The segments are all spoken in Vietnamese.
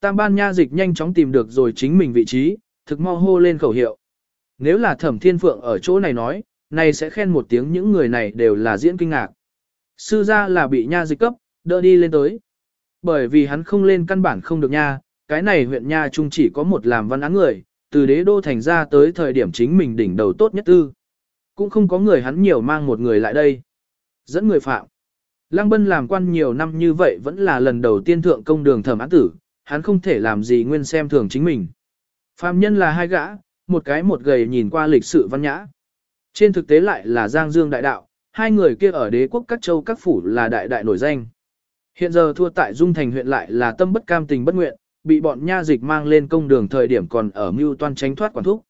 Tam ban nha dịch nhanh chóng tìm được rồi chính mình vị trí, thực mau hô lên khẩu hiệu. Nếu là thẩm thiên phượng ở chỗ này nói, này sẽ khen một tiếng những người này đều là diễn kinh ngạc. Sư gia là bị nha dịch cấp, đỡ đi lên tới. Bởi vì hắn không lên căn bản không được nha, cái này huyện nha trung chỉ có một làm văn án người, từ đế đô thành ra tới thời điểm chính mình đỉnh đầu tốt nhất tư. Cũng không có người hắn nhiều mang một người lại đây. Dẫn người phạm. Lăng Bân làm quan nhiều năm như vậy vẫn là lần đầu tiên thượng công đường thẩm án tử, hắn không thể làm gì nguyên xem thường chính mình. Phạm nhân là hai gã, một cái một gầy nhìn qua lịch sự văn nhã. Trên thực tế lại là Giang Dương đại đạo, hai người kia ở đế quốc các châu các phủ là đại đại nổi danh. Hiện giờ thua tại Dung Thành huyện lại là tâm bất cam tình bất nguyện, bị bọn nha dịch mang lên công đường thời điểm còn ở mưu toan tránh thoát quản thúc.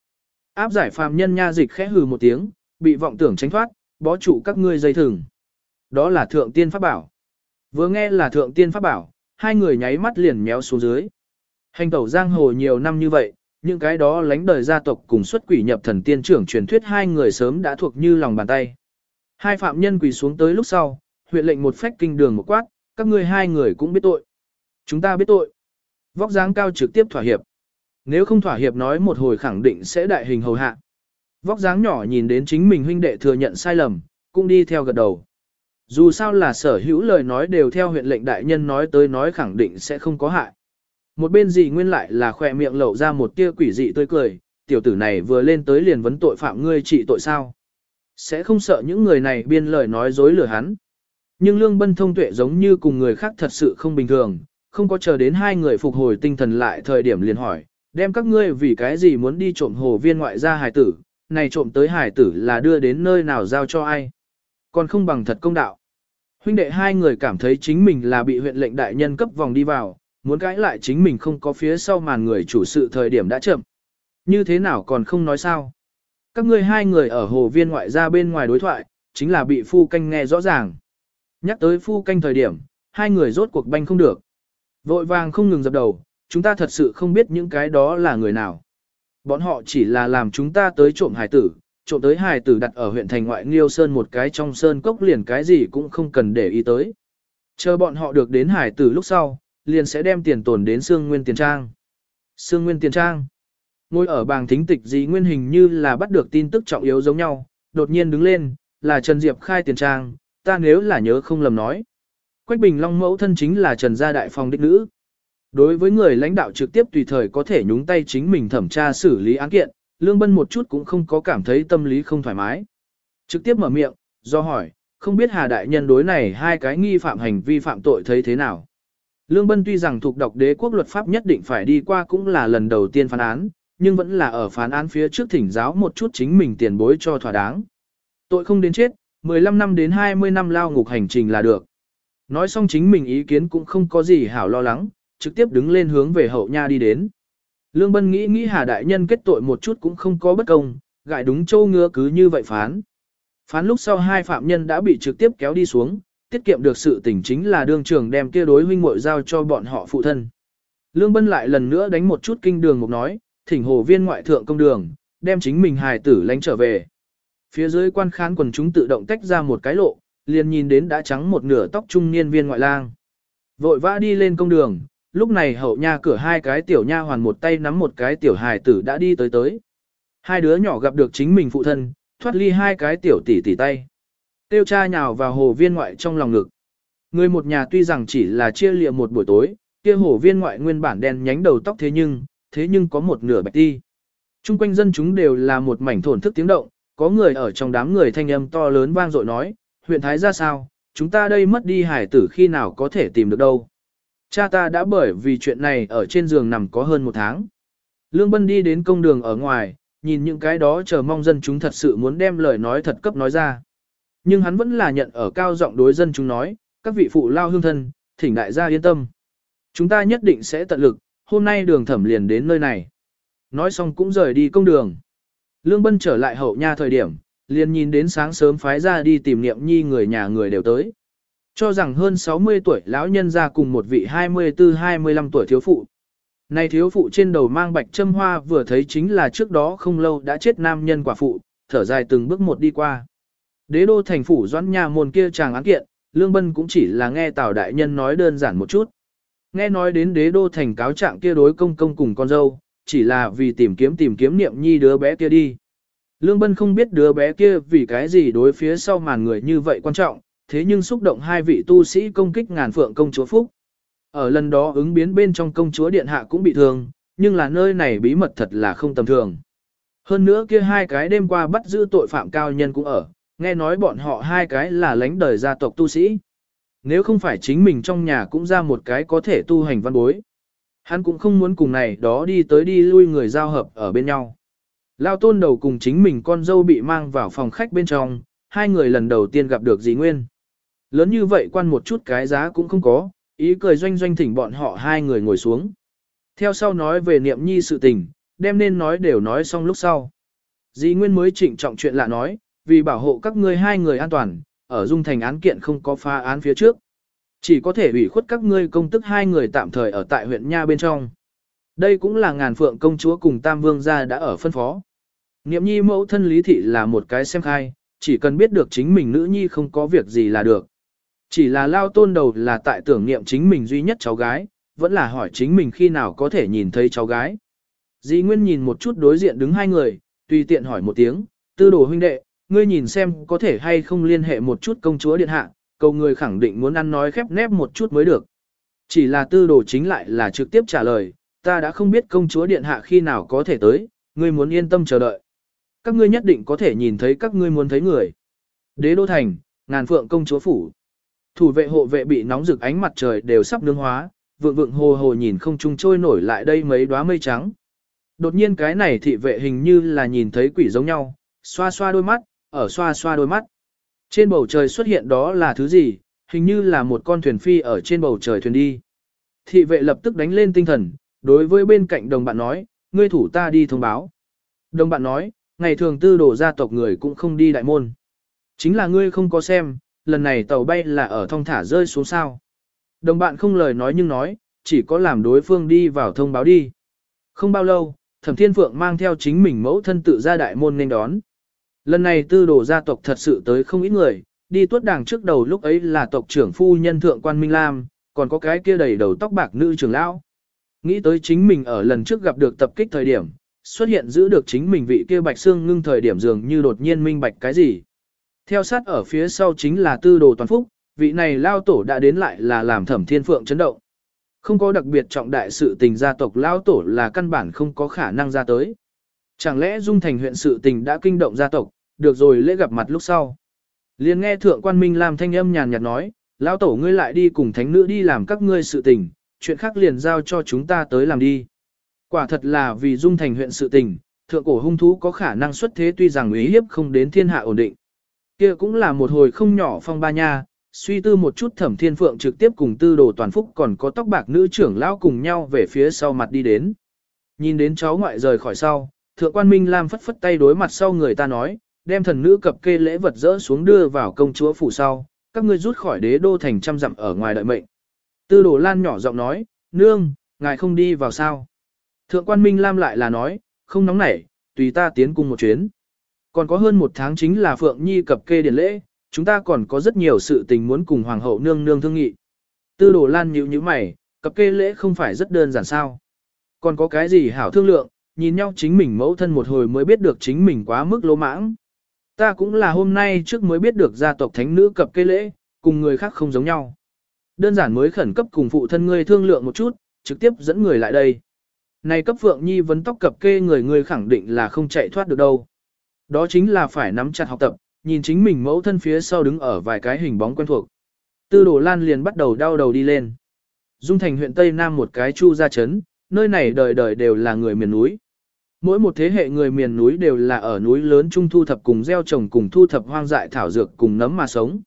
Áp giải phàm nhân nha dịch khẽ hừ một tiếng, bị vọng tưởng tránh thoát, bó trụ các ngươi dây thừng. Đó là thượng tiên pháp bảo. Vừa nghe là thượng tiên pháp bảo, hai người nháy mắt liền méo xuống dưới. Hành tẩu giang hồ nhiều năm như vậy, những cái đó lánh đời gia tộc cùng xuất quỷ nhập thần tiên trưởng truyền thuyết hai người sớm đã thuộc như lòng bàn tay. Hai phạm nhân quỳ xuống tới lúc sau, huyện lệnh một phách kinh đường một quát, các ngươi hai người cũng biết tội. Chúng ta biết tội. Vóc dáng cao trực tiếp thỏa hiệp. Nếu không thỏa hiệp nói một hồi khẳng định sẽ đại hình hầu hạ. Vóc dáng nhỏ nhìn đến chính mình huynh đệ thừa nhận sai lầm, cũng đi theo gật đầu. Dù sao là sở hữu lời nói đều theo huyện lệnh đại nhân nói tới nói khẳng định sẽ không có hại. Một bên gì nguyên lại là khỏe miệng lẩu ra một tia quỷ dị tươi cười, tiểu tử này vừa lên tới liền vấn tội phạm ngươi trị tội sao. Sẽ không sợ những người này biên lời nói dối lừa hắn. Nhưng Lương Bân thông tuệ giống như cùng người khác thật sự không bình thường, không có chờ đến hai người phục hồi tinh thần lại thời điểm liền hỏi, đem các ngươi vì cái gì muốn đi trộm hồ viên ngoại gia hải tử, này trộm tới hải tử là đưa đến nơi nào giao cho ai. Còn không bằng thật công đạo. Huynh đệ hai người cảm thấy chính mình là bị huyện lệnh đại nhân cấp vòng đi vào, muốn cãi lại chính mình không có phía sau màn người chủ sự thời điểm đã chậm. Như thế nào còn không nói sao? Các ngươi hai người ở hồ viên ngoại ra bên ngoài đối thoại, chính là bị phu canh nghe rõ ràng. Nhắc tới phu canh thời điểm, hai người rốt cuộc banh không được. Vội vàng không ngừng dập đầu, chúng ta thật sự không biết những cái đó là người nào. Bọn họ chỉ là làm chúng ta tới trộm hải tử, trộm tới hải tử đặt ở huyện thành ngoại Nghiêu Sơn một cái trong sơn cốc liền cái gì cũng không cần để ý tới. Chờ bọn họ được đến hải tử lúc sau, liền sẽ đem tiền tồn đến Sương Nguyên Tiền Trang. Sương Nguyên Tiền Trang. Ngồi ở bàng thính tịch gì nguyên hình như là bắt được tin tức trọng yếu giống nhau, đột nhiên đứng lên, là Trần Diệp khai Tiền Trang, ta nếu là nhớ không lầm nói. Quách Bình Long mẫu thân chính là Trần Gia Đại Phong đích nữ. Đối với người lãnh đạo trực tiếp tùy thời có thể nhúng tay chính mình thẩm tra xử lý án kiện, Lương Bân một chút cũng không có cảm thấy tâm lý không thoải mái. Trực tiếp mở miệng, do hỏi, không biết Hà Đại Nhân đối này hai cái nghi phạm hành vi phạm tội thấy thế nào. Lương Bân tuy rằng thuộc đọc đế quốc luật pháp nhất định phải đi qua cũng là lần đầu tiên phán án, nhưng vẫn là ở phán án phía trước thỉnh giáo một chút chính mình tiền bối cho thỏa đáng. Tội không đến chết, 15 năm đến 20 năm lao ngục hành trình là được. Nói xong chính mình ý kiến cũng không có gì hảo lo lắng, trực tiếp đứng lên hướng về hậu nha đi đến. Lương Bân nghĩ nghĩ Hà Đại Nhân kết tội một chút cũng không có bất công, gại đúng châu ngứa cứ như vậy phán. Phán lúc sau hai phạm nhân đã bị trực tiếp kéo đi xuống, tiết kiệm được sự tỉnh chính là đương trường đem kia đối huynh muội giao cho bọn họ phụ thân. Lương Bân lại lần nữa đánh một chút kinh đường một nói, thỉnh hồ viên ngoại thượng công đường, đem chính mình hài tử lánh trở về. Phía dưới quan khán quần chúng tự động tách ra một cái lộ, liền nhìn đến đã trắng một nửa tóc trung niên viên ngoại lang. Vội vã đi lên công đường, lúc này hậu nha cửa hai cái tiểu nha hoàn một tay nắm một cái tiểu hài tử đã đi tới tới. Hai đứa nhỏ gặp được chính mình phụ thân, thoát ly hai cái tiểu tỷ tỷ tay. Tiêu cha nhào vào hồ viên ngoại trong lòng ngực. Người một nhà tuy rằng chỉ là chia liệm một buổi tối, kia hồ viên ngoại nguyên bản đen nhánh đầu tóc thế nhưng, thế nhưng có một nửa bạch ti. Trung quanh dân chúng đều là một mảnh thổn thức tiếng động, có người ở trong đám người thanh âm to lớn vang dội nói, huyện Thái ra sao, chúng ta đây mất đi hải tử khi nào có thể tìm được đâu. Cha ta đã bởi vì chuyện này ở trên giường nằm có hơn một tháng. Lương Bân đi đến công đường ở ngoài, nhìn những cái đó chờ mong dân chúng thật sự muốn đem lời nói thật cấp nói ra. Nhưng hắn vẫn là nhận ở cao giọng đối dân chúng nói, các vị phụ lao hương thân, thỉnh đại gia yên tâm. Chúng ta nhất định sẽ tận lực, hôm nay đường thẩm liền đến nơi này. Nói xong cũng rời đi công đường. Lương Bân trở lại hậu nha thời điểm, liền nhìn đến sáng sớm phái ra đi tìm niệm nhi người nhà người đều tới. Cho rằng hơn 60 tuổi lão nhân ra cùng một vị 24-25 tuổi thiếu phụ. Này thiếu phụ trên đầu mang bạch châm hoa vừa thấy chính là trước đó không lâu đã chết nam nhân quả phụ, thở dài từng bước một đi qua. Đế đô thành phủ doãn nhà môn kia chàng án kiện, Lương Bân cũng chỉ là nghe Tào Đại Nhân nói đơn giản một chút. nghe nói đến đế đô thành cáo trạng kia đối công công cùng con dâu, chỉ là vì tìm kiếm tìm kiếm niệm nhi đứa bé kia đi. Lương Bân không biết đứa bé kia vì cái gì đối phía sau màn người như vậy quan trọng, thế nhưng xúc động hai vị tu sĩ công kích ngàn phượng công chúa Phúc. Ở lần đó ứng biến bên trong công chúa điện hạ cũng bị thương, nhưng là nơi này bí mật thật là không tầm thường. Hơn nữa kia hai cái đêm qua bắt giữ tội phạm cao nhân cũng ở, nghe nói bọn họ hai cái là lãnh đời gia tộc tu sĩ. Nếu không phải chính mình trong nhà cũng ra một cái có thể tu hành văn bối. Hắn cũng không muốn cùng này đó đi tới đi lui người giao hợp ở bên nhau. Lao tôn đầu cùng chính mình con dâu bị mang vào phòng khách bên trong, hai người lần đầu tiên gặp được dì Nguyên. Lớn như vậy quan một chút cái giá cũng không có, ý cười doanh doanh thỉnh bọn họ hai người ngồi xuống. Theo sau nói về niệm nhi sự tình, đem nên nói đều nói xong lúc sau. Dĩ Nguyên mới trịnh trọng chuyện lạ nói, vì bảo hộ các ngươi hai người an toàn, ở dung thành án kiện không có pha án phía trước. Chỉ có thể ủy khuất các ngươi công tức hai người tạm thời ở tại huyện Nha bên trong. Đây cũng là ngàn phượng công chúa cùng Tam Vương gia đã ở phân phó. Niệm nhi mẫu thân lý thị là một cái xem khai, chỉ cần biết được chính mình nữ nhi không có việc gì là được. Chỉ là lao tôn đầu là tại tưởng niệm chính mình duy nhất cháu gái, vẫn là hỏi chính mình khi nào có thể nhìn thấy cháu gái. Dĩ Nguyên nhìn một chút đối diện đứng hai người, tùy tiện hỏi một tiếng, tư đồ huynh đệ, ngươi nhìn xem có thể hay không liên hệ một chút công chúa điện hạ, cầu người khẳng định muốn ăn nói khép nép một chút mới được. Chỉ là tư đồ chính lại là trực tiếp trả lời, ta đã không biết công chúa điện hạ khi nào có thể tới, ngươi muốn yên tâm chờ đợi. Các ngươi nhất định có thể nhìn thấy các ngươi muốn thấy người. Đế đô thành, ngàn phượng công chúa phủ. Thủ vệ hộ vệ bị nóng rực ánh mặt trời đều sắp nướng hóa, vượng vượng hồ hồ nhìn không trung trôi nổi lại đây mấy đóa mây trắng. Đột nhiên cái này thị vệ hình như là nhìn thấy quỷ giống nhau, xoa xoa đôi mắt, ở xoa xoa đôi mắt. Trên bầu trời xuất hiện đó là thứ gì, hình như là một con thuyền phi ở trên bầu trời thuyền đi. Thị vệ lập tức đánh lên tinh thần, đối với bên cạnh đồng bạn nói, ngươi thủ ta đi thông báo. Đồng bạn nói, ngày thường tư đổ gia tộc người cũng không đi đại môn. Chính là ngươi không có xem, lần này tàu bay là ở thong thả rơi xuống sao. Đồng bạn không lời nói nhưng nói, chỉ có làm đối phương đi vào thông báo đi. Không bao lâu, Thẩm Thiên Phượng mang theo chính mình mẫu thân tự ra đại môn nên đón. Lần này tư đồ gia tộc thật sự tới không ít người, đi tuốt đảng trước đầu lúc ấy là tộc trưởng phu nhân thượng quan Minh Lam, còn có cái kia đầy đầu tóc bạc nữ trưởng lão. Nghĩ tới chính mình ở lần trước gặp được tập kích thời điểm, xuất hiện giữ được chính mình vị kia bạch xương ngưng thời điểm dường như đột nhiên minh bạch cái gì. Theo sát ở phía sau chính là tư đồ toàn phúc, vị này lao tổ đã đến lại là làm thẩm thiên phượng chấn động. Không có đặc biệt trọng đại sự tình gia tộc lao tổ là căn bản không có khả năng ra tới. Chẳng lẽ dung thành huyện sự tình đã kinh động gia tộc, được rồi lễ gặp mặt lúc sau. liền nghe thượng quan minh làm thanh âm nhàn nhạt nói, lao tổ ngươi lại đi cùng thánh nữ đi làm các ngươi sự tình, chuyện khác liền giao cho chúng ta tới làm đi. Quả thật là vì dung thành huyện sự tình, thượng cổ hung thú có khả năng xuất thế tuy rằng ý hiếp không đến thiên hạ ổn định kia cũng là một hồi không nhỏ phong ba nha, suy tư một chút thẩm thiên phượng trực tiếp cùng tư đồ toàn phúc còn có tóc bạc nữ trưởng lão cùng nhau về phía sau mặt đi đến. Nhìn đến cháu ngoại rời khỏi sau, thượng quan minh lam phất phất tay đối mặt sau người ta nói, đem thần nữ cập kê lễ vật dỡ xuống đưa vào công chúa phủ sau, các ngươi rút khỏi đế đô thành trăm dặm ở ngoài đợi mệnh. Tư đồ lan nhỏ giọng nói, nương, ngài không đi vào sao. Thượng quan minh lam lại là nói, không nóng nảy, tùy ta tiến cùng một chuyến. Còn có hơn một tháng chính là Phượng Nhi cập kê điển lễ, chúng ta còn có rất nhiều sự tình muốn cùng Hoàng hậu nương nương thương nghị. Tư đồ lan nhíu như mày, cập kê lễ không phải rất đơn giản sao. Còn có cái gì hảo thương lượng, nhìn nhau chính mình mẫu thân một hồi mới biết được chính mình quá mức lỗ mãng. Ta cũng là hôm nay trước mới biết được gia tộc thánh nữ cập kê lễ, cùng người khác không giống nhau. Đơn giản mới khẩn cấp cùng phụ thân ngươi thương lượng một chút, trực tiếp dẫn người lại đây. Này cấp Phượng Nhi vấn tóc cập kê người ngươi khẳng định là không chạy thoát được đâu. Đó chính là phải nắm chặt học tập, nhìn chính mình mẫu thân phía sau đứng ở vài cái hình bóng quen thuộc. Tư đồ lan liền bắt đầu đau đầu đi lên. Dung thành huyện Tây Nam một cái chu gia chấn, nơi này đời đời đều là người miền núi. Mỗi một thế hệ người miền núi đều là ở núi lớn trung thu thập cùng gieo trồng cùng thu thập hoang dại thảo dược cùng nấm mà sống.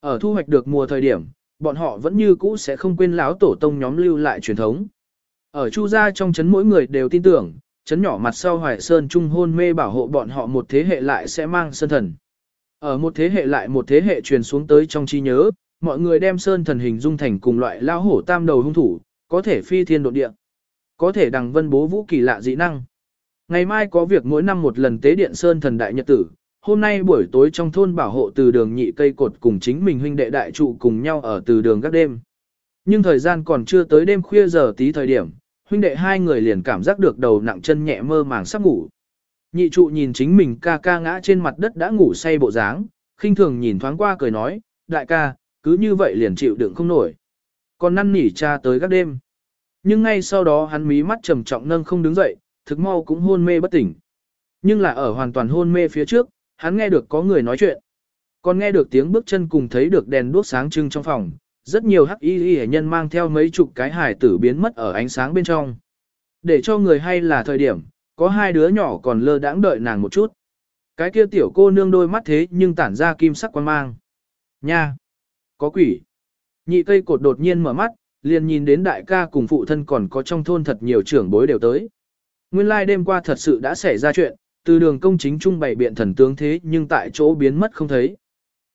Ở thu hoạch được mùa thời điểm, bọn họ vẫn như cũ sẽ không quên láo tổ tông nhóm lưu lại truyền thống. Ở Chu gia trong chấn mỗi người đều tin tưởng, chấn nhỏ mặt sau Hoài Sơn trung hôn mê bảo hộ bọn họ một thế hệ lại sẽ mang sơn thần. Ở một thế hệ lại một thế hệ truyền xuống tới trong trí nhớ, mọi người đem sơn thần hình dung thành cùng loại lao hổ tam đầu hung thủ, có thể phi thiên độ địa, có thể đằng vân bố vũ kỳ lạ dị năng. Ngày mai có việc mỗi năm một lần tế điện sơn thần đại nhật tử, hôm nay buổi tối trong thôn bảo hộ từ đường nhị cây cột cùng chính mình huynh đệ đại trụ cùng nhau ở từ đường các đêm. Nhưng thời gian còn chưa tới đêm khuya giờ tí thời điểm, huynh đệ hai người liền cảm giác được đầu nặng chân nhẹ mơ màng sắp ngủ. Nhị trụ nhìn chính mình ca ca ngã trên mặt đất đã ngủ say bộ dáng, khinh thường nhìn thoáng qua cười nói, đại ca, cứ như vậy liền chịu đựng không nổi. Còn năn nỉ cha tới các đêm. Nhưng ngay sau đó hắn mí mắt trầm trọng nâng không đứng dậy, thực mau cũng hôn mê bất tỉnh. Nhưng là ở hoàn toàn hôn mê phía trước, hắn nghe được có người nói chuyện. Còn nghe được tiếng bước chân cùng thấy được đèn đuốc sáng trưng trong phòng, rất nhiều hắc y hệ nhân mang theo mấy chục cái hải tử biến mất ở ánh sáng bên trong. Để cho người hay là thời điểm, có hai đứa nhỏ còn lơ đãng đợi nàng một chút. Cái kia tiểu cô nương đôi mắt thế nhưng tản ra kim sắc quan mang. Nha! Có quỷ! Nhị cây cột đột nhiên mở mắt, liền nhìn đến đại ca cùng phụ thân còn có trong thôn thật nhiều trưởng bối đều tới. Nguyên lai like đêm qua thật sự đã xảy ra chuyện, từ đường công chính trung bày biện thần tướng thế nhưng tại chỗ biến mất không thấy.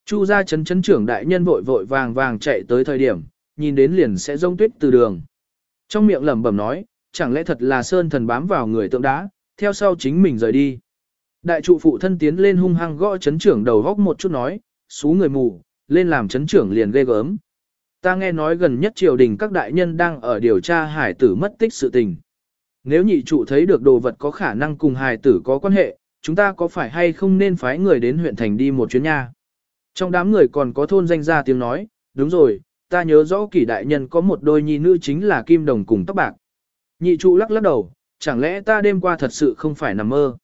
Chu gia chấn chấn trưởng đại nhân vội vội vàng vàng chạy tới thời điểm, nhìn đến liền sẽ rông tuyết từ đường. Trong miệng lẩm bẩm nói, chẳng lẽ thật là sơn thần bám vào người tượng đá, theo sau chính mình rời đi. Đại trụ phụ thân tiến lên hung hăng gõ chấn trưởng đầu góc một chút nói, xú người mù, lên làm chấn trưởng liền ghê gớm. Ta nghe nói gần nhất triều đình các đại nhân đang ở điều tra hải tử mất tích sự tình. Nếu nhị trụ thấy được đồ vật có khả năng cùng hải tử có quan hệ, chúng ta có phải hay không nên phái người đến huyện thành đi một chuyến nha? Trong đám người còn có thôn danh gia tiếng nói, đúng rồi, ta nhớ rõ kỷ đại nhân có một đôi nhi nữ chính là kim đồng cùng tóc bạc. Nhị trụ lắc lắc đầu, chẳng lẽ ta đêm qua thật sự không phải nằm mơ.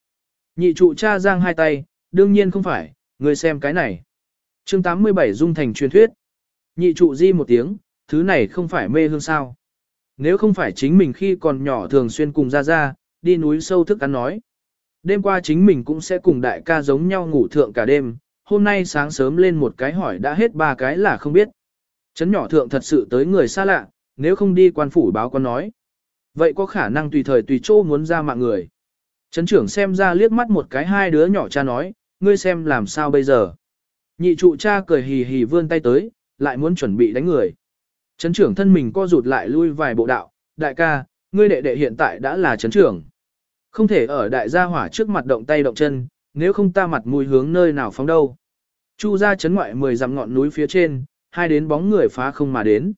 Nhị trụ cha giang hai tay, đương nhiên không phải, người xem cái này. chương 87 dung thành truyền thuyết. Nhị trụ di một tiếng, thứ này không phải mê hương sao. Nếu không phải chính mình khi còn nhỏ thường xuyên cùng ra ra, đi núi sâu thức ăn nói. Đêm qua chính mình cũng sẽ cùng đại ca giống nhau ngủ thượng cả đêm, hôm nay sáng sớm lên một cái hỏi đã hết ba cái là không biết. Chấn nhỏ thượng thật sự tới người xa lạ, nếu không đi quan phủ báo con nói. Vậy có khả năng tùy thời tùy chỗ muốn ra mạng người. Chấn trưởng xem ra liếc mắt một cái hai đứa nhỏ cha nói, ngươi xem làm sao bây giờ. Nhị trụ cha cười hì hì vươn tay tới, lại muốn chuẩn bị đánh người. Chấn trưởng thân mình co rụt lại lui vài bộ đạo, đại ca, ngươi đệ đệ hiện tại đã là chấn trưởng. Không thể ở đại gia hỏa trước mặt động tay động chân, nếu không ta mặt mùi hướng nơi nào phóng đâu. Chu ra chấn ngoại mười dặm ngọn núi phía trên, hai đến bóng người phá không mà đến.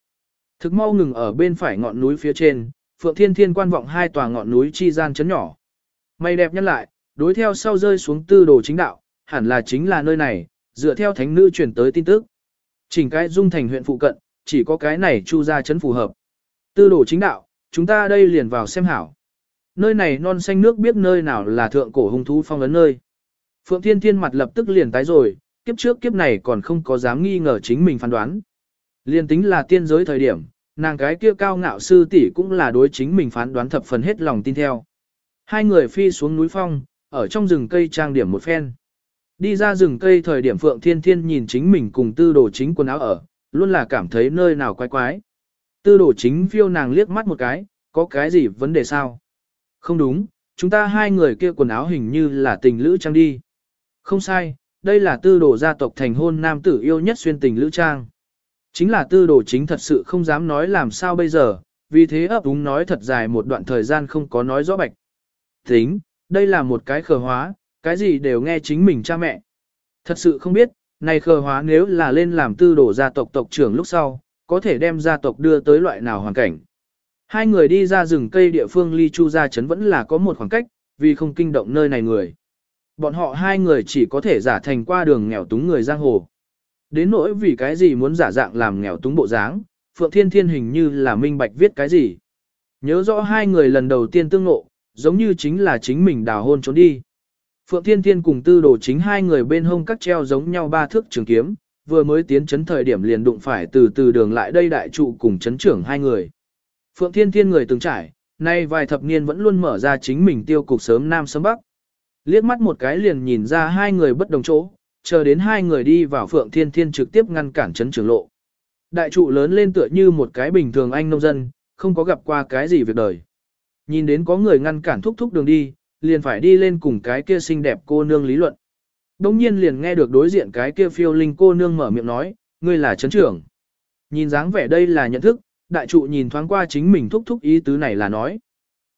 Thực mau ngừng ở bên phải ngọn núi phía trên, Phượng Thiên Thiên quan vọng hai tòa ngọn núi chi gian chấn nhỏ. Mây đẹp nhất lại, đối theo sau rơi xuống tư đồ chính đạo, hẳn là chính là nơi này, dựa theo thánh nữ truyền tới tin tức. Chỉnh cái dung thành huyện phụ cận, chỉ có cái này chu ra chấn phù hợp. Tư đồ chính đạo, chúng ta đây liền vào xem hảo. Nơi này non xanh nước biết nơi nào là thượng cổ hung thú phong ấn nơi. Phượng Thiên Thiên mặt lập tức liền tái rồi, kiếp trước kiếp này còn không có dám nghi ngờ chính mình phán đoán. Liên tính là tiên giới thời điểm, nàng cái kia cao ngạo sư tỷ cũng là đối chính mình phán đoán thập phần hết lòng tin theo. Hai người phi xuống núi phong, ở trong rừng cây trang điểm một phen. Đi ra rừng cây thời điểm Phượng Thiên Thiên nhìn chính mình cùng tư đồ chính quần áo ở, luôn là cảm thấy nơi nào quái quái. Tư đồ chính phiêu nàng liếc mắt một cái, có cái gì vấn đề sao? Không đúng, chúng ta hai người kia quần áo hình như là tình lữ trang đi. Không sai, đây là tư đồ gia tộc thành hôn nam tử yêu nhất xuyên tình lữ trang. Chính là tư đồ chính thật sự không dám nói làm sao bây giờ, vì thế ấp úng nói thật dài một đoạn thời gian không có nói rõ bạch. Tính, đây là một cái khờ hóa, cái gì đều nghe chính mình cha mẹ. Thật sự không biết, này khờ hóa nếu là lên làm tư đồ gia tộc tộc trưởng lúc sau, có thể đem gia tộc đưa tới loại nào hoàn cảnh. Hai người đi ra rừng cây địa phương ly chu gia chấn vẫn là có một khoảng cách, vì không kinh động nơi này người. Bọn họ hai người chỉ có thể giả thành qua đường nghèo túng người giang hồ. Đến nỗi vì cái gì muốn giả dạng làm nghèo túng bộ dáng, Phượng Thiên Thiên hình như là minh bạch viết cái gì. Nhớ rõ hai người lần đầu tiên tương ngộ, giống như chính là chính mình đào hôn trốn đi. Phượng Thiên Thiên cùng tư đồ chính hai người bên hông cắt treo giống nhau ba thước trường kiếm, vừa mới tiến chấn thời điểm liền đụng phải từ từ đường lại đây đại trụ cùng chấn trưởng hai người. Phượng Thiên Thiên người từng trải, nay vài thập niên vẫn luôn mở ra chính mình tiêu cục sớm nam sớm bắc. Liếc mắt một cái liền nhìn ra hai người bất đồng chỗ, chờ đến hai người đi vào Phượng Thiên Thiên trực tiếp ngăn cản chấn trưởng lộ. Đại trụ lớn lên tựa như một cái bình thường anh nông dân, không có gặp qua cái gì việc đời. Nhìn đến có người ngăn cản thúc thúc đường đi, liền phải đi lên cùng cái kia xinh đẹp cô nương lý luận. Đông nhiên liền nghe được đối diện cái kia phiêu linh cô nương mở miệng nói, ngươi là chấn trưởng. Nhìn dáng vẻ đây là nhận thức, đại trụ nhìn thoáng qua chính mình thúc thúc ý tứ này là nói.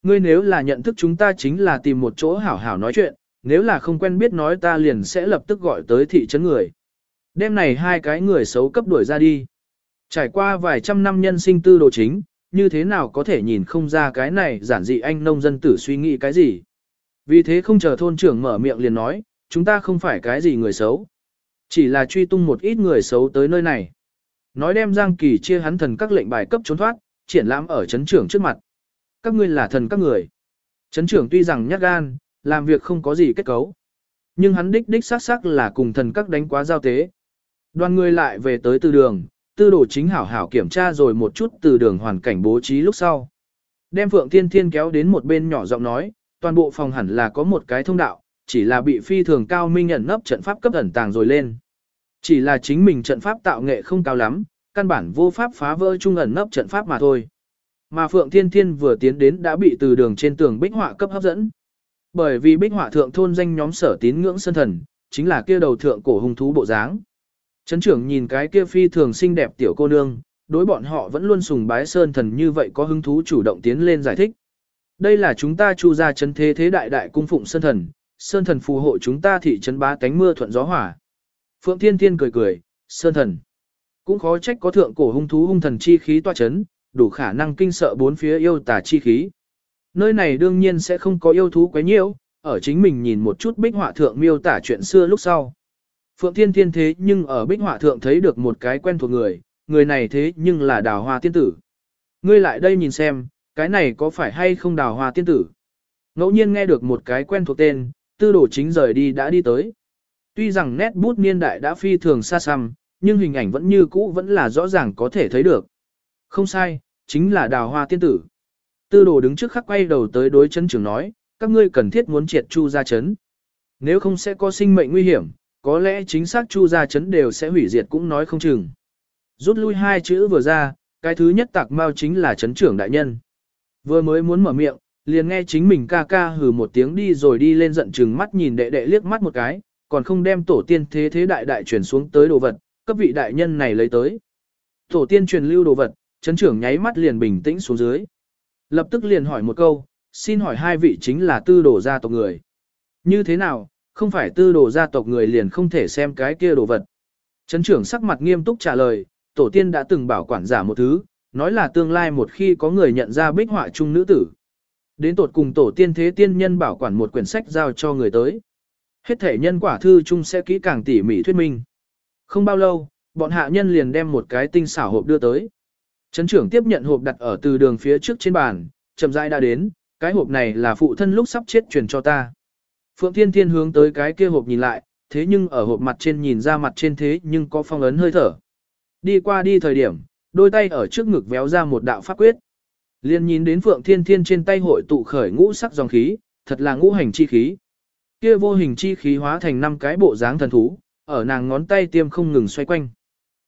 Ngươi nếu là nhận thức chúng ta chính là tìm một chỗ hảo hảo nói chuyện, nếu là không quen biết nói ta liền sẽ lập tức gọi tới thị trấn người. Đêm này hai cái người xấu cấp đuổi ra đi. Trải qua vài trăm năm nhân sinh tư đồ chính, như thế nào có thể nhìn không ra cái này giản dị anh nông dân tử suy nghĩ cái gì. Vì thế không chờ thôn trưởng mở miệng liền nói, chúng ta không phải cái gì người xấu. Chỉ là truy tung một ít người xấu tới nơi này. Nói đem Giang Kỳ chia hắn thần các lệnh bài cấp trốn thoát, triển lãm ở chấn trưởng trước mặt. Các ngươi là thần các người. Chấn trưởng tuy rằng nhát gan, làm việc không có gì kết cấu. Nhưng hắn đích đích xác xác là cùng thần các đánh quá giao tế. Đoàn người lại về tới từ đường, tư đồ chính hảo hảo kiểm tra rồi một chút từ đường hoàn cảnh bố trí lúc sau. Đem Phượng Thiên Thiên kéo đến một bên nhỏ giọng nói, toàn bộ phòng hẳn là có một cái thông đạo, chỉ là bị phi thường cao minh ẩn nấp trận pháp cấp ẩn tàng rồi lên. Chỉ là chính mình trận pháp tạo nghệ không cao lắm, căn bản vô pháp phá vỡ trung ẩn nấp trận pháp mà thôi. Mà Phượng Thiên Thiên vừa tiến đến đã bị từ đường trên tường bích họa cấp hấp dẫn. Bởi vì bích họa thượng thôn danh nhóm sở tín ngưỡng sơn thần, chính là kia đầu thượng cổ hung thú bộ dáng. Trấn trưởng nhìn cái kia phi thường xinh đẹp tiểu cô nương, đối bọn họ vẫn luôn sùng bái sơn thần như vậy có hứng thú chủ động tiến lên giải thích. Đây là chúng ta chu ra chấn thế thế đại đại cung phụng sơn thần, sơn thần phù hộ chúng ta thị trấn bá cánh mưa thuận gió hỏa. Phượng Thiên Thiên cười cười, sơn thần. Cũng khó trách có thượng cổ hung thú hung thần chi khí tỏa chấn, đủ khả năng kinh sợ bốn phía yêu tà chi khí. Nơi này đương nhiên sẽ không có yêu thú quấy nhiễu, ở chính mình nhìn một chút bích họa thượng miêu tả chuyện xưa lúc sau. Phượng Thiên Thiên thế nhưng ở bích họa thượng thấy được một cái quen thuộc người, người này thế nhưng là đào hoa tiên tử. Ngươi lại đây nhìn xem, cái này có phải hay không đào hoa tiên tử? Ngẫu nhiên nghe được một cái quen thuộc tên, tư đồ chính rời đi đã đi tới. Tuy rằng nét bút niên đại đã phi thường xa xăm, nhưng hình ảnh vẫn như cũ vẫn là rõ ràng có thể thấy được. Không sai, chính là đào hoa tiên tử. Tư đồ đứng trước khắc quay đầu tới đối chân trưởng nói, các ngươi cần thiết muốn triệt chu ra chấn. Nếu không sẽ có sinh mệnh nguy hiểm, có lẽ chính xác chu ra chấn đều sẽ hủy diệt cũng nói không chừng. Rút lui hai chữ vừa ra, cái thứ nhất tạc mau chính là chấn trưởng đại nhân. Vừa mới muốn mở miệng, liền nghe chính mình ca ca hừ một tiếng đi rồi đi lên giận chừng mắt nhìn đệ đệ liếc mắt một cái, còn không đem tổ tiên thế thế đại đại chuyển xuống tới đồ vật, cấp vị đại nhân này lấy tới. Tổ tiên truyền lưu đồ vật, chấn trưởng nháy mắt liền bình tĩnh xuống dưới. Lập tức liền hỏi một câu, xin hỏi hai vị chính là tư đồ gia tộc người. Như thế nào, không phải tư đồ gia tộc người liền không thể xem cái kia đồ vật. Chấn trưởng sắc mặt nghiêm túc trả lời, tổ tiên đã từng bảo quản giả một thứ, nói là tương lai một khi có người nhận ra bích họa chung nữ tử. Đến tột cùng tổ tiên thế tiên nhân bảo quản một quyển sách giao cho người tới. Hết thể nhân quả thư chung sẽ kỹ càng tỉ mỉ thuyết minh. Không bao lâu, bọn hạ nhân liền đem một cái tinh xảo hộp đưa tới. Trấn trưởng tiếp nhận hộp đặt ở từ đường phía trước trên bàn, chậm rãi đã đến, cái hộp này là phụ thân lúc sắp chết truyền cho ta. Phượng Thiên Thiên hướng tới cái kia hộp nhìn lại, thế nhưng ở hộp mặt trên nhìn ra mặt trên thế nhưng có phong ấn hơi thở. Đi qua đi thời điểm, đôi tay ở trước ngực véo ra một đạo pháp quyết. Liên nhìn đến Phượng Thiên Thiên trên tay hội tụ khởi ngũ sắc dòng khí, thật là ngũ hành chi khí. Kia vô hình chi khí hóa thành năm cái bộ dáng thần thú, ở nàng ngón tay tiêm không ngừng xoay quanh.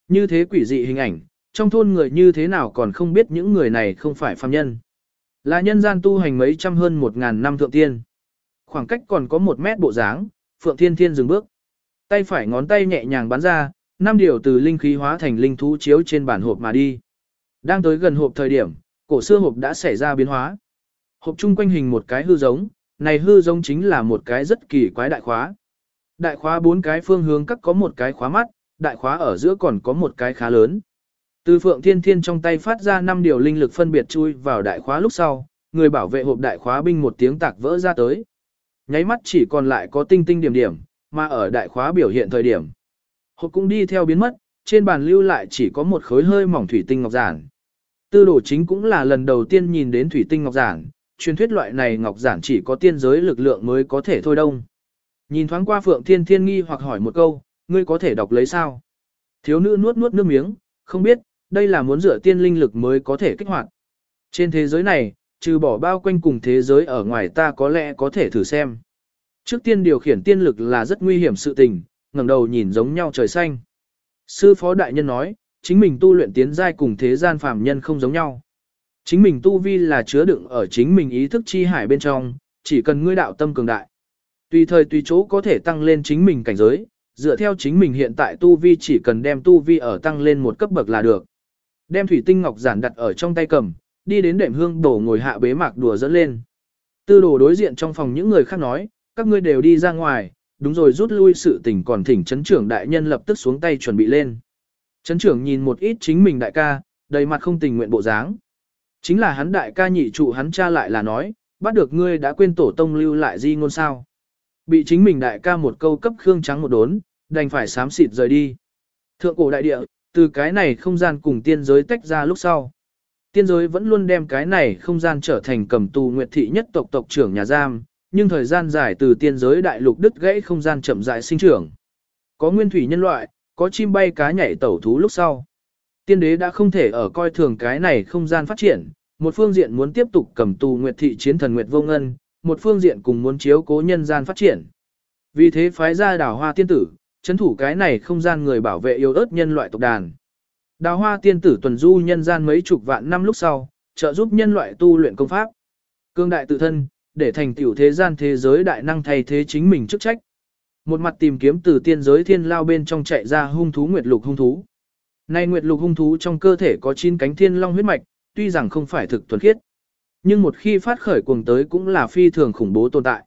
Như thế quỷ dị hình ảnh, trong thôn người như thế nào còn không biết những người này không phải phàm nhân. Là nhân gian tu hành mấy trăm hơn một ngàn năm thượng tiên. Khoảng cách còn có một mét bộ dáng, Phượng Thiên Thiên dừng bước. Tay phải ngón tay nhẹ nhàng bắn ra, năm điều từ linh khí hóa thành linh thú chiếu trên bản hộp mà đi. Đang tới gần hộp thời điểm, cổ xưa hộp đã xảy ra biến hóa. Hộp chung quanh hình một cái hư giống, này hư giống chính là một cái rất kỳ quái đại khóa. Đại khóa bốn cái phương hướng các có một cái khóa mắt, đại khóa ở giữa còn có một cái khá lớn. Từ Phượng Thiên Thiên trong tay phát ra năm điều linh lực phân biệt chui vào đại khóa lúc sau, người bảo vệ hộp đại khóa binh một tiếng tạc vỡ ra tới. Nháy mắt chỉ còn lại có tinh tinh điểm điểm, mà ở đại khóa biểu hiện thời điểm. Hộp cũng đi theo biến mất, trên bàn lưu lại chỉ có một khối hơi mỏng thủy tinh ngọc giản. Tư đồ chính cũng là lần đầu tiên nhìn đến thủy tinh ngọc giản, truyền thuyết loại này ngọc giản chỉ có tiên giới lực lượng mới có thể thôi đông. Nhìn thoáng qua Phượng Thiên Thiên nghi hoặc hỏi một câu, ngươi có thể đọc lấy sao? Thiếu nữ nuốt nuốt nước miếng, không biết, đây là muốn dựa tiên linh lực mới có thể kích hoạt. Trên thế giới này, trừ bỏ bao quanh cùng thế giới ở ngoài ta có lẽ có thể thử xem. Trước tiên điều khiển tiên lực là rất nguy hiểm sự tình, ngẩng đầu nhìn giống nhau trời xanh. Sư phó đại nhân nói, chính mình tu luyện tiến giai cùng thế gian phàm nhân không giống nhau. Chính mình tu vi là chứa đựng ở chính mình ý thức chi hải bên trong, chỉ cần ngươi đạo tâm cường đại. Tùy thời tùy chỗ có thể tăng lên chính mình cảnh giới, dựa theo chính mình hiện tại tu vi chỉ cần đem tu vi ở tăng lên một cấp bậc là được. Đem thủy tinh ngọc giản đặt ở trong tay cầm, đi đến đệm hương đổ ngồi hạ bế mạc đùa dẫn lên. Tư đồ đối diện trong phòng những người khác nói, các ngươi đều đi ra ngoài, đúng rồi rút lui sự tình còn thỉnh chấn trưởng đại nhân lập tức xuống tay chuẩn bị lên. chấn trưởng nhìn một ít chính mình đại ca, đầy mặt không tình nguyện bộ dáng. Chính là hắn đại ca nhị trụ hắn cha lại là nói, bắt được ngươi đã quên tổ tông lưu lại di ngôn sao. Bị chính mình đại ca một câu cấp khương trắng một đốn, đành phải sám xịt rời đi. Thượng cổ đại địa, từ cái này không gian cùng tiên giới tách ra lúc sau. Tiên giới vẫn luôn đem cái này không gian trở thành cầm tù nguyệt thị nhất tộc tộc trưởng nhà giam, nhưng thời gian dài từ tiên giới đại lục đứt gãy không gian chậm rãi sinh trưởng. Có nguyên thủy nhân loại, có chim bay cá nhảy tẩu thú lúc sau. Tiên đế đã không thể ở coi thường cái này không gian phát triển, một phương diện muốn tiếp tục cầm tù nguyệt thị chiến thần nguyệt vô ngân, một phương diện cùng muốn chiếu cố nhân gian phát triển. Vì thế phái ra đảo hoa tiên tử, chấn thủ cái này không gian người bảo vệ yêu ớt nhân loại tộc đàn. Đào hoa tiên tử tuần du nhân gian mấy chục vạn năm lúc sau, trợ giúp nhân loại tu luyện công pháp. Cương đại tự thân, để thành tiểu thế gian thế giới đại năng thay thế chính mình chức trách. Một mặt tìm kiếm từ tiên giới thiên lao bên trong chạy ra hung thú nguyệt lục hung thú. Nay nguyệt lục hung thú trong cơ thể có 9 cánh thiên long huyết mạch, tuy rằng không phải thực thuần khiết. Nhưng một khi phát khởi cuồng tới cũng là phi thường khủng bố tồn tại.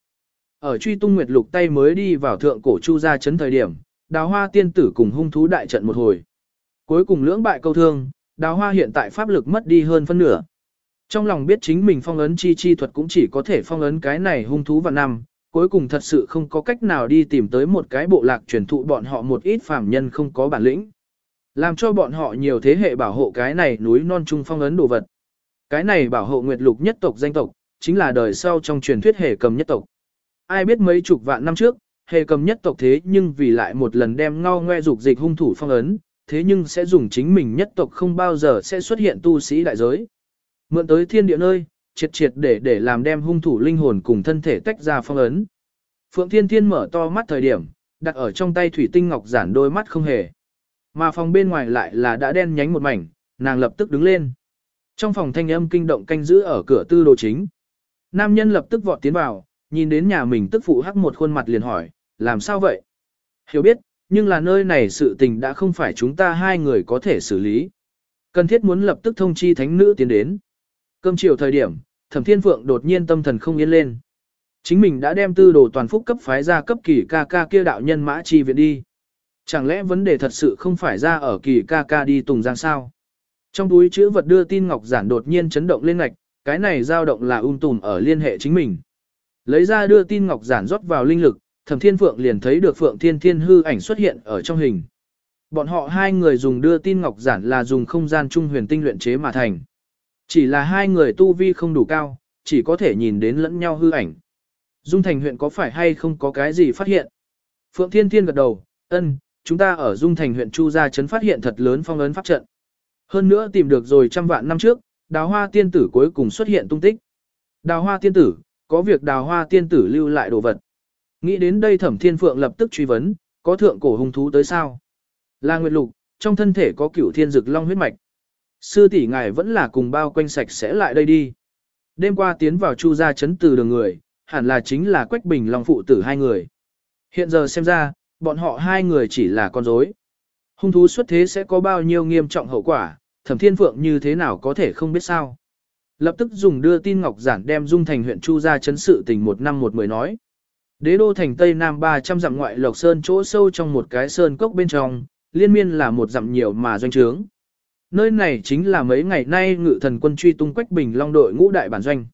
Ở truy tung nguyệt lục tay mới đi vào thượng cổ chu gia chấn thời điểm, đào hoa tiên tử cùng hung thú đại trận một hồi. Cuối cùng lưỡng bại câu thương, đào hoa hiện tại pháp lực mất đi hơn phân nửa. Trong lòng biết chính mình phong ấn chi chi thuật cũng chỉ có thể phong ấn cái này hung thú và năm, cuối cùng thật sự không có cách nào đi tìm tới một cái bộ lạc truyền thụ bọn họ một ít phàm nhân không có bản lĩnh. Làm cho bọn họ nhiều thế hệ bảo hộ cái này núi non trung phong ấn đồ vật. Cái này bảo hộ nguyệt lục nhất tộc danh tộc, chính là đời sau trong truyền thuyết hệ cầm nhất tộc. Ai biết mấy chục vạn năm trước, hề cầm nhất tộc thế nhưng vì lại một lần đem ngao ngoe dục dịch hung thủ phong ấn, thế nhưng sẽ dùng chính mình nhất tộc không bao giờ sẽ xuất hiện tu sĩ đại giới. Mượn tới thiên địa nơi, triệt triệt để để làm đem hung thủ linh hồn cùng thân thể tách ra phong ấn. Phượng Thiên Thiên mở to mắt thời điểm, đặt ở trong tay thủy tinh ngọc giản đôi mắt không hề. Mà phòng bên ngoài lại là đã đen nhánh một mảnh, nàng lập tức đứng lên. Trong phòng thanh âm kinh động canh giữ ở cửa tư đồ chính. Nam nhân lập tức vọt tiến vào, nhìn đến nhà mình tức phụ hắc một khuôn mặt liền hỏi, làm sao vậy? Hiểu biết, nhưng là nơi này sự tình đã không phải chúng ta hai người có thể xử lý. Cần thiết muốn lập tức thông chi thánh nữ tiến đến. Cơm chiều thời điểm, thẩm thiên phượng đột nhiên tâm thần không yên lên. Chính mình đã đem tư đồ toàn phúc cấp phái ra cấp kỳ ca ca kia đạo nhân mã chi viện đi. Chẳng lẽ vấn đề thật sự không phải ra ở kỳ ca ca đi tùng giang sao? Trong túi chữ vật đưa tin ngọc giản đột nhiên chấn động lên ngạch, cái này dao động là ung tùm ở liên hệ chính mình. Lấy ra đưa tin ngọc giản rót vào linh lực, Thẩm Thiên Phượng liền thấy được Phượng Thiên Thiên hư ảnh xuất hiện ở trong hình. Bọn họ hai người dùng đưa tin ngọc giản là dùng không gian trung huyền tinh luyện chế mà thành. Chỉ là hai người tu vi không đủ cao, chỉ có thể nhìn đến lẫn nhau hư ảnh. Dung Thành huyện có phải hay không có cái gì phát hiện? Phượng Thiên Thiên gật đầu, ân, chúng ta ở Dung Thành huyện Chu Gia Trấn phát hiện thật lớn phong ấn pháp trận. Hơn nữa tìm được rồi trăm vạn năm trước, đào hoa tiên tử cuối cùng xuất hiện tung tích. Đào hoa tiên tử, có việc đào hoa tiên tử lưu lại đồ vật. Nghĩ đến đây thẩm thiên phượng lập tức truy vấn, có thượng cổ hung thú tới sao? Là Nguyệt Lục, trong thân thể có cửu thiên dực long huyết mạch. Sư tỷ ngài vẫn là cùng bao quanh sạch sẽ lại đây đi. Đêm qua tiến vào chu gia chấn từ đường người, hẳn là chính là Quách Bình Long phụ tử hai người. Hiện giờ xem ra, bọn họ hai người chỉ là con rối. Hung thú xuất thế sẽ có bao nhiêu nghiêm trọng hậu quả, thẩm thiên phượng như thế nào có thể không biết sao. Lập tức dùng đưa tin ngọc giản đem dung thành huyện chu gia chấn sự tình một năm một mười nói. Đế đô thành Tây Nam 300 dặm ngoại lộc sơn chỗ sâu trong một cái sơn cốc bên trong, liên miên là một dặm nhiều mà doanh trướng. Nơi này chính là mấy ngày nay ngự thần quân truy tung Quách Bình Long đội ngũ đại bản doanh.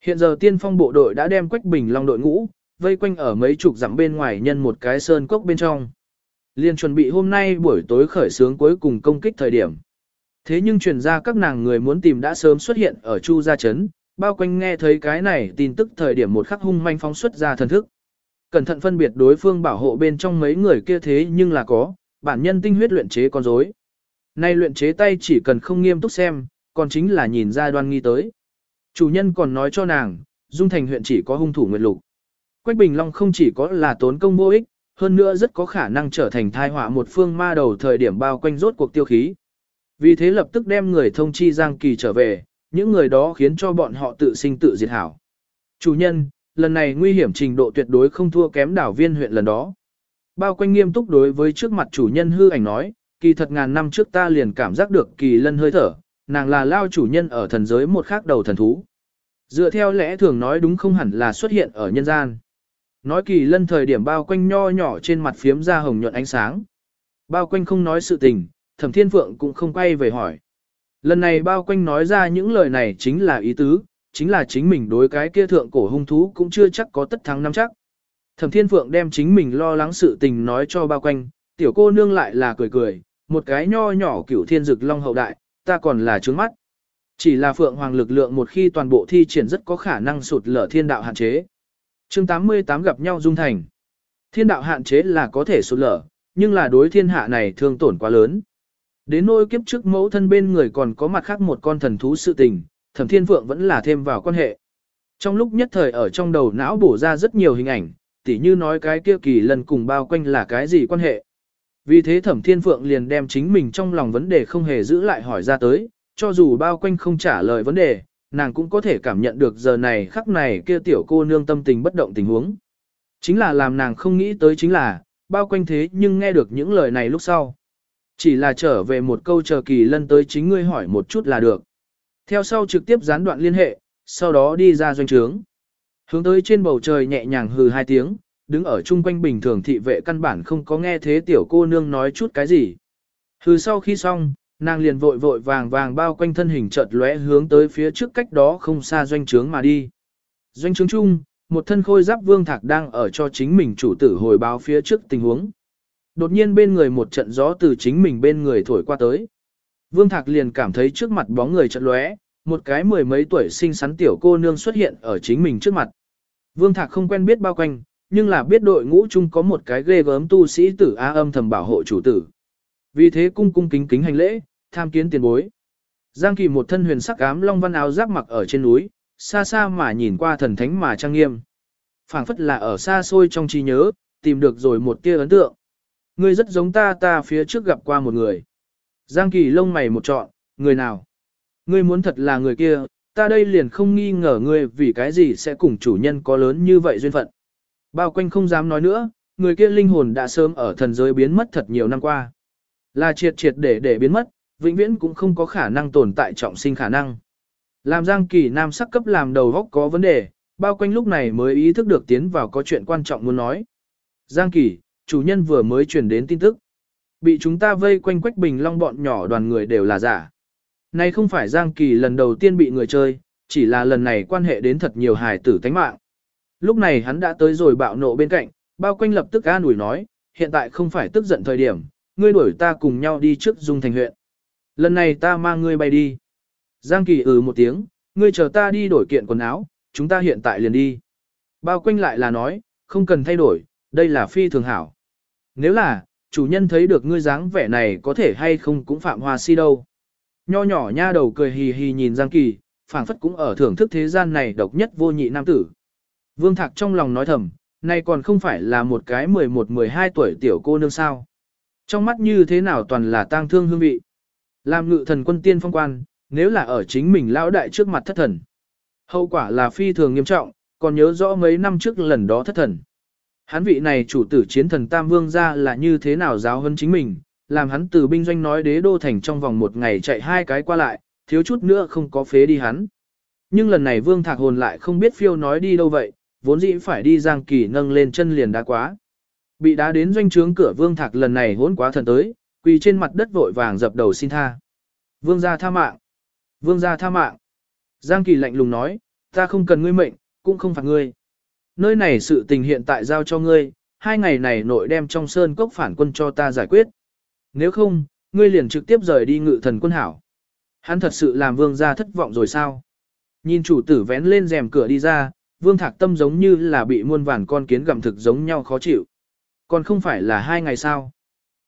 Hiện giờ tiên phong bộ đội đã đem Quách Bình Long đội ngũ, vây quanh ở mấy chục dặm bên ngoài nhân một cái sơn cốc bên trong. Liên chuẩn bị hôm nay buổi tối khởi sướng cuối cùng công kích thời điểm. Thế nhưng truyền ra các nàng người muốn tìm đã sớm xuất hiện ở Chu Gia Trấn, bao quanh nghe thấy cái này tin tức thời điểm một khắc hung manh phóng xuất ra thần thức. Cẩn thận phân biệt đối phương bảo hộ bên trong mấy người kia thế nhưng là có, bản nhân tinh huyết luyện chế con rối. Nay luyện chế tay chỉ cần không nghiêm túc xem, còn chính là nhìn ra đoan nghi tới. Chủ nhân còn nói cho nàng, Dung Thành huyện chỉ có hung thủ Nguyệt Lục. Quách Bình Long không chỉ có là tốn công vô ích, hơn nữa rất có khả năng trở thành thai họa một phương ma đầu thời điểm bao quanh rốt cuộc tiêu khí. Vì thế lập tức đem người thông chi Giang Kỳ trở về, những người đó khiến cho bọn họ tự sinh tự diệt hảo. Chủ nhân, lần này nguy hiểm trình độ tuyệt đối không thua kém đảo viên huyện lần đó. Bao quanh nghiêm túc đối với trước mặt chủ nhân hư ảnh nói, kỳ thật ngàn năm trước ta liền cảm giác được kỳ lân hơi thở, nàng là lao chủ nhân ở thần giới một khác đầu thần thú. Dựa theo lẽ thường nói đúng không hẳn là xuất hiện ở nhân gian. Nói kỳ lân thời điểm bao quanh nho nhỏ trên mặt phiếm ra hồng nhuận ánh sáng. Bao quanh không nói sự tình, thẩm thiên phượng cũng không quay về hỏi. Lần này bao quanh nói ra những lời này chính là ý tứ, chính là chính mình đối cái kia thượng cổ hung thú cũng chưa chắc có tất thắng năm chắc. Thẩm thiên phượng đem chính mình lo lắng sự tình nói cho bao quanh, tiểu cô nương lại là cười cười, một cái nho nhỏ cửu thiên dực long hậu đại, ta còn là trướng mắt. Chỉ là phượng hoàng lực lượng một khi toàn bộ thi triển rất có khả năng sụt lở thiên đạo hạn chế. chương 88 gặp nhau dung thành. Thiên đạo hạn chế là có thể sụt lở, nhưng là đối thiên hạ này thương tổn quá lớn. Đến nôi kiếp trước mẫu thân bên người còn có mặt khác một con thần thú sự tình, thẩm thiên phượng vẫn là thêm vào quan hệ. Trong lúc nhất thời ở trong đầu não bổ ra rất nhiều hình ảnh, tỉ như nói cái kia kỳ lần cùng bao quanh là cái gì quan hệ. Vì thế thẩm thiên phượng liền đem chính mình trong lòng vấn đề không hề giữ lại hỏi ra tới, cho dù bao quanh không trả lời vấn đề, nàng cũng có thể cảm nhận được giờ này khắc này kia tiểu cô nương tâm tình bất động tình huống. Chính là làm nàng không nghĩ tới chính là, bao quanh thế nhưng nghe được những lời này lúc sau. Chỉ là trở về một câu chờ kỳ lân tới chính ngươi hỏi một chút là được. Theo sau trực tiếp gián đoạn liên hệ, sau đó đi ra doanh trướng. Hướng tới trên bầu trời nhẹ nhàng hừ hai tiếng, đứng ở chung quanh bình thường thị vệ căn bản không có nghe thế tiểu cô nương nói chút cái gì. Hừ sau khi xong, nàng liền vội vội vàng vàng bao quanh thân hình chợt lóe hướng tới phía trước cách đó không xa doanh trướng mà đi. Doanh trướng chung, một thân khôi giáp vương thạc đang ở cho chính mình chủ tử hồi báo phía trước tình huống. Đột nhiên bên người một trận gió từ chính mình bên người thổi qua tới. Vương Thạc liền cảm thấy trước mặt bóng người chợt lóe, một cái mười mấy tuổi xinh xắn tiểu cô nương xuất hiện ở chính mình trước mặt. Vương Thạc không quen biết bao quanh, nhưng là biết đội ngũ chung có một cái ghê gớm tu sĩ tử A âm thầm bảo hộ chủ tử. Vì thế cung cung kính kính hành lễ, tham kiến tiền bối. Giang Kỳ một thân huyền sắc ám long văn áo giáp mặc ở trên núi, xa xa mà nhìn qua thần thánh mà trang nghiêm. phảng phất là ở xa xôi trong trí nhớ, tìm được rồi một tia ấn tượng. Ngươi rất giống ta ta phía trước gặp qua một người. Giang Kỳ lông mày một trọn, người nào? Ngươi muốn thật là người kia, ta đây liền không nghi ngờ ngươi vì cái gì sẽ cùng chủ nhân có lớn như vậy duyên phận. Bao quanh không dám nói nữa, người kia linh hồn đã sớm ở thần giới biến mất thật nhiều năm qua. Là triệt triệt để để biến mất, vĩnh viễn cũng không có khả năng tồn tại trọng sinh khả năng. Làm Giang Kỳ Nam sắc cấp làm đầu góc có vấn đề, bao quanh lúc này mới ý thức được tiến vào có chuyện quan trọng muốn nói. Giang Kỳ, chủ nhân vừa mới truyền đến tin tức. Bị chúng ta vây quanh quách bình long bọn nhỏ đoàn người đều là giả. nay không phải Giang Kỳ lần đầu tiên bị người chơi, chỉ là lần này quan hệ đến thật nhiều hài tử tánh mạng. Lúc này hắn đã tới rồi bạo nộ bên cạnh, bao quanh lập tức an ủi nói, hiện tại không phải tức giận thời điểm, ngươi đuổi ta cùng nhau đi trước dung thành huyện. Lần này ta mang ngươi bay đi. Giang Kỳ ừ một tiếng, ngươi chờ ta đi đổi kiện quần áo, chúng ta hiện tại liền đi. Bao quanh lại là nói, không cần thay đổi, đây là phi thường hảo. Nếu là, chủ nhân thấy được ngươi dáng vẻ này có thể hay không cũng phạm hoa si đâu. Nho nhỏ nha đầu cười hì hì nhìn Giang Kỳ, phảng phất cũng ở thưởng thức thế gian này độc nhất vô nhị nam tử. Vương Thạc trong lòng nói thầm, nay còn không phải là một cái 11-12 tuổi tiểu cô nương sao. Trong mắt như thế nào toàn là tang thương hương vị. Làm ngự thần quân tiên phong quan, nếu là ở chính mình lão đại trước mặt thất thần. Hậu quả là phi thường nghiêm trọng, còn nhớ rõ mấy năm trước lần đó thất thần. Hắn vị này chủ tử chiến thần Tam Vương ra là như thế nào giáo hơn chính mình, làm hắn từ binh doanh nói đế đô thành trong vòng một ngày chạy hai cái qua lại, thiếu chút nữa không có phế đi hắn. Nhưng lần này Vương Thạc hồn lại không biết phiêu nói đi đâu vậy, vốn dĩ phải đi Giang Kỳ nâng lên chân liền đá quá. Bị đá đến doanh trướng cửa Vương Thạc lần này hỗn quá thần tới, quỳ trên mặt đất vội vàng dập đầu xin tha. Vương gia tha mạng. Vương gia tha mạng. Giang Kỳ lạnh lùng nói, ta không cần ngươi mệnh, cũng không phạt ngươi. Nơi này sự tình hiện tại giao cho ngươi, hai ngày này nội đem trong sơn cốc phản quân cho ta giải quyết. Nếu không, ngươi liền trực tiếp rời đi ngự thần quân hảo. Hắn thật sự làm vương gia thất vọng rồi sao? Nhìn chủ tử vén lên rèm cửa đi ra, vương thạc tâm giống như là bị muôn vàn con kiến gặm thực giống nhau khó chịu. Còn không phải là hai ngày sao?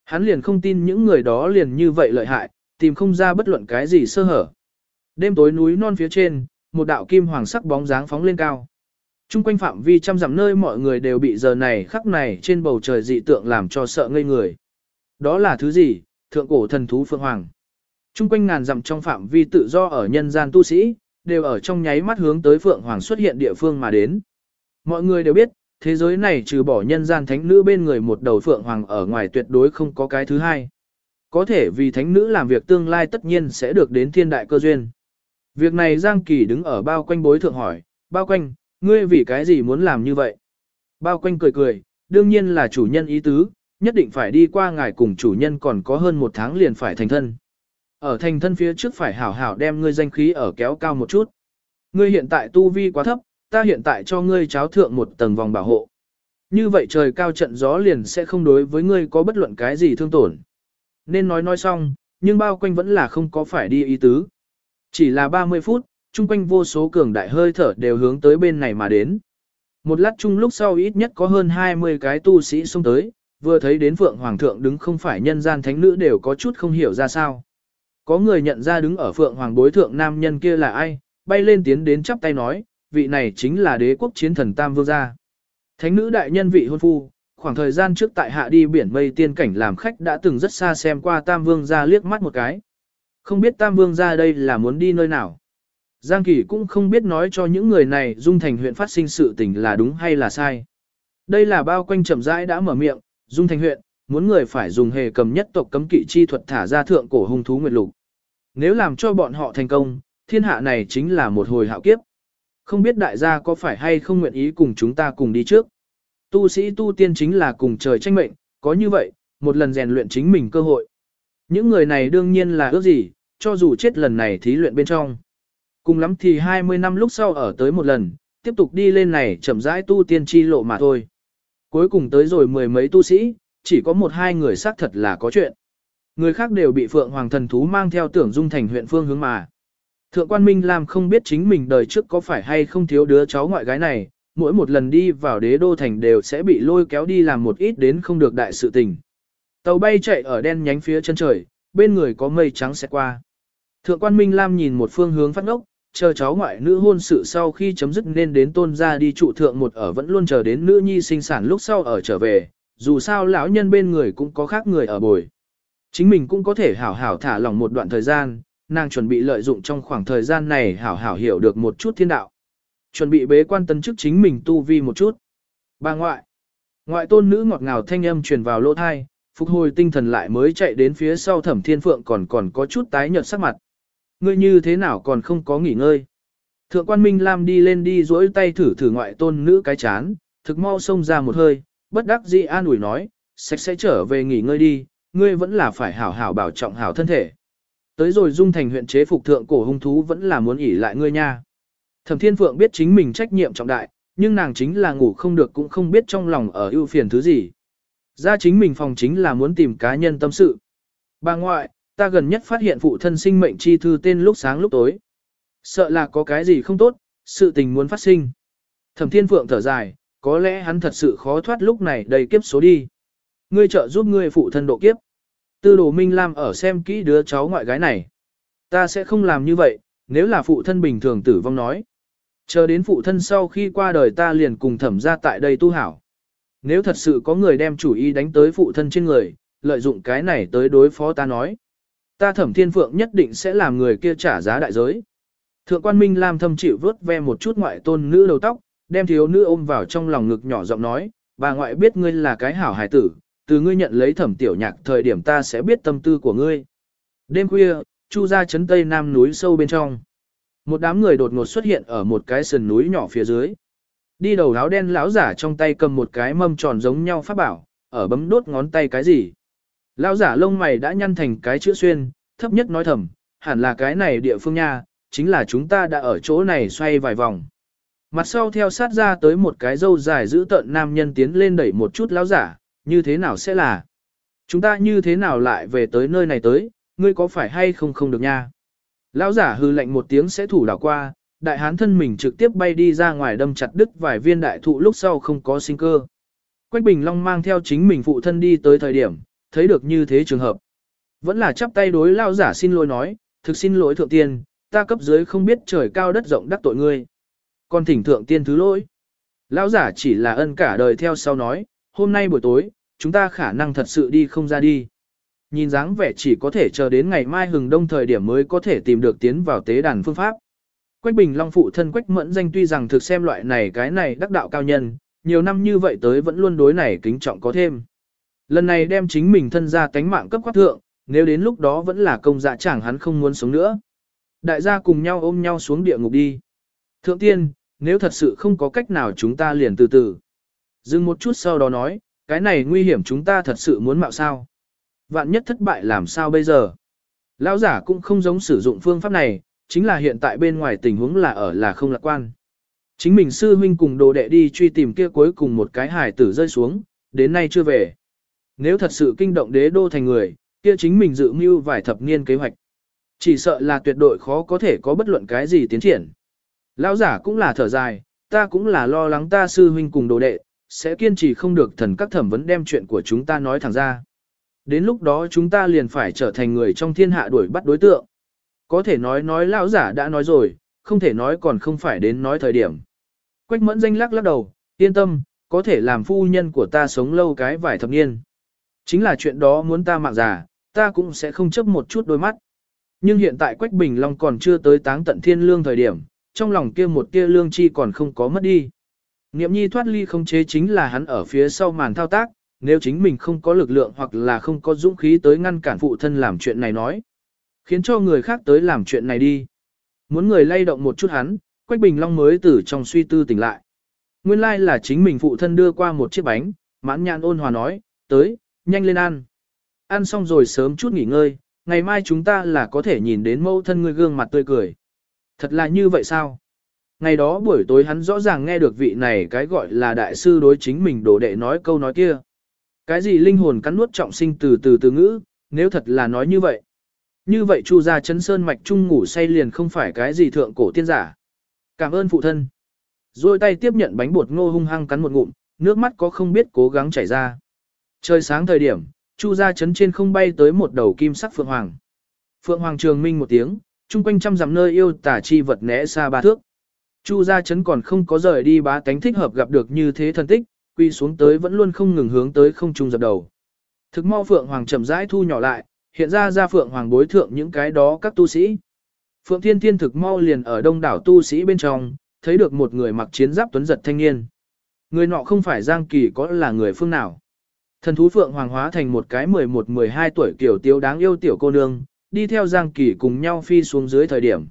Hắn liền không tin những người đó liền như vậy lợi hại, tìm không ra bất luận cái gì sơ hở. Đêm tối núi non phía trên, một đạo kim hoàng sắc bóng dáng phóng lên cao. Trung quanh phạm vi trăm dặm nơi mọi người đều bị giờ này khắc này trên bầu trời dị tượng làm cho sợ ngây người. Đó là thứ gì? Thượng cổ thần thú Phượng Hoàng. Trung quanh ngàn dặm trong phạm vi tự do ở nhân gian tu sĩ, đều ở trong nháy mắt hướng tới Phượng Hoàng xuất hiện địa phương mà đến. Mọi người đều biết, thế giới này trừ bỏ nhân gian thánh nữ bên người một đầu Phượng Hoàng ở ngoài tuyệt đối không có cái thứ hai. Có thể vì thánh nữ làm việc tương lai tất nhiên sẽ được đến thiên đại cơ duyên. Việc này Giang Kỳ đứng ở bao quanh bối thượng hỏi, bao quanh, ngươi vì cái gì muốn làm như vậy? Bao quanh cười cười, đương nhiên là chủ nhân ý tứ, nhất định phải đi qua ngài cùng chủ nhân còn có hơn một tháng liền phải thành thân. Ở thành thân phía trước phải hảo hảo đem ngươi danh khí ở kéo cao một chút. Ngươi hiện tại tu vi quá thấp, ta hiện tại cho ngươi cháo thượng một tầng vòng bảo hộ. Như vậy trời cao trận gió liền sẽ không đối với ngươi có bất luận cái gì thương tổn. Nên nói nói xong, nhưng bao quanh vẫn là không có phải đi ý tứ. Chỉ là 30 phút, chung quanh vô số cường đại hơi thở đều hướng tới bên này mà đến. Một lát chung lúc sau ít nhất có hơn 20 cái tu sĩ xông tới, vừa thấy đến Phượng Hoàng thượng đứng không phải nhân gian thánh nữ đều có chút không hiểu ra sao. Có người nhận ra đứng ở Phượng Hoàng bối thượng nam nhân kia là ai, bay lên tiến đến chắp tay nói, vị này chính là đế quốc chiến thần Tam Vương gia. Thánh nữ đại nhân vị hôn phu, khoảng thời gian trước tại hạ đi biển mây tiên cảnh làm khách đã từng rất xa xem qua Tam Vương gia liếc mắt một cái. Không biết Tam Vương gia đây là muốn đi nơi nào. Giang Kỳ cũng không biết nói cho những người này Dung Thành huyện phát sinh sự tình là đúng hay là sai. Đây là bao quanh chậm rãi đã mở miệng, Dung Thành huyện, muốn người phải dùng hề cầm nhất tộc cấm kỵ chi thuật thả ra thượng cổ hung thú nguyệt lục. Nếu làm cho bọn họ thành công, thiên hạ này chính là một hồi hạo kiếp. Không biết đại gia có phải hay không nguyện ý cùng chúng ta cùng đi trước. Tu sĩ tu tiên chính là cùng trời tranh mệnh, có như vậy, một lần rèn luyện chính mình cơ hội. Những người này đương nhiên là ước gì, cho dù chết lần này thí luyện bên trong. Cùng lắm thì 20 năm lúc sau ở tới một lần, tiếp tục đi lên này chậm rãi tu tiên chi lộ mà thôi. Cuối cùng tới rồi mười mấy tu sĩ, chỉ có một hai người xác thật là có chuyện. Người khác đều bị Phượng Hoàng thần thú mang theo tưởng dung thành huyện phương hướng mà. Thượng quan Minh Lam không biết chính mình đời trước có phải hay không thiếu đứa cháu ngoại gái này, mỗi một lần đi vào đế đô thành đều sẽ bị lôi kéo đi làm một ít đến không được đại sự tình. Tàu bay chạy ở đen nhánh phía chân trời, bên người có mây trắng sẽ qua. Thượng quan Minh Lam nhìn một phương hướng phát ngốc, chờ cháu ngoại nữ hôn sự sau khi chấm dứt nên đến tôn ra đi trụ thượng một ở vẫn luôn chờ đến nữ nhi sinh sản lúc sau ở trở về, dù sao lão nhân bên người cũng có khác người ở bồi. Chính mình cũng có thể hảo hảo thả lỏng một đoạn thời gian, nàng chuẩn bị lợi dụng trong khoảng thời gian này hảo hảo hiểu được một chút thiên đạo. Chuẩn bị bế quan tân chức chính mình tu vi một chút. Bà ngoại. Ngoại tôn nữ ngọt ngào thanh âm truyền vào lỗ thai, phục hồi tinh thần lại mới chạy đến phía sau thẩm thiên phượng còn còn có chút tái nhợt sắc mặt. Ngươi như thế nào còn không có nghỉ ngơi. Thượng quan Minh Lam đi lên đi duỗi tay thử thử ngoại tôn nữ cái chán, thực mau xông ra một hơi, bất đắc dĩ an ủi nói, sạch sẽ trở về nghỉ ngơi đi, ngươi vẫn là phải hảo hảo bảo trọng hảo thân thể. Tới rồi dung thành huyện chế phục thượng cổ hung thú vẫn là muốn ỉ lại ngươi nha. Thẩm Thiên Phượng biết chính mình trách nhiệm trọng đại, nhưng nàng chính là ngủ không được cũng không biết trong lòng ở ưu phiền thứ gì. Ra chính mình phòng chính là muốn tìm cá nhân tâm sự. Bà ngoại, ta gần nhất phát hiện phụ thân sinh mệnh chi thư tên lúc sáng lúc tối. Sợ là có cái gì không tốt, sự tình muốn phát sinh. Thẩm Thiên Phượng thở dài, có lẽ hắn thật sự khó thoát lúc này đầy kiếp số đi. Ngươi trợ giúp ngươi phụ thân độ kiếp. Tư đồ Minh Lam ở xem kỹ đứa cháu ngoại gái này. Ta sẽ không làm như vậy, nếu là phụ thân bình thường tử vong nói. Chờ đến phụ thân sau khi qua đời ta liền cùng thẩm ra tại đây tu hảo. Nếu thật sự có người đem chủ ý đánh tới phụ thân trên người, lợi dụng cái này tới đối phó ta nói. Ta thẩm thiên phượng nhất định sẽ làm người kia trả giá đại giới. Thượng quan Minh Lam thâm chịu vớt ve một chút ngoại tôn nữ đầu tóc, đem thiếu nữ ôm vào trong lòng ngực nhỏ giọng nói, bà ngoại biết ngươi là cái hảo hài tử, từ ngươi nhận lấy thẩm tiểu nhạc thời điểm ta sẽ biết tâm tư của ngươi. Đêm khuya, chu ra chấn tây nam núi sâu bên trong. Một đám người đột ngột xuất hiện ở một cái sườn núi nhỏ phía dưới. Đi đầu áo đen lão giả trong tay cầm một cái mâm tròn giống nhau pháp bảo, ở bấm đốt ngón tay cái gì. Lão giả lông mày đã nhăn thành cái chữ xuyên, thấp nhất nói thầm, hẳn là cái này địa phương nha, chính là chúng ta đã ở chỗ này xoay vài vòng. Mặt sau theo sát ra tới một cái dâu dài giữ tợn nam nhân tiến lên đẩy một chút lão giả, như thế nào sẽ là? Chúng ta như thế nào lại về tới nơi này tới, ngươi có phải hay không không được nha? Lão giả hư lệnh một tiếng sẽ thủ đảo qua, đại hán thân mình trực tiếp bay đi ra ngoài đâm chặt đứt vài viên đại thụ lúc sau không có sinh cơ. Quách Bình Long mang theo chính mình phụ thân đi tới thời điểm, thấy được như thế trường hợp. Vẫn là chắp tay đối lao giả xin lỗi nói, thực xin lỗi thượng tiên, ta cấp dưới không biết trời cao đất rộng đắc tội ngươi. Còn thỉnh thượng tiên thứ lỗi. Lão giả chỉ là ân cả đời theo sau nói, hôm nay buổi tối, chúng ta khả năng thật sự đi không ra đi. Nhìn dáng vẻ chỉ có thể chờ đến ngày mai hừng đông thời điểm mới có thể tìm được tiến vào tế đàn phương pháp. Quách Bình Long phụ thân Quách Mẫn danh tuy rằng thực xem loại này cái này đắc đạo cao nhân, nhiều năm như vậy tới vẫn luôn đối này kính trọng có thêm. Lần này đem chính mình thân ra tánh mạng cấp quát thượng, nếu đến lúc đó vẫn là công dạ chẳng hắn không muốn sống nữa. Đại gia cùng nhau ôm nhau xuống địa ngục đi. Thượng tiên, nếu thật sự không có cách nào chúng ta liền từ từ. Dừng một chút sau đó nói, cái này nguy hiểm chúng ta thật sự muốn mạo sao. Vạn nhất thất bại làm sao bây giờ? Lão giả cũng không giống sử dụng phương pháp này, chính là hiện tại bên ngoài tình huống là ở là không lạc quan. Chính mình sư huynh cùng đồ đệ đi truy tìm kia cuối cùng một cái hải tử rơi xuống, đến nay chưa về. Nếu thật sự kinh động đế đô thành người, kia chính mình dự mưu vài thập niên kế hoạch. Chỉ sợ là tuyệt đối khó có thể có bất luận cái gì tiến triển. Lão giả cũng là thở dài, ta cũng là lo lắng ta sư huynh cùng đồ đệ, sẽ kiên trì không được thần các thẩm vấn đem chuyện của chúng ta nói thẳng ra. Đến lúc đó chúng ta liền phải trở thành người trong thiên hạ đuổi bắt đối tượng. Có thể nói nói lão giả đã nói rồi, không thể nói còn không phải đến nói thời điểm. Quách mẫn danh lắc lắc đầu, yên tâm, có thể làm phu nhân của ta sống lâu cái vài thập niên. Chính là chuyện đó muốn ta mạng già, ta cũng sẽ không chấp một chút đôi mắt. Nhưng hiện tại Quách Bình Long còn chưa tới táng tận thiên lương thời điểm, trong lòng kia một tia lương chi còn không có mất đi. Niệm nhi thoát ly không chế chính là hắn ở phía sau màn thao tác, nếu chính mình không có lực lượng hoặc là không có dũng khí tới ngăn cản phụ thân làm chuyện này nói. Khiến cho người khác tới làm chuyện này đi. Muốn người lay động một chút hắn, Quách Bình Long mới từ trong suy tư tỉnh lại. Nguyên lai like là chính mình phụ thân đưa qua một chiếc bánh, mãn nhãn ôn hòa nói, tới, nhanh lên ăn. Ăn xong rồi sớm chút nghỉ ngơi, ngày mai chúng ta là có thể nhìn đến mẫu thân ngươi gương mặt tươi cười. Thật là như vậy sao? Ngày đó buổi tối hắn rõ ràng nghe được vị này cái gọi là đại sư đối chính mình đổ đệ nói câu nói kia. Cái gì linh hồn cắn nuốt trọng sinh từ từ từ ngữ, nếu thật là nói như vậy. Như vậy Chu gia chấn sơn mạch trung ngủ say liền không phải cái gì thượng cổ tiên giả. Cảm ơn phụ thân. Rồi tay tiếp nhận bánh bột ngô hung hăng cắn một ngụm, nước mắt có không biết cố gắng chảy ra. Trời sáng thời điểm, Chu gia chấn trên không bay tới một đầu kim sắc phượng hoàng. Phượng hoàng trường minh một tiếng, chung quanh trăm dặm nơi yêu tả chi vật né xa ba thước. Chu gia chấn còn không có rời đi bá tánh thích hợp gặp được như thế thần tích, quy xuống tới vẫn luôn không ngừng hướng tới không trung dập đầu. Thực mau Phượng Hoàng chậm rãi thu nhỏ lại, hiện ra ra Phượng Hoàng bối thượng những cái đó các tu sĩ. Phượng Thiên Thiên thực mau liền ở đông đảo tu sĩ bên trong, thấy được một người mặc chiến giáp tuấn giật thanh niên. Người nọ không phải Giang Kỳ có là người phương nào. Thần thú Phượng Hoàng hóa thành một cái 11-12 tuổi kiểu tiếu đáng yêu tiểu cô nương, đi theo Giang Kỳ cùng nhau phi xuống dưới thời điểm.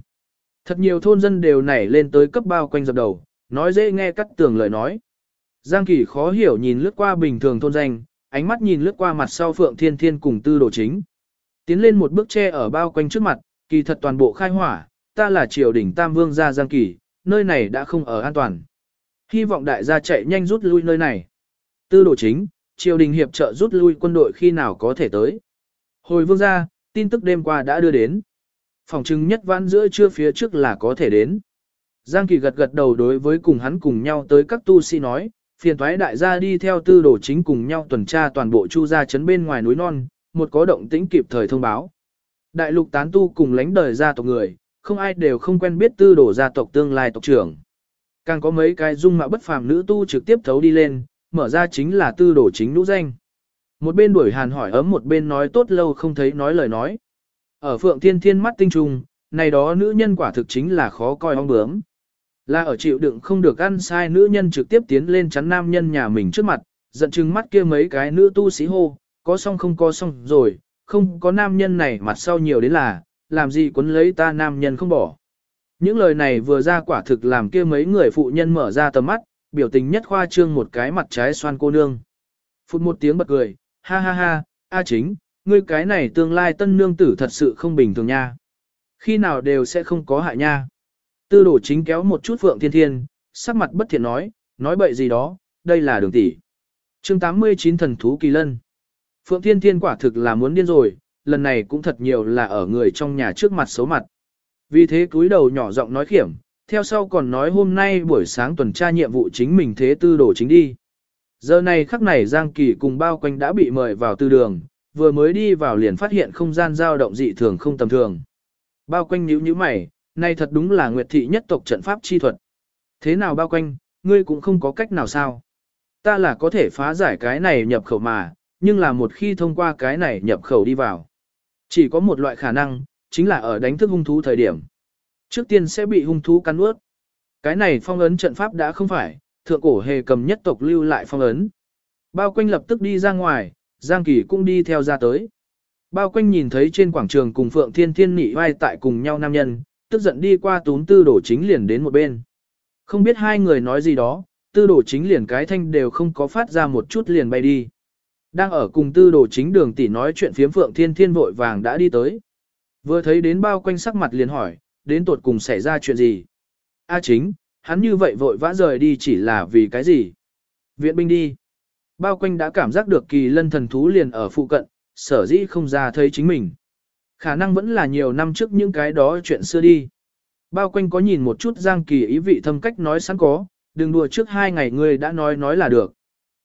Thật nhiều thôn dân đều nảy lên tới cấp bao quanh dập đầu, nói dễ nghe cắt tường lời nói. Giang Kỳ khó hiểu nhìn lướt qua bình thường thôn danh, ánh mắt nhìn lướt qua mặt sau Phượng Thiên Thiên cùng tư đồ chính. Tiến lên một bước che ở bao quanh trước mặt, kỳ thật toàn bộ khai hỏa, ta là triều đình Tam Vương gia Giang Kỳ, nơi này đã không ở an toàn. Hy vọng đại gia chạy nhanh rút lui nơi này. Tư đồ chính, triều đình hiệp trợ rút lui quân đội khi nào có thể tới. Hồi vương gia, tin tức đêm qua đã đưa đến. Phòng trưng nhất vãn giữa trưa phía trước là có thể đến. Giang Kỳ gật gật đầu đối với cùng hắn cùng nhau tới các tu sĩ nói, phiền thoái đại gia đi theo tư đồ chính cùng nhau tuần tra toàn bộ chu gia trấn bên ngoài núi non, một có động tĩnh kịp thời thông báo. Đại lục tán tu cùng lãnh đời gia tộc người, không ai đều không quen biết tư đồ gia tộc tương lai tộc trưởng. Càng có mấy cái dung mạo bất phàm nữ tu trực tiếp thấu đi lên, mở ra chính là tư đồ chính nũ danh. Một bên đuổi hàn hỏi ấm một bên nói tốt lâu không thấy nói lời nói. Ở phượng thiên thiên mắt tinh trùng, này đó nữ nhân quả thực chính là khó coi ong bướm. Là ở chịu đựng không được ăn sai nữ nhân trực tiếp tiến lên chắn nam nhân nhà mình trước mặt, giận chừng mắt kia mấy cái nữ tu sĩ hô, có xong không có xong rồi, không có nam nhân này mặt sau nhiều đến là, làm gì quấn lấy ta nam nhân không bỏ. Những lời này vừa ra quả thực làm kia mấy người phụ nhân mở ra tầm mắt, biểu tình nhất khoa trương một cái mặt trái xoan cô nương. Phút một tiếng bật cười, ha ha ha, a chính, ngươi cái này tương lai tân nương tử thật sự không bình thường nha. Khi nào đều sẽ không có hại nha. Tư đổ chính kéo một chút Phượng Thiên Thiên, sắc mặt bất thiện nói, nói bậy gì đó, đây là đường tỷ. chương 89 thần thú kỳ lân. Phượng Thiên Thiên quả thực là muốn điên rồi, lần này cũng thật nhiều là ở người trong nhà trước mặt xấu mặt. Vì thế cúi đầu nhỏ giọng nói khiểm, theo sau còn nói hôm nay buổi sáng tuần tra nhiệm vụ chính mình thế tư đổ chính đi. Giờ này khắc này Giang Kỳ cùng bao quanh đã bị mời vào tư đường, vừa mới đi vào liền phát hiện không gian dao động dị thường không tầm thường. Bao quanh nhíu nhíu mày, này thật đúng là nguyệt thị nhất tộc trận pháp chi thuật. Thế nào bao quanh, ngươi cũng không có cách nào sao. Ta là có thể phá giải cái này nhập khẩu mà, nhưng là một khi thông qua cái này nhập khẩu đi vào. Chỉ có một loại khả năng, chính là ở đánh thức hung thú thời điểm. Trước tiên sẽ bị hung thú cắn ướt. Cái này phong ấn trận pháp đã không phải, thượng cổ hề cầm nhất tộc lưu lại phong ấn. Bao quanh lập tức đi ra ngoài, Giang Kỳ cũng đi theo ra tới. Bao quanh nhìn thấy trên quảng trường cùng Phượng Thiên Thiên nị vai tại cùng nhau nam nhân, tức giận đi qua túm tư đổ chính liền đến một bên. Không biết hai người nói gì đó, tư Đổ chính liền cái thanh đều không có phát ra một chút liền bay đi. Đang ở cùng tư Đổ chính đường tỷ nói chuyện phiếm phượng thiên thiên vội vàng đã đi tới. Vừa thấy đến bao quanh sắc mặt liền hỏi, đến tột cùng xảy ra chuyện gì? A à chính, hắn như vậy vội vã rời đi chỉ là vì cái gì? Viện binh đi. Bao quanh đã cảm giác được kỳ lân thần thú liền ở phụ cận, sở dĩ không ra thấy chính mình. Khả năng vẫn là nhiều năm trước những cái đó chuyện xưa đi. Bao quanh có nhìn một chút giang kỳ ý vị thâm cách nói sẵn có, đừng đùa trước hai ngày ngươi đã nói nói là được.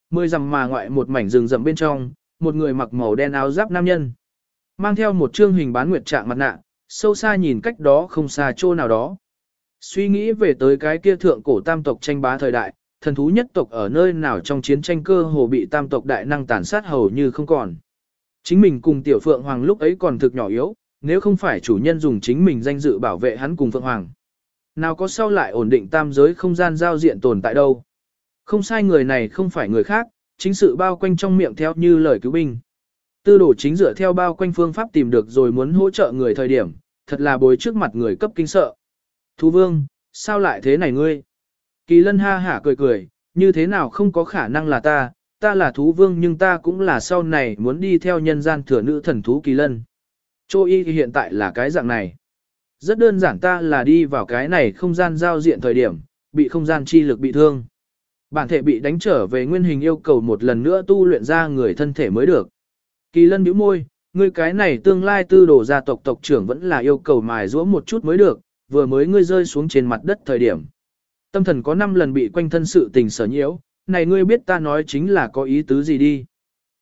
Mười dặm mà ngoại một mảnh rừng rậm bên trong, một người mặc màu đen áo giáp nam nhân. Mang theo một trương hình bán nguyệt trạng mặt nạ, sâu xa nhìn cách đó không xa chỗ nào đó. Suy nghĩ về tới cái kia thượng cổ tam tộc tranh bá thời đại, thần thú nhất tộc ở nơi nào trong chiến tranh cơ hồ bị tam tộc đại năng tàn sát hầu như không còn. Chính mình cùng tiểu phượng hoàng lúc ấy còn thực nhỏ yếu, nếu không phải chủ nhân dùng chính mình danh dự bảo vệ hắn cùng phượng hoàng. Nào có sau lại ổn định tam giới không gian giao diện tồn tại đâu. Không sai người này không phải người khác, chính sự bao quanh trong miệng theo như lời cứu binh. Tư đổ chính dựa theo bao quanh phương pháp tìm được rồi muốn hỗ trợ người thời điểm, thật là bối trước mặt người cấp kinh sợ. Thú vương, sao lại thế này ngươi? Kỳ lân ha hả cười cười, như thế nào không có khả năng là ta, ta là thú vương nhưng ta cũng là sau này muốn đi theo nhân gian thừa nữ thần thú kỳ lân. Chô y hiện tại là cái dạng này. Rất đơn giản ta là đi vào cái này không gian giao diện thời điểm, bị không gian chi lực bị thương. Bản thể bị đánh trở về nguyên hình yêu cầu một lần nữa tu luyện ra người thân thể mới được. Kỳ lân bĩu môi, ngươi cái này tương lai tư đồ gia tộc tộc trưởng vẫn là yêu cầu mài giũa một chút mới được, vừa mới ngươi rơi xuống trên mặt đất thời điểm. Tâm thần có 5 lần bị quanh thân sự tình sở nhiễu, này ngươi biết ta nói chính là có ý tứ gì đi.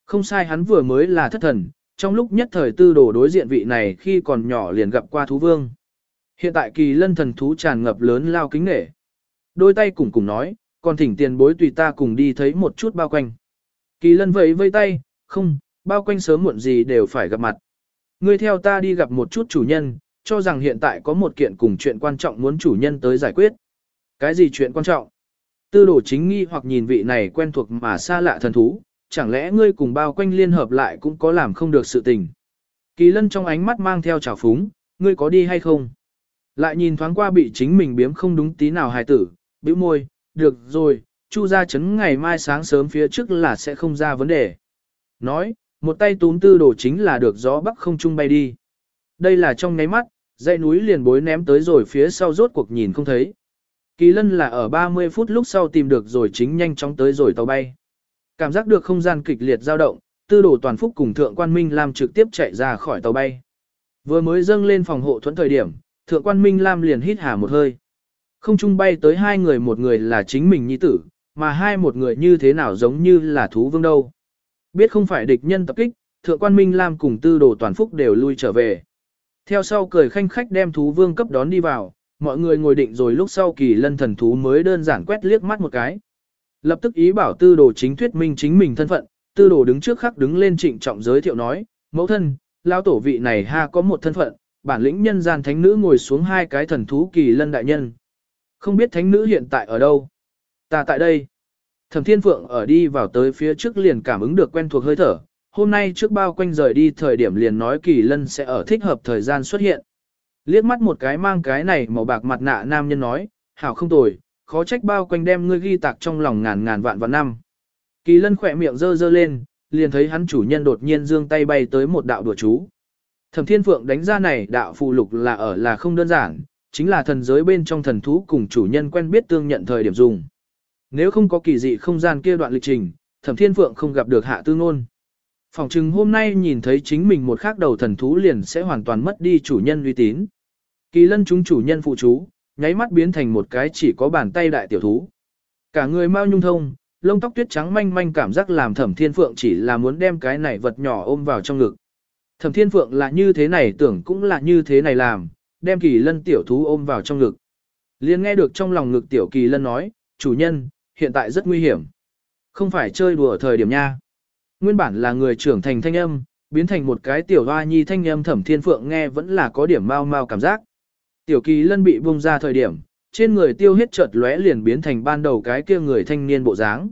Không sai hắn vừa mới là thất thần, trong lúc nhất thời tư đồ đối diện vị này khi còn nhỏ liền gặp qua thú vương. Hiện tại kỳ lân thần thú tràn ngập lớn lao kính nghệ. Đôi tay cùng cùng nói, còn thỉnh tiền bối tùy ta cùng đi thấy một chút bao quanh. Kỳ lân vẫy vây tay, không, bao quanh sớm muộn gì đều phải gặp mặt. Ngươi theo ta đi gặp một chút chủ nhân, cho rằng hiện tại có một kiện cùng chuyện quan trọng muốn chủ nhân tới giải quyết. Cái gì chuyện quan trọng? Tư đồ chính nghi hoặc nhìn vị này quen thuộc mà xa lạ thần thú, chẳng lẽ ngươi cùng bao quanh liên hợp lại cũng có làm không được sự tình. Kỳ lân trong ánh mắt mang theo trào phúng, ngươi có đi hay không? Lại nhìn thoáng qua bị chính mình biếm không đúng tí nào hài tử, bĩu môi, được rồi, chu ra chấn ngày mai sáng sớm phía trước là sẽ không ra vấn đề. Nói, một tay túm tư đồ chính là được gió bắc không trung bay đi. Đây là trong ngáy mắt, dãy núi liền bối ném tới rồi phía sau rốt cuộc nhìn không thấy. Kỳ lân là ở 30 phút lúc sau tìm được rồi chính nhanh chóng tới rồi tàu bay. Cảm giác được không gian kịch liệt dao động, tư đồ toàn phúc cùng thượng quan minh làm trực tiếp chạy ra khỏi tàu bay. Vừa mới dâng lên phòng hộ thuẫn thời điểm, thượng quan minh lam liền hít hà một hơi. Không trung bay tới hai người một người là chính mình nhi tử, mà hai một người như thế nào giống như là thú vương đâu. Biết không phải địch nhân tập kích, thượng quan minh lam cùng tư đồ toàn phúc đều lui trở về. Theo sau cười khanh khách đem thú vương cấp đón đi vào, mọi người ngồi định rồi lúc sau kỳ lân thần thú mới đơn giản quét liếc mắt một cái. Lập tức ý bảo tư đồ chính thuyết minh chính mình thân phận, tư đồ đứng trước khắc đứng lên trịnh trọng giới thiệu nói, mẫu thân, lao tổ vị này ha có một thân phận, bản lĩnh nhân gian thánh nữ ngồi xuống hai cái thần thú kỳ lân đại nhân. Không biết thánh nữ hiện tại ở đâu? Ta tại đây. Thẩm Thiên Phượng ở đi vào tới phía trước liền cảm ứng được quen thuộc hơi thở, hôm nay trước bao quanh rời đi thời điểm liền nói kỳ lân sẽ ở thích hợp thời gian xuất hiện. Liếc mắt một cái mang cái này màu bạc mặt nạ nam nhân nói, hảo không tồi, khó trách bao quanh đem ngươi ghi tạc trong lòng ngàn ngàn vạn vạn năm. Kỳ lân khỏe miệng dơ dơ lên, liền thấy hắn chủ nhân đột nhiên dương tay bay tới một đạo đùa chú. Thẩm Thiên Phượng đánh ra này đạo phù lục là ở là không đơn giản, chính là thần giới bên trong thần thú cùng chủ nhân quen biết tương nhận thời điểm dùng. Nếu không có kỳ dị không gian kia đoạn lịch trình, Thẩm Thiên Phượng không gặp được hạ tư ngôn. Phòng chừng hôm nay nhìn thấy chính mình một khác đầu thần thú liền sẽ hoàn toàn mất đi chủ nhân uy tín. Kỳ lân chúng chủ nhân phụ chú, nháy mắt biến thành một cái chỉ có bàn tay đại tiểu thú. Cả người mau nhung thông, lông tóc tuyết trắng manh manh cảm giác làm thẩm thiên phượng chỉ là muốn đem cái này vật nhỏ ôm vào trong ngực. Thẩm thiên phượng là như thế này tưởng cũng là như thế này làm, đem kỳ lân tiểu thú ôm vào trong ngực. liền nghe được trong lòng ngực tiểu kỳ lân nói, chủ nhân, hiện tại rất nguy hiểm. Không phải chơi đùa thời điểm nha. Nguyên bản là người trưởng thành thanh âm, biến thành một cái tiểu hoa nhi thanh âm thẩm thiên phượng nghe vẫn là có điểm mau mau cảm giác. Tiểu kỳ lân bị bung ra thời điểm, trên người tiêu hết chợt lóe liền biến thành ban đầu cái kia người thanh niên bộ dáng.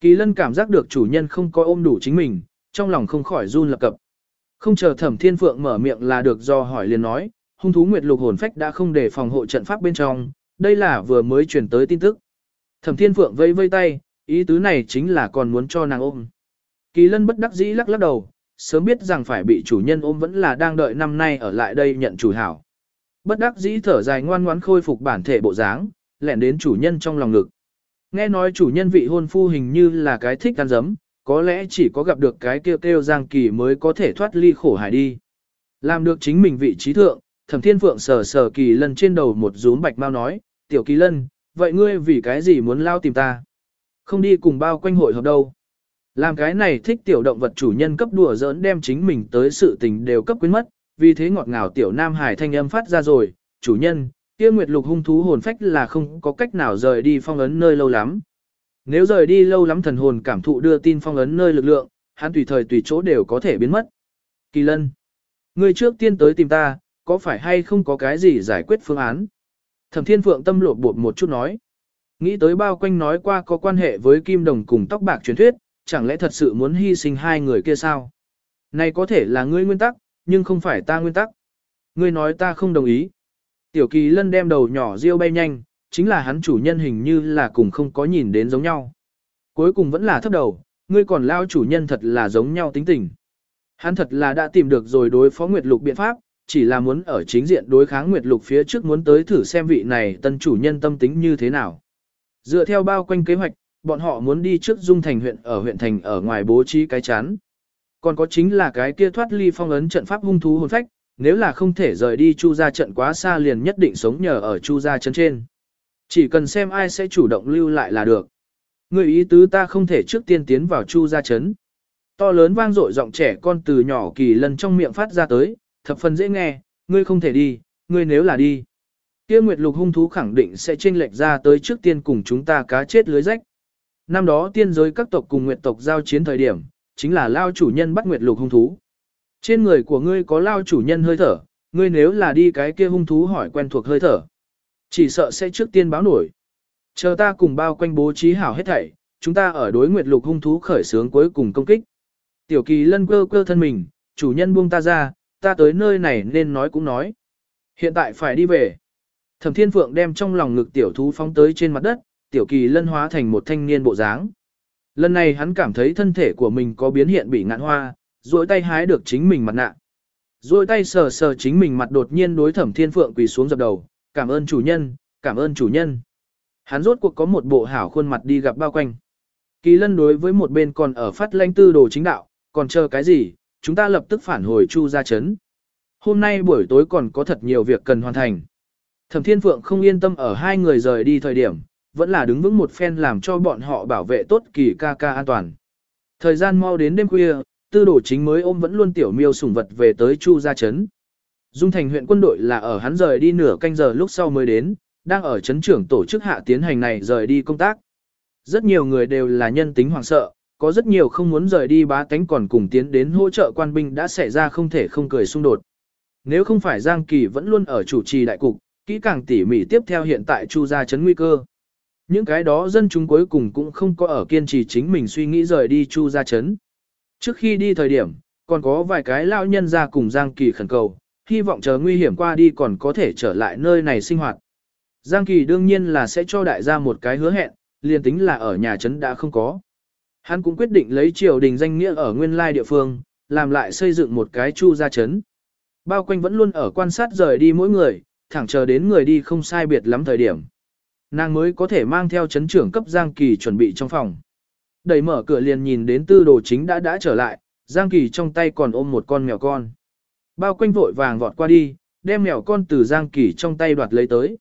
Kỳ lân cảm giác được chủ nhân không có ôm đủ chính mình, trong lòng không khỏi run lập cập. Không chờ thẩm thiên phượng mở miệng là được do hỏi liền nói, hung thú nguyệt lục hồn phách đã không để phòng hộ trận pháp bên trong, đây là vừa mới truyền tới tin tức. Thẩm Thiên Phượng vây vây tay, ý tứ này chính là còn muốn cho nàng ôm. Kỳ lân bất đắc dĩ lắc lắc đầu, sớm biết rằng phải bị chủ nhân ôm vẫn là đang đợi năm nay ở lại đây nhận chủ hảo. Bất đắc dĩ thở dài ngoan ngoãn khôi phục bản thể bộ dáng, lẹn đến chủ nhân trong lòng ngực. Nghe nói chủ nhân vị hôn phu hình như là cái thích ăn dấm, có lẽ chỉ có gặp được cái kêu kêu Giang Kỳ mới có thể thoát ly khổ hải đi. Làm được chính mình vị trí thượng, Thẩm Thiên Phượng sờ sờ Kỳ Lân trên đầu một rúm bạch mau nói, "Tiểu Kỳ Lân, vậy ngươi vì cái gì muốn lao tìm ta? Không đi cùng bao quanh hội hợp đâu?" Làm cái này thích tiểu động vật chủ nhân cấp đùa giỡn đem chính mình tới sự tình đều cấp quyến mất, vì thế ngọt ngào tiểu Nam Hải thanh âm phát ra rồi, "Chủ nhân, kia Nguyệt Lục hung thú hồn phách là không có cách nào rời đi phong ấn nơi lâu lắm." Nếu rời đi lâu lắm thần hồn cảm thụ đưa tin phong ấn nơi lực lượng, hắn tùy thời tùy chỗ đều có thể biến mất. Kỳ lân, người trước tiên tới tìm ta, có phải hay không có cái gì giải quyết phương án? Thẩm thiên phượng tâm lộ bột một chút nói. Nghĩ tới bao quanh nói qua có quan hệ với kim đồng cùng tóc bạc truyền thuyết, chẳng lẽ thật sự muốn hy sinh hai người kia sao? Này có thể là ngươi nguyên tắc, nhưng không phải ta nguyên tắc. Ngươi nói ta không đồng ý. Tiểu kỳ lân đem đầu nhỏ riêu bay nhanh, chính là hắn chủ nhân hình như là cùng không có nhìn đến giống nhau. Cuối cùng vẫn là thấp đầu, ngươi còn lao chủ nhân thật là giống nhau tính tình. Hắn thật là đã tìm được rồi đối phó Nguyệt Lục biện pháp, chỉ là muốn ở chính diện đối kháng Nguyệt Lục phía trước muốn tới thử xem vị này tân chủ nhân tâm tính như thế nào. Dựa theo bao quanh kế hoạch, bọn họ muốn đi trước Dung Thành huyện ở huyện thành ở ngoài bố trí cái chán. Còn có chính là cái kia thoát ly phong ấn trận pháp hung thú hồn phách, nếu là không thể rời đi Chu gia trận quá xa liền nhất định sống nhờ ở Chu gia trấn trên. Chỉ cần xem ai sẽ chủ động lưu lại là được. Người ý tứ ta không thể trước tiên tiến vào chu gia trấn. To lớn vang dội giọng trẻ con từ nhỏ kỳ lần trong miệng phát ra tới, thập phần dễ nghe, ngươi không thể đi, ngươi nếu là đi. kia Nguyệt Lục hung thú khẳng định sẽ chênh lệch ra tới trước tiên cùng chúng ta cá chết lưới rách. Năm đó tiên giới các tộc cùng Nguyệt tộc giao chiến thời điểm, chính là lao chủ nhân bắt Nguyệt Lục hung thú. Trên người của ngươi có lao chủ nhân hơi thở, ngươi nếu là đi cái kia hung thú hỏi quen thuộc hơi thở. Chỉ sợ sẽ trước tiên báo nổi. Chờ ta cùng bao quanh bố trí hảo hết thảy, chúng ta ở đối nguyệt lục hung thú khởi sướng cuối cùng công kích. Tiểu kỳ lân quơ quơ thân mình, chủ nhân buông ta ra, ta tới nơi này nên nói cũng nói. Hiện tại phải đi về. Thẩm thiên phượng đem trong lòng ngực tiểu thú phóng tới trên mặt đất, tiểu kỳ lân hóa thành một thanh niên bộ dáng. Lần này hắn cảm thấy thân thể của mình có biến hiện bị ngạn hoa, duỗi tay hái được chính mình mặt nạ. Duỗi tay sờ sờ chính mình mặt đột nhiên đối thẩm thiên phượng quỳ xuống dập đầu, cảm ơn chủ nhân, cảm ơn chủ nhân. Hắn rốt cuộc có một bộ hảo khuôn mặt đi gặp bao quanh. Kỳ lân đối với một bên còn ở phát lãnh tư đồ chính đạo, còn chờ cái gì, chúng ta lập tức phản hồi chu Gia chấn. Hôm nay buổi tối còn có thật nhiều việc cần hoàn thành. Thẩm Thiên Phượng không yên tâm ở hai người rời đi thời điểm, vẫn là đứng vững một phen làm cho bọn họ bảo vệ tốt kỳ ca ca an toàn. Thời gian mau đến đêm khuya, tư đồ chính mới ôm vẫn luôn tiểu miêu sủng vật về tới chu gia chấn. Dung thành huyện quân đội là ở hắn rời đi nửa canh giờ lúc sau mới đến, đang ở chấn trưởng tổ chức hạ tiến hành này rời đi công tác. Rất nhiều người đều là nhân tính hoàng sợ, có rất nhiều không muốn rời đi bá tánh còn cùng tiến đến hỗ trợ quan binh đã xảy ra không thể không cười xung đột. Nếu không phải Giang Kỳ vẫn luôn ở chủ trì đại cục, kỹ càng tỉ mỉ tiếp theo hiện tại chu gia chấn nguy cơ. Những cái đó dân chúng cuối cùng cũng không có ở kiên trì chính mình suy nghĩ rời đi chu gia chấn. Trước khi đi thời điểm, còn có vài cái lao nhân ra cùng Giang Kỳ khẩn cầu, hy vọng chờ nguy hiểm qua đi còn có thể trở lại nơi này sinh hoạt. Giang Kỳ đương nhiên là sẽ cho đại gia một cái hứa hẹn, liền tính là ở nhà trấn đã không có. Hắn cũng quyết định lấy triều đình danh nghĩa ở nguyên lai địa phương, làm lại xây dựng một cái chu gia trấn. Bao quanh vẫn luôn ở quan sát rời đi mỗi người, thẳng chờ đến người đi không sai biệt lắm thời điểm. Nàng mới có thể mang theo chấn trưởng cấp Giang Kỳ chuẩn bị trong phòng. Đẩy mở cửa liền nhìn đến tư đồ chính đã đã trở lại, Giang Kỳ trong tay còn ôm một con mèo con. Bao quanh vội vàng vọt qua đi, đem mèo con từ Giang Kỳ trong tay đoạt lấy tới.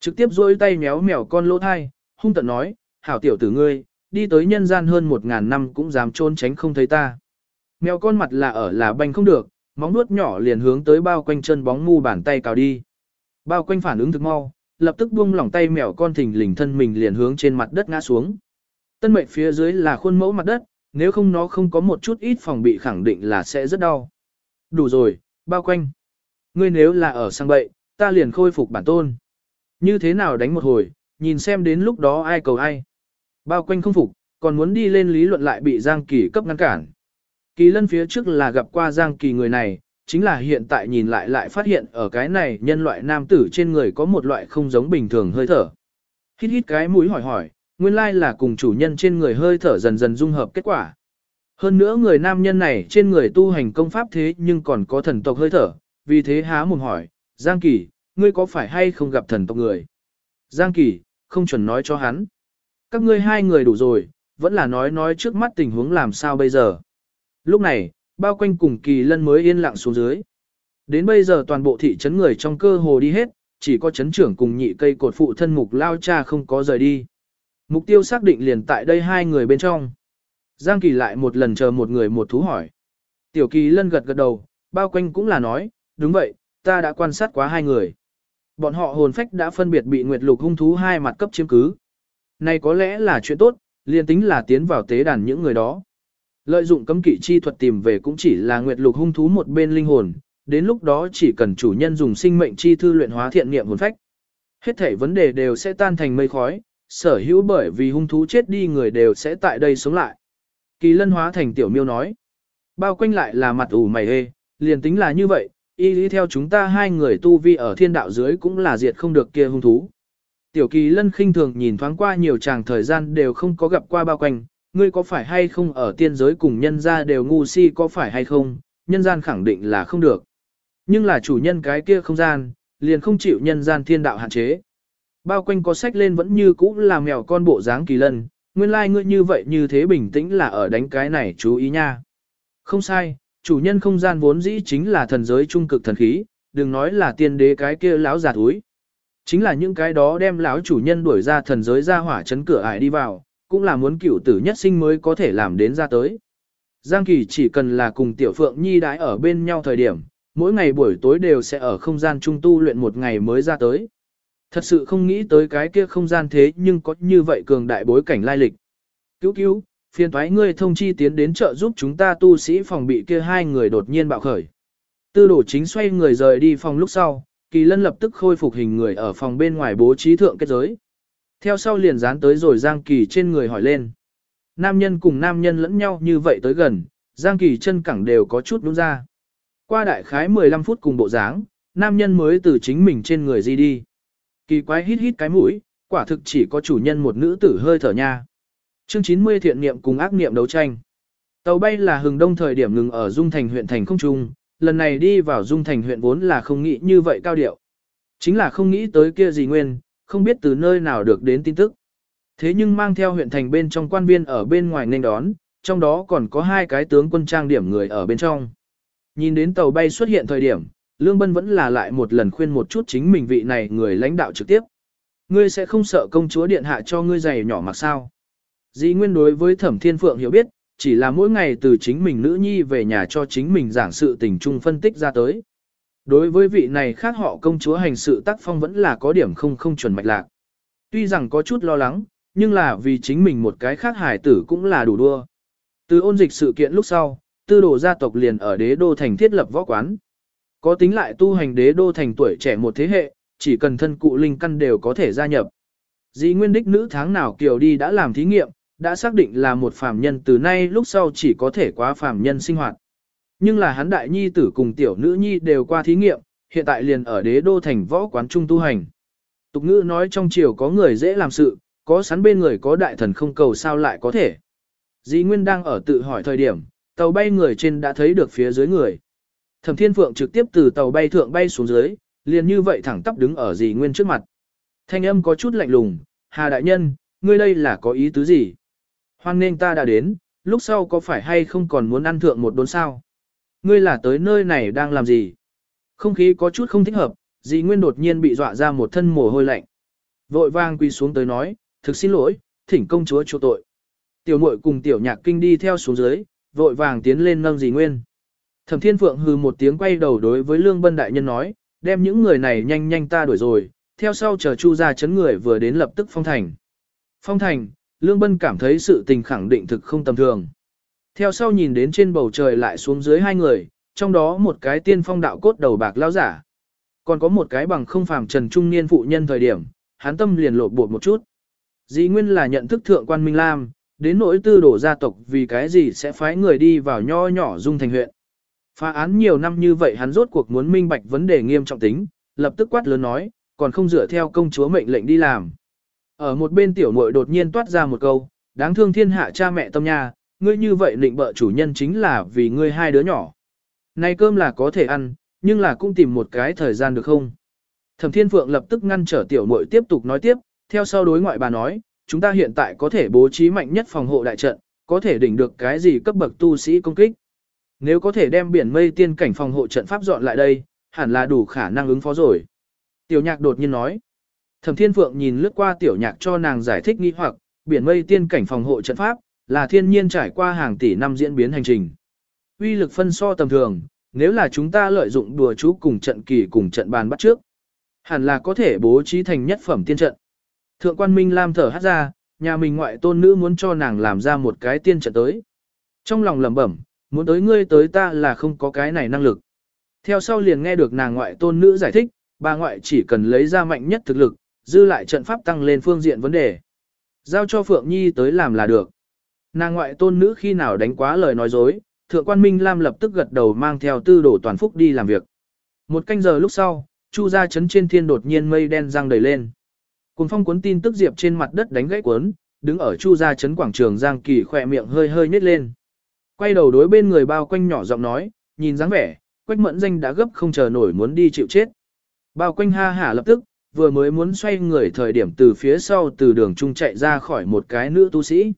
Trực tiếp duỗi tay méo mèo con lỗ thai, hung tận nói, hảo tiểu tử ngươi, đi tới nhân gian hơn một ngàn năm cũng dám trốn tránh không thấy ta. Mèo con mặt là ở là banh không được, móng nuốt nhỏ liền hướng tới bao quanh chân bóng mu bàn tay cào đi. Bao quanh phản ứng thực mau, lập tức buông lỏng tay mèo con thình lình thân mình liền hướng trên mặt đất ngã xuống. Tân mệnh phía dưới là khuôn mẫu mặt đất, nếu không nó không có một chút ít phòng bị khẳng định là sẽ rất đau. Đủ rồi, bao quanh. Ngươi nếu là ở sang bậy, ta liền khôi phục bản tôn. Như thế nào đánh một hồi, nhìn xem đến lúc đó ai cầu ai. Bao quanh không phục, còn muốn đi lên lý luận lại bị Giang Kỳ cấp ngăn cản. Kỳ lân phía trước là gặp qua Giang Kỳ người này, chính là hiện tại nhìn lại lại phát hiện ở cái này nhân loại nam tử trên người có một loại không giống bình thường hơi thở. Hít hít cái mũi hỏi hỏi, nguyên lai là cùng chủ nhân trên người hơi thở dần dần dung hợp kết quả. Hơn nữa người nam nhân này trên người tu hành công pháp thế nhưng còn có thần tộc hơi thở, vì thế há mồm hỏi, Giang Kỳ, ngươi có phải hay không gặp thần tộc người? Giang Kỳ, không chuẩn nói cho hắn. Các ngươi hai người đủ rồi, vẫn là nói nói trước mắt tình huống làm sao bây giờ. Lúc này, bao quanh cùng Kỳ Lân mới yên lặng xuống dưới. Đến bây giờ toàn bộ thị trấn người trong cơ hồ đi hết, chỉ có trấn trưởng cùng nhị cây cột phụ thân mục lao cha không có rời đi. Mục tiêu xác định liền tại đây hai người bên trong. Giang Kỳ lại một lần chờ một người một thú hỏi. Tiểu Kỳ lân gật gật đầu, bao quanh cũng là nói, đúng vậy, ta đã quan sát quá hai người. Bọn họ hồn phách đã phân biệt bị Nguyệt Lục hung thú hai mặt cấp chiếm cứ. Này có lẽ là chuyện tốt, liền tính là tiến vào tế đàn những người đó. Lợi dụng cấm kỵ chi thuật tìm về cũng chỉ là Nguyệt Lục hung thú một bên linh hồn, đến lúc đó chỉ cần chủ nhân dùng sinh mệnh chi thư luyện hóa thiện niệm hồn phách. Hết thảy vấn đề đều sẽ tan thành mây khói, sở hữu bởi vì hung thú chết đi người đều sẽ tại đây sống lại. Kỳ lân hóa thành tiểu miêu nói. Bao quanh lại là mặt ủ mày hê, liền tính là như vậy, y lý theo chúng ta hai người tu vi ở thiên đạo dưới cũng là diệt không được kia hung thú. Tiểu kỳ lân khinh thường nhìn thoáng qua nhiều chàng thời gian đều không có gặp qua bao quanh, ngươi có phải hay không ở tiên giới cùng nhân gia đều ngu si có phải hay không, nhân gian khẳng định là không được. Nhưng là chủ nhân cái kia không gian, liền không chịu nhân gian thiên đạo hạn chế. Bao quanh có sách lên vẫn như cũ là mèo con bộ dáng kỳ lân, nguyên lai like ngươi như vậy như thế bình tĩnh là ở đánh cái này chú ý nha. Không sai, chủ nhân không gian vốn dĩ chính là thần giới trung cực thần khí, đừng nói là tiên đế cái kia lão già thúi. Chính là những cái đó đem lão chủ nhân đuổi ra thần giới ra hỏa chấn cửa ải đi vào, cũng là muốn cửu tử nhất sinh mới có thể làm đến ra tới. Giang Kỳ chỉ cần là cùng Tiểu Phượng Nhi đãi ở bên nhau thời điểm, mỗi ngày buổi tối đều sẽ ở không gian trung tu luyện một ngày mới ra tới. Thật sự không nghĩ tới cái kia không gian thế nhưng có như vậy cường đại bối cảnh lai lịch. Cứu cứu, phiền thoái ngươi thông chi tiến đến trợ giúp chúng ta tu sĩ phòng bị kia hai người đột nhiên bạo khởi. Tư đổ chính xoay người rời đi phòng lúc sau, kỳ lân lập tức khôi phục hình người ở phòng bên ngoài bố trí thượng kết giới. Theo sau liền dán tới rồi Giang Kỳ trên người hỏi lên. Nam nhân cùng nam nhân lẫn nhau như vậy tới gần, Giang Kỳ chân cẳng đều có chút đúng ra. Qua đại khái 15 phút cùng bộ dáng, nam nhân mới từ chính mình trên người di đi. Kỳ quái hít hít cái mũi, quả thực chỉ có chủ nhân một nữ tử hơi thở nha. Chương 90 thiện niệm cùng ác niệm đấu tranh. Tàu bay là hừng đông thời điểm ngừng ở Dung Thành huyện thành không trung, lần này đi vào Dung Thành huyện vốn là không nghĩ như vậy cao điệu. Chính là không nghĩ tới kia gì nguyên, không biết từ nơi nào được đến tin tức. Thế nhưng mang theo huyện thành bên trong quan viên ở bên ngoài nên đón, trong đó còn có hai cái tướng quân trang điểm người ở bên trong. Nhìn đến tàu bay xuất hiện thời điểm, Lương Bân vẫn là lại một lần khuyên một chút chính mình vị này người lãnh đạo trực tiếp. Ngươi sẽ không sợ công chúa điện hạ cho ngươi giày nhỏ mặc sao. Dĩ nguyên đối với thẩm thiên phượng hiểu biết, chỉ là mỗi ngày từ chính mình nữ nhi về nhà cho chính mình giảng sự tình trung phân tích ra tới. Đối với vị này khác họ công chúa hành sự tác phong vẫn là có điểm không không chuẩn mạch lạc. Tuy rằng có chút lo lắng, nhưng là vì chính mình một cái khác hải tử cũng là đủ đua. Từ ôn dịch sự kiện lúc sau, tư đồ gia tộc liền ở đế đô thành thiết lập võ quán. Có tính lại tu hành đế đô thành tuổi trẻ một thế hệ, chỉ cần thân cụ linh căn đều có thể gia nhập. Dĩ nguyên đích nữ tháng nào kiều đi đã làm thí nghiệm, đã xác định là một phàm nhân từ nay lúc sau chỉ có thể quá phàm nhân sinh hoạt. Nhưng là hắn đại nhi tử cùng tiểu nữ nhi đều qua thí nghiệm, hiện tại liền ở đế đô thành võ quán trung tu hành. Tục ngữ nói trong triều có người dễ làm sự, có sắn bên người có đại thần không cầu sao lại có thể. Dĩ Nguyên đang ở tự hỏi thời điểm, tàu bay người trên đã thấy được phía dưới người. Thẩm Thiên Phượng trực tiếp từ tàu bay thượng bay xuống dưới, liền như vậy thẳng tắp đứng ở dĩ Nguyên trước mặt. Thanh âm có chút lạnh lùng, Hà Đại Nhân, ngươi đây là có ý tứ gì? Hoan nên ta đã đến, lúc sau có phải hay không còn muốn ăn thượng một đốn sao? Ngươi là tới nơi này đang làm gì? Không khí có chút không thích hợp, dì Nguyên đột nhiên bị dọa ra một thân mồ hôi lạnh. Vội vang quỳ xuống tới nói, thực xin lỗi, thỉnh công chúa chỗ tội. Tiểu muội cùng tiểu nhạc kinh đi theo xuống dưới, vội vàng tiến lên nâng dì Nguyên. Thẩm Thiên Phượng hừ một tiếng quay đầu đối với Lương Bân Đại Nhân nói, đem những người này nhanh nhanh ta đuổi rồi, theo sau chờ Chu ra chấn người vừa đến lập tức phong thành. Phong thành, Lương Bân cảm thấy sự tình khẳng định thực không tầm thường. Theo sau nhìn đến trên bầu trời lại xuống dưới hai người, trong đó một cái tiên phong đạo cốt đầu bạc lao giả. Còn có một cái bằng không phàm trần trung niên phụ nhân thời điểm, hắn tâm liền lột bột một chút. Dĩ nguyên là nhận thức thượng quan Minh Lam, đến nỗi tư đổ gia tộc vì cái gì sẽ phái người đi vào nho nhỏ dung thành huyện. Phá án nhiều năm như vậy hắn rốt cuộc muốn minh bạch vấn đề nghiêm trọng tính, lập tức quát lớn nói, còn không dựa theo công chúa mệnh lệnh đi làm. Ở một bên tiểu muội đột nhiên toát ra một câu, đáng thương thiên hạ cha mẹ tâm nha, ngươi như vậy định bợ chủ nhân chính là vì ngươi hai đứa nhỏ. nay cơm là có thể ăn, nhưng là cũng tìm một cái thời gian được không? Thẩm Thiên Phượng lập tức ngăn trở tiểu muội tiếp tục nói tiếp, theo sau đối ngoại bà nói, chúng ta hiện tại có thể bố trí mạnh nhất phòng hộ đại trận, có thể đỉnh được cái gì cấp bậc tu sĩ công kích. Nếu có thể đem biển mây tiên cảnh phòng hộ trận pháp dọn lại đây, hẳn là đủ khả năng ứng phó rồi. Tiểu nhạc đột nhiên nói. Thẩm Thiên Phượng nhìn lướt qua tiểu nhạc cho nàng giải thích nghi hoặc, biển mây tiên cảnh phòng hộ trận pháp, là thiên nhiên trải qua hàng tỷ năm diễn biến hành trình. Uy lực phân so tầm thường, nếu là chúng ta lợi dụng đùa chú cùng trận kỳ cùng trận bàn bắt trước, hẳn là có thể bố trí thành nhất phẩm tiên trận. Thượng quan Minh Lam thở hát ra, nhà mình ngoại tôn nữ muốn cho nàng làm ra một cái tiên trận tới. Trong lòng lẩm bẩm, muốn tới ngươi tới ta là không có cái này năng lực. Theo sau liền nghe được nàng ngoại tôn nữ giải thích, bà ngoại chỉ cần lấy ra mạnh nhất thực lực, dư lại trận pháp tăng lên phương diện vấn đề. Giao cho Phượng Nhi tới làm là được. Nàng ngoại tôn nữ khi nào đánh quá lời nói dối, thượng quan Minh Lam lập tức gật đầu mang theo tư đổ toàn phúc đi làm việc. Một canh giờ lúc sau, chu gia chấn trên thiên đột nhiên mây đen răng đầy lên. Cùng phong cuốn tin tức diệp trên mặt đất đánh gãy cuốn, đứng ở chu gia chấn quảng trường Giang Kỳ khỏe miệng hơi hơi nhếch lên. Quay đầu đối bên người bao quanh nhỏ giọng nói, nhìn dáng vẻ, quách mẫn danh đã gấp không chờ nổi muốn đi chịu chết. Bao quanh ha hả lập tức, vừa mới muốn xoay người thời điểm từ phía sau từ đường trung chạy ra khỏi một cái nữ tu sĩ.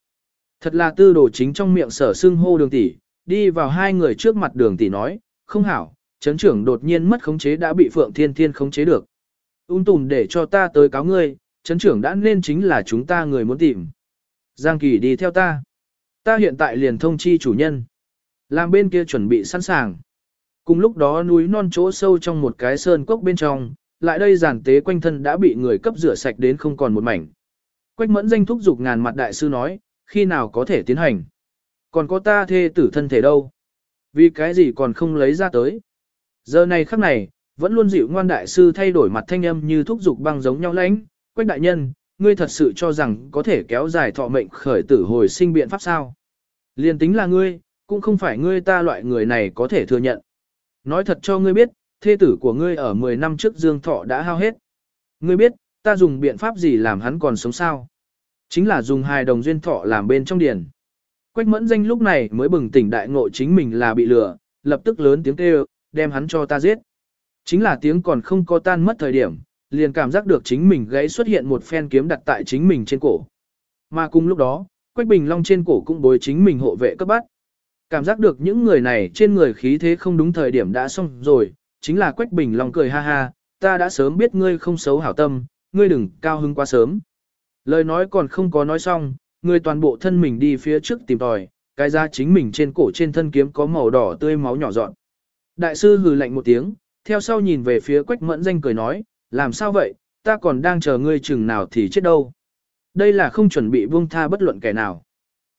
Thật là tư đồ chính trong miệng sở xưng hô đường tỷ, đi vào hai người trước mặt đường tỷ nói, không hảo, chấn trưởng đột nhiên mất khống chế đã bị Phượng Thiên Thiên khống chế được. Ung tùm để cho ta tới cáo ngươi, chấn trưởng đã nên chính là chúng ta người muốn tìm. Giang Kỳ đi theo ta. Ta hiện tại liền thông chi chủ nhân. Làm bên kia chuẩn bị sẵn sàng. Cùng lúc đó núi non chỗ sâu trong một cái sơn cốc bên trong, lại đây giản tế quanh thân đã bị người cấp rửa sạch đến không còn một mảnh. Quách mẫn danh thúc dục ngàn mặt đại sư nói, khi nào có thể tiến hành. Còn có ta thê tử thân thể đâu? Vì cái gì còn không lấy ra tới? Giờ này khắc này, vẫn luôn dịu ngoan đại sư thay đổi mặt thanh âm như thúc dục băng giống nhau lãnh. Quách đại nhân, ngươi thật sự cho rằng có thể kéo dài thọ mệnh khởi tử hồi sinh biện pháp sao? Liên tính là ngươi, cũng không phải ngươi ta loại người này có thể thừa nhận. Nói thật cho ngươi biết, thê tử của ngươi ở 10 năm trước dương thọ đã hao hết. Ngươi biết, ta dùng biện pháp gì làm hắn còn sống sao? Chính là dùng hài đồng duyên thọ làm bên trong điền. Quách mẫn danh lúc này mới bừng tỉnh đại ngộ chính mình là bị lừa, lập tức lớn tiếng kêu, đem hắn cho ta giết. Chính là tiếng còn không có tan mất thời điểm, liền cảm giác được chính mình gãy xuất hiện một phen kiếm đặt tại chính mình trên cổ. Mà cùng lúc đó, Quách Bình Long trên cổ cũng bối chính mình hộ vệ cấp bắt. Cảm giác được những người này trên người khí thế không đúng thời điểm đã xong rồi, chính là Quách Bình Long cười ha ha, ta đã sớm biết ngươi không xấu hảo tâm, ngươi đừng cao hứng quá sớm. Lời nói còn không có nói xong, ngươi toàn bộ thân mình đi phía trước tìm tòi, cái ra chính mình trên cổ trên thân kiếm có màu đỏ tươi máu nhỏ dọn. Đại sư hừ lạnh một tiếng, theo sau nhìn về phía Quách Mẫn Danh cười nói, làm sao vậy, ta còn đang chờ ngươi chừng nào thì chết đâu. Đây là không chuẩn bị buông tha bất luận kẻ nào.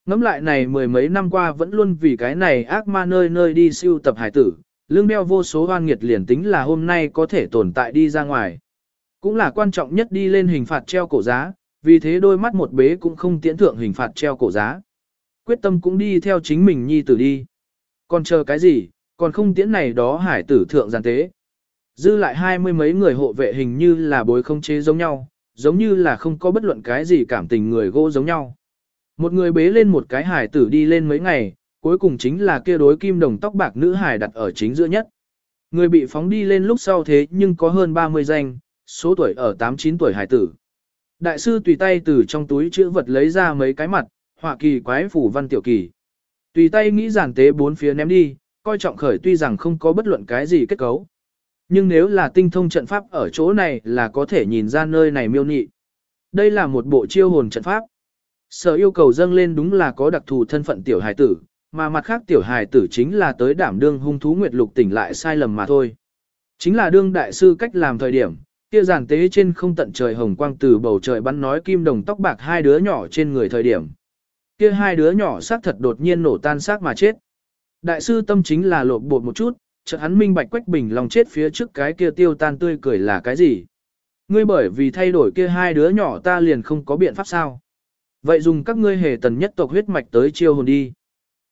Ngắm lại này mười mấy năm qua vẫn luôn vì cái này ác ma nơi nơi đi siêu tập hải tử, lương đeo vô số hoan nghiệt liền tính là hôm nay có thể tồn tại đi ra ngoài. Cũng là quan trọng nhất đi lên hình phạt treo cổ giá, vì thế đôi mắt một bế cũng không tiễn thượng hình phạt treo cổ giá. Quyết tâm cũng đi theo chính mình nhi tử đi. Còn chờ cái gì, còn không tiễn này đó hải tử thượng giàn tế. Dư lại hai mươi mấy người hộ vệ hình như là bối không chế giống nhau, giống như là không có bất luận cái gì cảm tình người gỗ giống nhau. Một người bế lên một cái hải tử đi lên mấy ngày, cuối cùng chính là kia đối kim đồng tóc bạc nữ hài đặt ở chính giữa nhất. Người bị phóng đi lên lúc sau thế nhưng có hơn 30 danh, số tuổi ở 8-9 tuổi hải tử. Đại sư tùy tay từ trong túi chữ vật lấy ra mấy cái mặt, họa kỳ quái phủ văn tiểu kỳ. Tùy tay nghĩ giản tế bốn phía ném đi, coi trọng khởi tuy rằng không có bất luận cái gì kết cấu. Nhưng nếu là tinh thông trận pháp ở chỗ này là có thể nhìn ra nơi này miêu nị. Đây là một bộ chiêu hồn trận pháp. Sở yêu cầu dâng lên đúng là có đặc thù thân phận tiểu hài tử, mà mặt khác tiểu hài tử chính là tới đảm đương hung thú nguyệt lục tỉnh lại sai lầm mà thôi. Chính là đương đại sư cách làm thời điểm, kia giàn tế trên không tận trời hồng quang từ bầu trời bắn nói kim đồng tóc bạc hai đứa nhỏ trên người thời điểm. Kia hai đứa nhỏ xác thật đột nhiên nổ tan xác mà chết. Đại sư tâm chính là lộn bột một chút, chợt hắn minh bạch quách bình lòng chết phía trước cái kia tiêu tan tươi cười là cái gì. Ngươi bởi vì thay đổi kia hai đứa nhỏ ta liền không có biện pháp sao. Vậy dùng các ngươi hề tần nhất tộc huyết mạch tới chiêu hồn đi.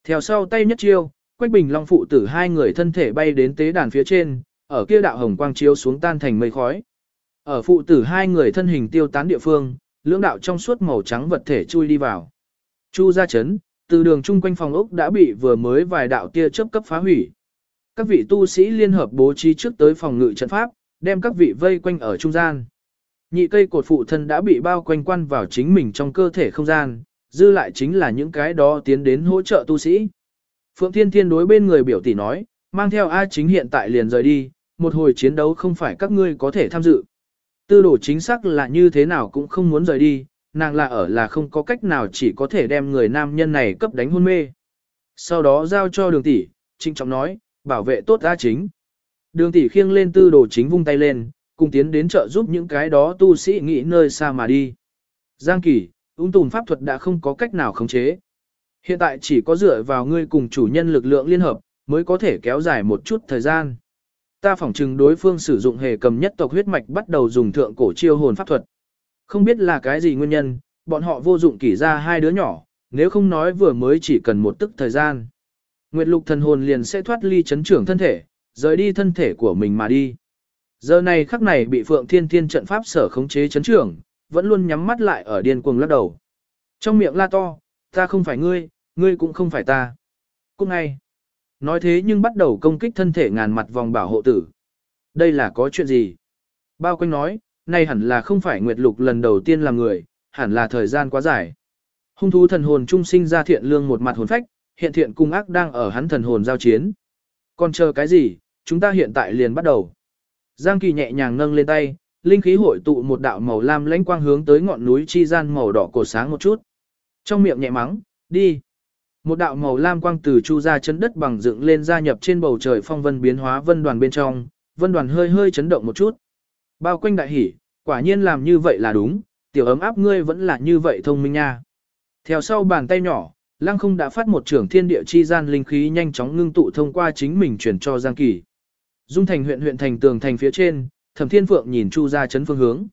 Theo sau tay nhất chiêu, Quách Bình Long phụ tử hai người thân thể bay đến tế đàn phía trên, ở kia đạo hồng quang chiếu xuống tan thành mây khói. Ở phụ tử hai người thân hình tiêu tán địa phương, lưỡng đạo trong suốt màu trắng vật thể chui đi vào. Chu ra chấn, từ đường chung quanh phòng ốc đã bị vừa mới vài đạo tia chớp cấp phá hủy. Các vị tu sĩ liên hợp bố trí trước tới phòng ngự trận pháp, đem các vị vây quanh ở trung gian. Nhị cây cột phụ thân đã bị bao quanh quan vào chính mình trong cơ thể không gian, dư lại chính là những cái đó tiến đến hỗ trợ tu sĩ. Phượng Thiên Thiên đối bên người biểu tỷ nói, mang theo A chính hiện tại liền rời đi, một hồi chiến đấu không phải các ngươi có thể tham dự. Tư đồ chính xác là như thế nào cũng không muốn rời đi, nàng là ở là không có cách nào chỉ có thể đem người nam nhân này cấp đánh hôn mê. Sau đó giao cho đường tỷ, trinh trọng nói, bảo vệ tốt A chính. Đường tỷ khiêng lên tư đồ chính vung tay lên, cùng tiến đến trợ giúp những cái đó tu sĩ nghĩ nơi xa mà đi. Giang Kỳ, ung tùm pháp thuật đã không có cách nào khống chế. Hiện tại chỉ có dựa vào ngươi cùng chủ nhân lực lượng liên hợp, mới có thể kéo dài một chút thời gian. Ta phỏng chừng đối phương sử dụng hề cầm nhất tộc huyết mạch bắt đầu dùng thượng cổ chiêu hồn pháp thuật. Không biết là cái gì nguyên nhân, bọn họ vô dụng kỷ ra hai đứa nhỏ, nếu không nói vừa mới chỉ cần một tức thời gian. Nguyệt lục thần hồn liền sẽ thoát ly chấn trưởng thân thể, rời đi thân thể của mình mà đi. Giờ này khắc này bị Phượng Thiên Thiên trận pháp sở khống chế chấn trưởng, vẫn luôn nhắm mắt lại ở điên cuồng lắc đầu. Trong miệng la to, ta không phải ngươi, ngươi cũng không phải ta. Cũng ngay. Nói thế nhưng bắt đầu công kích thân thể ngàn mặt vòng bảo hộ tử. Đây là có chuyện gì? Bao quanh nói, nay hẳn là không phải Nguyệt Lục lần đầu tiên làm người, hẳn là thời gian quá dài. Hung thú thần hồn trung sinh ra thiện lương một mặt hồn phách, hiện thiện cung ác đang ở hắn thần hồn giao chiến. Còn chờ cái gì, chúng ta hiện tại liền bắt đầu. Giang Kỳ nhẹ nhàng nâng lên tay, linh khí hội tụ một đạo màu lam lãnh quang hướng tới ngọn núi chi gian màu đỏ cổ sáng một chút. Trong miệng nhẹ mắng, đi. Một đạo màu lam quang từ chu ra chấn đất bằng dựng lên gia nhập trên bầu trời phong vân biến hóa vân đoàn bên trong, vân đoàn hơi hơi chấn động một chút. Bao quanh đại hỉ, quả nhiên làm như vậy là đúng, tiểu ấm áp ngươi vẫn là như vậy thông minh nha. Theo sau bàn tay nhỏ, lăng không đã phát một trưởng thiên địa chi gian linh khí nhanh chóng ngưng tụ thông qua chính mình chuyển cho Giang Kỳ. Dung thành huyện huyện thành tường thành phía trên, Thẩm Thiên Phượng nhìn Chu Gia Trấn phương hướng.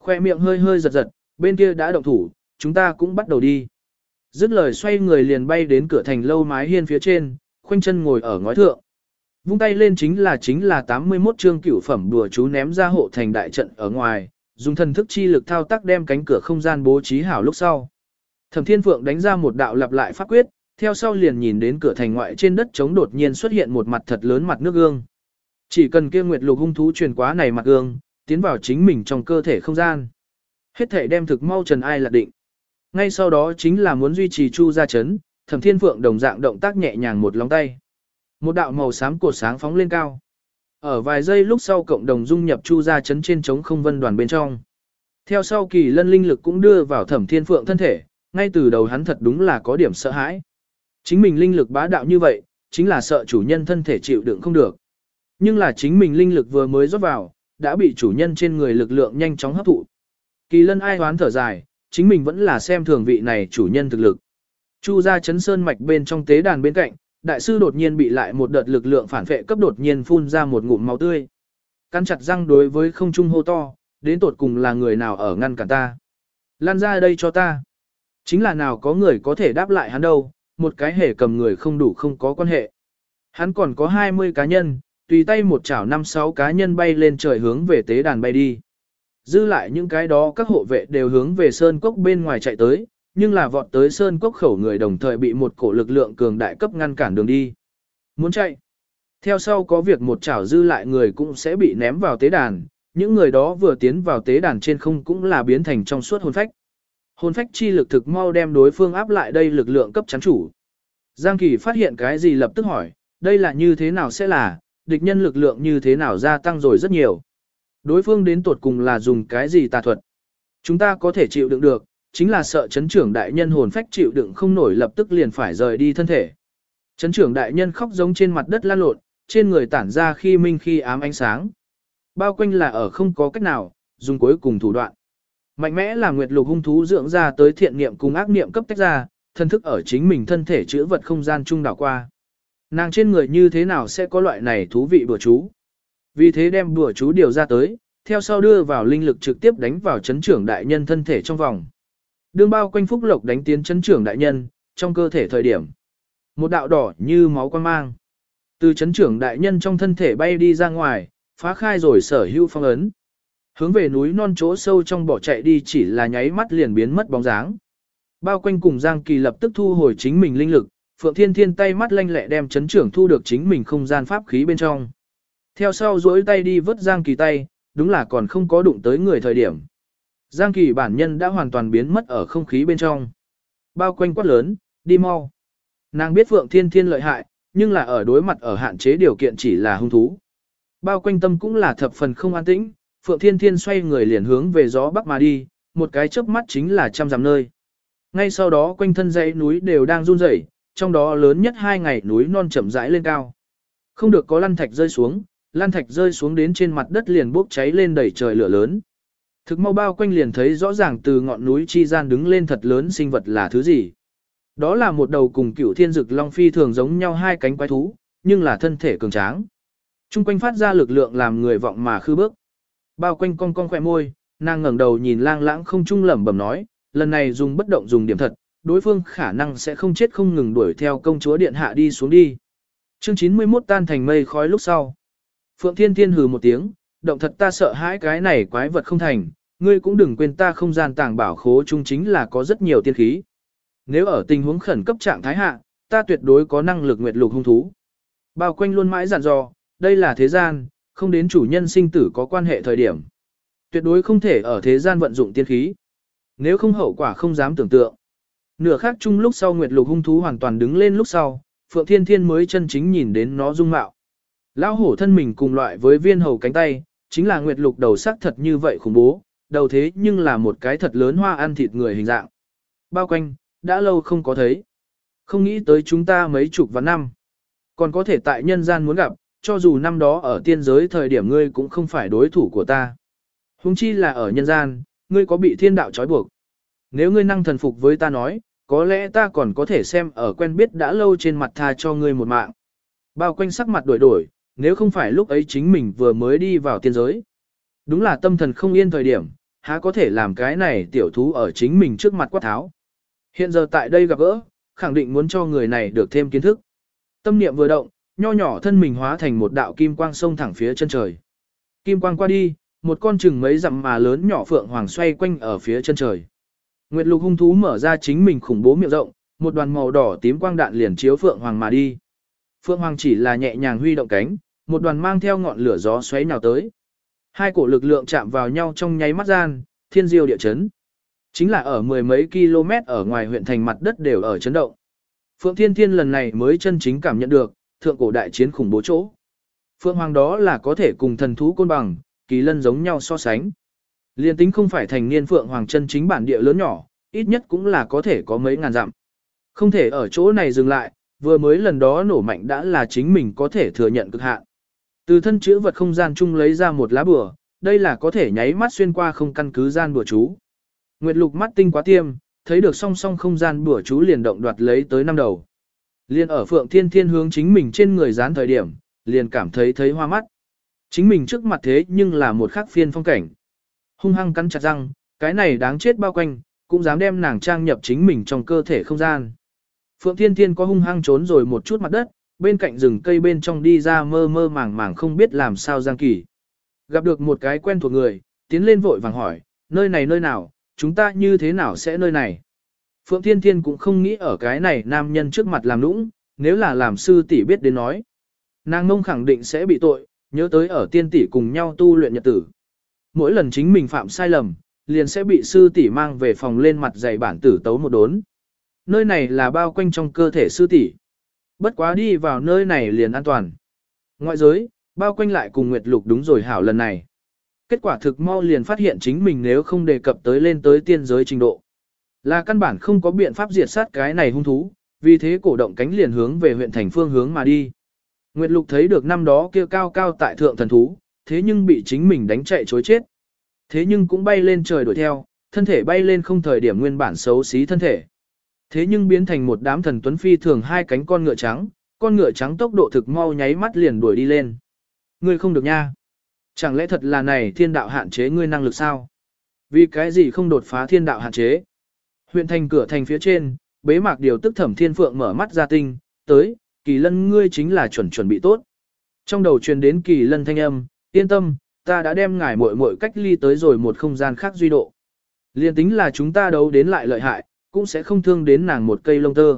Khoe miệng hơi hơi giật giật, bên kia đã động thủ, chúng ta cũng bắt đầu đi. Dứt lời xoay người liền bay đến cửa thành lâu mái hiên phía trên, khoanh chân ngồi ở ngói thượng. Vung tay lên chính là chính là 81 chương cửu phẩm đùa chú ném ra hộ thành đại trận ở ngoài, dùng thần thức chi lực thao tác đem cánh cửa không gian bố trí hảo lúc sau. Thẩm Thiên Phượng đánh ra một đạo lặp lại pháp quyết, theo sau liền nhìn đến cửa thành ngoại trên đất trống đột nhiên xuất hiện một mặt thật lớn mặt nước gương. Chỉ cần kia nguyệt lục hung thú truyền quá này mặt gương, tiến vào chính mình trong cơ thể không gian. Hết thể đem thực mau trần ai là định. Ngay sau đó chính là muốn duy trì chu ra chấn, thẩm thiên phượng đồng dạng động tác nhẹ nhàng một lòng tay. Một đạo màu xám cột sáng phóng lên cao. Ở vài giây lúc sau cộng đồng dung nhập chu ra chấn trên trống không vân đoàn bên trong. Theo sau kỳ lân linh lực cũng đưa vào thẩm thiên phượng thân thể, ngay từ đầu hắn thật đúng là có điểm sợ hãi. Chính mình linh lực bá đạo như vậy, chính là sợ chủ nhân thân thể chịu đựng không được. Nhưng là chính mình linh lực vừa mới rót vào, đã bị chủ nhân trên người lực lượng nhanh chóng hấp thụ. Kỳ lân ai hoán thở dài, chính mình vẫn là xem thường vị này chủ nhân thực lực. Chu ra chấn sơn mạch bên trong tế đàn bên cạnh, đại sư đột nhiên bị lại một đợt lực lượng phản vệ cấp đột nhiên phun ra một ngụm máu tươi. Căn chặt răng đối với không trung hô to, đến tột cùng là người nào ở ngăn cản ta. Lan ra đây cho ta. Chính là nào có người có thể đáp lại hắn đâu, một cái hề cầm người không đủ không có quan hệ. Hắn còn có 20 cá nhân, tùy tay một chảo năm sáu cá nhân bay lên trời hướng về tế đàn bay đi. Dư lại những cái đó các hộ vệ đều hướng về sơn cốc bên ngoài chạy tới, nhưng là vọt tới sơn cốc khẩu người đồng thời bị một cổ lực lượng cường đại cấp ngăn cản đường đi. Muốn chạy. Theo sau có việc một chảo dư lại người cũng sẽ bị ném vào tế đàn, những người đó vừa tiến vào tế đàn trên không cũng là biến thành trong suốt hồn phách. Hồn phách chi lực thực mau đem đối phương áp lại đây lực lượng cấp chắn chủ. Giang Kỳ phát hiện cái gì lập tức hỏi, đây là như thế nào sẽ là, địch nhân lực lượng như thế nào gia tăng rồi rất nhiều. Đối phương đến tuột cùng là dùng cái gì tà thuật. Chúng ta có thể chịu đựng được, chính là sợ chấn trưởng đại nhân hồn phách chịu đựng không nổi lập tức liền phải rời đi thân thể. Chấn trưởng đại nhân khóc giống trên mặt đất lan lộn, trên người tản ra khi minh khi ám ánh sáng. Bao quanh là ở không có cách nào, dùng cuối cùng thủ đoạn. Mạnh mẽ là nguyệt lục hung thú dưỡng ra tới thiện niệm cùng ác niệm cấp tách ra, thân thức ở chính mình thân thể chữa vật không gian trung đảo qua. Nàng trên người như thế nào sẽ có loại này thú vị bùa chú. Vì thế đem bùa chú điều ra tới, theo sau đưa vào linh lực trực tiếp đánh vào chấn trưởng đại nhân thân thể trong vòng. Đương bao quanh phúc lộc đánh tiến chấn trưởng đại nhân, trong cơ thể thời điểm. Một đạo đỏ như máu quan mang. Từ chấn trưởng đại nhân trong thân thể bay đi ra ngoài, phá khai rồi sở hữu phong ấn. hướng về núi non chỗ sâu trong bỏ chạy đi chỉ là nháy mắt liền biến mất bóng dáng. Bao quanh cùng Giang Kỳ lập tức thu hồi chính mình linh lực, Phượng Thiên Thiên tay mắt lanh lẹ đem chấn trưởng thu được chính mình không gian pháp khí bên trong. Theo sau duỗi tay đi vớt Giang Kỳ tay, đúng là còn không có đụng tới người thời điểm. Giang Kỳ bản nhân đã hoàn toàn biến mất ở không khí bên trong. Bao quanh quát lớn, đi mau. Nàng biết Phượng Thiên Thiên lợi hại, nhưng là ở đối mặt ở hạn chế điều kiện chỉ là hung thú. Bao quanh tâm cũng là thập phần không an tĩnh, Phượng Thiên Thiên xoay người liền hướng về gió bắc mà đi, một cái chớp mắt chính là trăm dặm nơi. Ngay sau đó quanh thân dãy núi đều đang run rẩy, trong đó lớn nhất hai ngày núi non chậm rãi lên cao. Không được có lăn thạch rơi xuống, lăn thạch rơi xuống đến trên mặt đất liền bốc cháy lên đầy trời lửa lớn. Thực mau bao quanh liền thấy rõ ràng từ ngọn núi chi gian đứng lên thật lớn sinh vật là thứ gì. Đó là một đầu cùng cửu thiên dực long phi thường giống nhau hai cánh quái thú, nhưng là thân thể cường tráng. Trung quanh phát ra lực lượng làm người vọng mà khư bước. Bao quanh cong cong khỏe môi, nàng ngẩng đầu nhìn lang lãng không trung lẩm bẩm nói, lần này dùng bất động dùng điểm thật, đối phương khả năng sẽ không chết không ngừng đuổi theo công chúa điện hạ đi xuống đi. Chương 91 tan thành mây khói lúc sau. Phượng Thiên Thiên hừ một tiếng, động thật ta sợ hãi cái này quái vật không thành, ngươi cũng đừng quên ta không gian tàng bảo khố chung chính là có rất nhiều tiên khí. Nếu ở tình huống khẩn cấp trạng thái hạ, ta tuyệt đối có năng lực nguyệt lục hung thú. Bao quanh luôn mãi dặn dò, đây là thế gian, không đến chủ nhân sinh tử có quan hệ thời điểm. Tuyệt đối không thể ở thế gian vận dụng tiên khí. Nếu không hậu quả không dám tưởng tượng. Nửa khác chung lúc sau nguyệt lục hung thú hoàn toàn đứng lên lúc sau, Phượng Thiên Thiên mới chân chính nhìn đến nó dung mạo. Lão hổ thân mình cùng loại với viên hầu cánh tay, chính là nguyệt lục đầu sắc thật như vậy khủng bố, đầu thế nhưng là một cái thật lớn hoa ăn thịt người hình dạng. Bao quanh, đã lâu không có thấy. Không nghĩ tới chúng ta mấy chục và năm. Còn có thể tại nhân gian muốn gặp, cho dù năm đó ở tiên giới thời điểm ngươi cũng không phải đối thủ của ta. Hùng chi là ở nhân gian, ngươi có bị thiên đạo trói buộc. Nếu ngươi năng thần phục với ta nói, có lẽ ta còn có thể xem ở quen biết đã lâu trên mặt tha cho ngươi một mạng. Bao quanh sắc mặt đổi đổi, nếu không phải lúc ấy chính mình vừa mới đi vào tiên giới. Đúng là tâm thần không yên thời điểm, há có thể làm cái này tiểu thú ở chính mình trước mặt quát tháo. Hiện giờ tại đây gặp gỡ, khẳng định muốn cho người này được thêm kiến thức. Tâm niệm vừa động, nho nhỏ thân mình hóa thành một đạo kim quang sông thẳng phía chân trời. Kim quang qua đi, một con chừng mấy dặm mà lớn nhỏ phượng hoàng xoay quanh ở phía chân trời. Nguyệt lục hung thú mở ra chính mình khủng bố miệng rộng, một đoàn màu đỏ tím quang đạn liền chiếu phượng hoàng mà đi. Phượng hoàng chỉ là nhẹ nhàng huy động cánh, một đoàn mang theo ngọn lửa gió xoáy nào tới. Hai cổ lực lượng chạm vào nhau trong nháy mắt gian, thiên diêu địa chấn. Chính là ở mười mấy km ở ngoài huyện thành mặt đất đều ở chấn động. Phượng Thiên Thiên lần này mới chân chính cảm nhận được, thượng cổ đại chiến khủng bố chỗ. Phượng Hoàng đó là có thể cùng thần thú côn bằng, kỳ lân giống nhau so sánh. Liên tính không phải thành niên Phượng Hoàng chân chính bản địa lớn nhỏ, ít nhất cũng là có thể có mấy ngàn dặm. Không thể ở chỗ này dừng lại, vừa mới lần đó nổ mạnh đã là chính mình có thể thừa nhận cực hạn. Từ thân chữ vật không gian chung lấy ra một lá bùa, đây là có thể nháy mắt xuyên qua không căn cứ gian bùa chú. Nguyệt lục mắt tinh quá tiêm, thấy được song song không gian bùa chú liền động đoạt lấy tới năm đầu. Liên ở phượng thiên thiên hướng chính mình trên người dán thời điểm, liền cảm thấy thấy hoa mắt. Chính mình trước mặt thế nhưng là một khắc phiên phong cảnh. Hung hăng cắn chặt răng, cái này đáng chết bao quanh, cũng dám đem nàng trang nhập chính mình trong cơ thể không gian. Phượng Thiên Thiên có hung hăng trốn rồi một chút mặt đất, bên cạnh rừng cây bên trong đi ra mơ mơ màng màng không biết làm sao Giang Kỳ. Gặp được một cái quen thuộc người, tiến lên vội vàng hỏi, nơi này nơi nào, chúng ta như thế nào sẽ nơi này? Phượng Thiên Thiên cũng không nghĩ ở cái này nam nhân trước mặt làm nũng, nếu là làm sư tỷ biết đến nói. Nàng mông khẳng định sẽ bị tội, nhớ tới ở tiên tỷ cùng nhau tu luyện nhật tử. Mỗi lần chính mình phạm sai lầm, liền sẽ bị sư tỷ mang về phòng lên mặt dạy bản tử tấu một đốn. Nơi này là bao quanh trong cơ thể sư tỷ. Bất quá đi vào nơi này liền an toàn. Ngoại giới, bao quanh lại cùng Nguyệt Lục đúng rồi hảo lần này. Kết quả thực mau liền phát hiện chính mình nếu không đề cập tới lên tới tiên giới trình độ. Là căn bản không có biện pháp diệt sát cái này hung thú, vì thế cổ động cánh liền hướng về huyện thành phương hướng mà đi. Nguyệt Lục thấy được năm đó kia cao cao tại thượng thần thú, thế nhưng bị chính mình đánh chạy chối chết. Thế nhưng cũng bay lên trời đuổi theo, thân thể bay lên không thời điểm nguyên bản xấu xí thân thể. Thế nhưng biến thành một đám thần tuấn phi thường hai cánh con ngựa trắng, con ngựa trắng tốc độ thực mau nháy mắt liền đuổi đi lên. Ngươi không được nha. Chẳng lẽ thật là này thiên đạo hạn chế ngươi năng lực sao? Vì cái gì không đột phá thiên đạo hạn chế? Huyện thành cửa thành phía trên, bế mạc điều tức thẩm thiên phượng mở mắt ra tinh, tới, kỳ lân ngươi chính là chuẩn chuẩn bị tốt. Trong đầu truyền đến kỳ lân thanh âm, yên tâm, ta đã đem ngài muội muội cách ly tới rồi một không gian khác duy độ. Liên tính là chúng ta đấu đến lại lợi hại, cũng sẽ không thương đến nàng một cây lông tơ.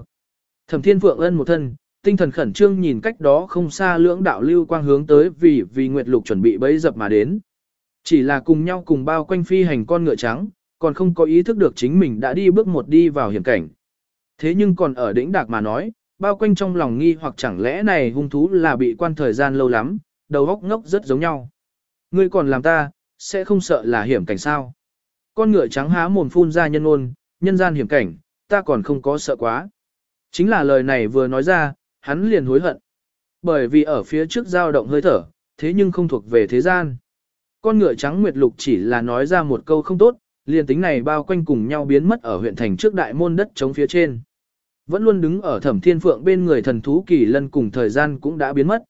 Thẩm Thiên Phượng ân một thân, tinh thần khẩn trương nhìn cách đó không xa lưỡng đạo lưu quang hướng tới vì vì Nguyệt Lục chuẩn bị bấy dập mà đến. Chỉ là cùng nhau cùng bao quanh phi hành con ngựa trắng, còn không có ý thức được chính mình đã đi bước một đi vào hiểm cảnh. Thế nhưng còn ở đỉnh đạc mà nói, bao quanh trong lòng nghi hoặc chẳng lẽ này hung thú là bị quan thời gian lâu lắm, đầu óc ngốc rất giống nhau. Ngươi còn làm ta, sẽ không sợ là hiểm cảnh sao. Con ngựa trắng há mồm phun ra nhân ôn, nhân gian hiểm cảnh, ta còn không có sợ quá. Chính là lời này vừa nói ra, hắn liền hối hận. Bởi vì ở phía trước dao động hơi thở, thế nhưng không thuộc về thế gian. Con ngựa trắng nguyệt lục chỉ là nói ra một câu không tốt, liền tính này bao quanh cùng nhau biến mất ở huyện thành trước đại môn đất chống phía trên. Vẫn luôn đứng ở thẩm thiên phượng bên người thần thú kỳ lân cùng thời gian cũng đã biến mất.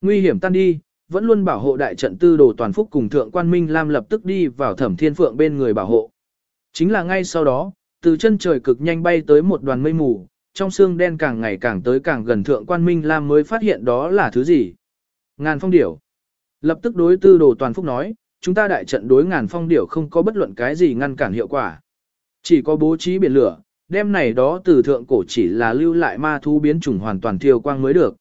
Nguy hiểm tan đi, vẫn luôn bảo hộ đại trận tư đồ toàn phúc cùng thượng quan minh lam lập tức đi vào thẩm thiên phượng bên người bảo hộ. Chính là ngay sau đó, từ chân trời cực nhanh bay tới một đoàn mây mù, trong xương đen càng ngày càng tới càng gần thượng quan minh lam mới phát hiện đó là thứ gì. Ngàn phong điểu. Lập tức đối tư đồ toàn phúc nói, chúng ta đại trận đối ngàn phong điểu không có bất luận cái gì ngăn cản hiệu quả. Chỉ có bố trí biển lửa, đêm này đó từ thượng cổ chỉ là lưu lại ma thú biến chủng hoàn toàn thiêu quang mới được.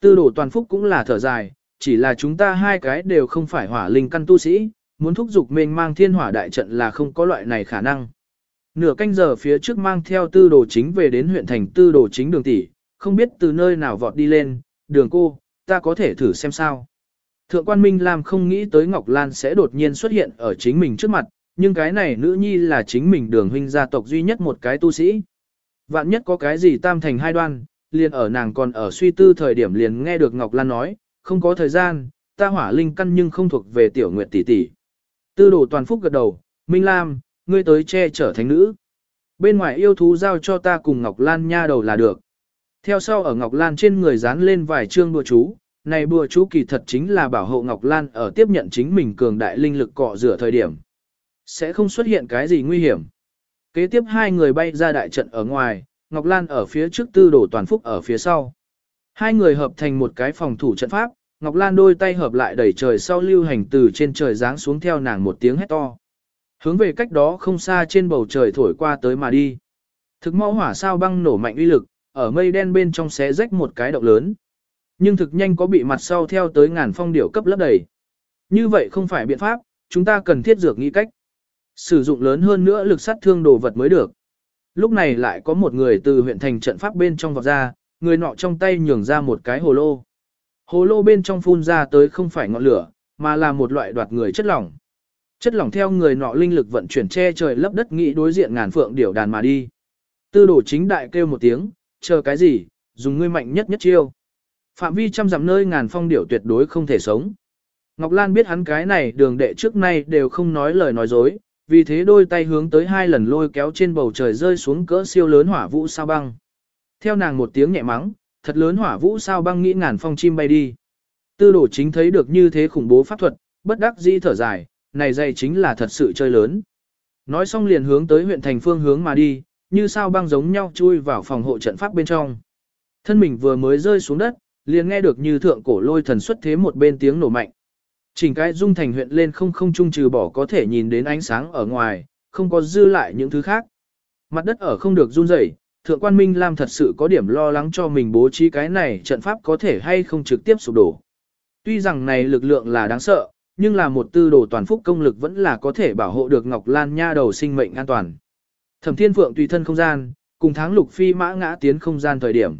Tư đồ toàn phúc cũng là thở dài, chỉ là chúng ta hai cái đều không phải hỏa linh căn tu sĩ, muốn thúc giục mình mang thiên hỏa đại trận là không có loại này khả năng. Nửa canh giờ phía trước mang theo tư đồ chính về đến huyện thành tư đồ chính đường tỷ, không biết từ nơi nào vọt đi lên, đường cô, ta có thể thử xem sao. Thượng quan Minh Lam không nghĩ tới Ngọc Lan sẽ đột nhiên xuất hiện ở chính mình trước mặt, nhưng cái này nữ nhi là chính mình đường huynh gia tộc duy nhất một cái tu sĩ. Vạn nhất có cái gì tam thành hai đoan, liền ở nàng còn ở suy tư thời điểm liền nghe được Ngọc Lan nói, không có thời gian, ta hỏa linh căn nhưng không thuộc về tiểu nguyệt tỷ tỷ. Tư đồ toàn phúc gật đầu, Minh Lam, ngươi tới che chở thánh nữ. Bên ngoài yêu thú giao cho ta cùng Ngọc Lan nha đầu là được. Theo sau ở Ngọc Lan trên người dán lên vài chương bùa chú, này bùa chú kỳ thật chính là bảo hộ Ngọc Lan ở tiếp nhận chính mình cường đại linh lực cọ rửa thời điểm. Sẽ không xuất hiện cái gì nguy hiểm. Kế tiếp hai người bay ra đại trận ở ngoài, Ngọc Lan ở phía trước tư đổ toàn phúc ở phía sau. Hai người hợp thành một cái phòng thủ trận pháp, Ngọc Lan đôi tay hợp lại đẩy trời sau lưu hành từ trên trời giáng xuống theo nàng một tiếng hét to. Hướng về cách đó không xa trên bầu trời thổi qua tới mà đi. Thực mau hỏa sao băng nổ mạnh uy lực, ở mây đen bên trong xé rách một cái động lớn. Nhưng thực nhanh có bị mặt sau theo tới ngàn phong điểu cấp lấp đầy. Như vậy không phải biện pháp, chúng ta cần thiết dược nghĩ cách. Sử dụng lớn hơn nữa lực sát thương đồ vật mới được. Lúc này lại có một người từ huyện thành trận pháp bên trong vọt ra, người nọ trong tay nhường ra một cái hồ lô. Hồ lô bên trong phun ra tới không phải ngọn lửa, mà là một loại đoạt người chất lỏng. Chất lỏng theo người nọ linh lực vận chuyển che trời lấp đất nghĩ đối diện ngàn phượng điểu đàn mà đi. Tư đổ chính đại kêu một tiếng, chờ cái gì, dùng ngươi mạnh nhất nhất chiêu. Phạm vi trăm dặm nơi ngàn phong điểu tuyệt đối không thể sống. Ngọc Lan biết hắn cái này đường đệ trước nay đều không nói lời nói dối, vì thế đôi tay hướng tới hai lần lôi kéo trên bầu trời rơi xuống cỡ siêu lớn hỏa vũ sao băng. Theo nàng một tiếng nhẹ mắng, thật lớn hỏa vũ sao băng nghĩ ngàn phong chim bay đi. Tư đổ chính thấy được như thế khủng bố pháp thuật, bất đắc dĩ thở dài, này dày chính là thật sự chơi lớn. Nói xong liền hướng tới huyện thành phương hướng mà đi, như sao băng giống nhau chui vào phòng hộ trận pháp bên trong. Thân mình vừa mới rơi xuống đất, liền nghe được như thượng cổ lôi thần xuất thế một bên tiếng nổ mạnh. Chỉnh cái dung thành huyện lên không không trung trừ bỏ có thể nhìn đến ánh sáng ở ngoài, không có dư lại những thứ khác. Mặt đất ở không được run rẩy, thượng quan Minh Lam thật sự có điểm lo lắng cho mình bố trí cái này trận pháp có thể hay không trực tiếp sụp đổ. Tuy rằng này lực lượng là đáng sợ, nhưng là một tư đồ toàn phúc công lực vẫn là có thể bảo hộ được Ngọc Lan Nha đầu sinh mệnh an toàn. Thẩm Thiên Phượng tùy thân không gian, cùng tháng lục phi mã ngã tiến không gian thời điểm.